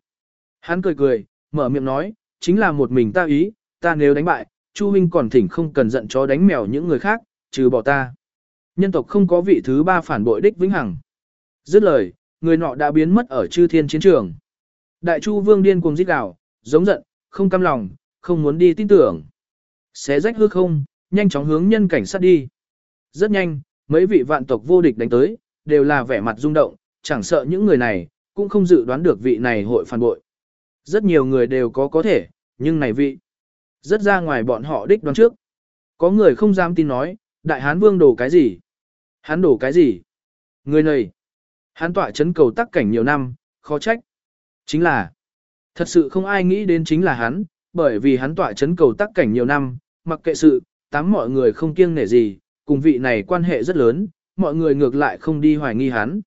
Hắn cười cười, mở miệng nói, chính là một mình ta ý, ta nếu đánh bại, Chu Minh còn thỉnh không cần giận chó đánh mèo những người khác, trừ bỏ ta. Nhân tộc không có vị thứ ba phản bội đích vĩnh hằng. Dứt lời, người nọ đã biến mất ở chư thiên chiến trường. Đại Chu Vương điên cuồng giết gào, giống giận, không cam lòng, không muốn đi tin tưởng. Xé rách hư không, nhanh chóng hướng nhân cảnh sát đi. Rất nhanh, mấy vị vạn tộc vô địch đánh tới, đều là vẻ mặt rung động, chẳng sợ những người này, cũng không dự đoán được vị này hội phản bội. Rất nhiều người đều có có thể, nhưng này vị, rất ra ngoài bọn họ đích đoán trước. Có người không dám tin nói, đại hán vương đổ cái gì? hán đổ cái gì? Người này, hán tỏa chấn cầu tắc cảnh nhiều năm, khó trách. Chính là, thật sự không ai nghĩ đến chính là hắn, bởi vì hắn tỏa chấn cầu tắc cảnh nhiều năm, mặc kệ sự, tám mọi người không kiêng nể gì, cùng vị này quan hệ rất lớn, mọi người ngược lại không đi hoài nghi hắn.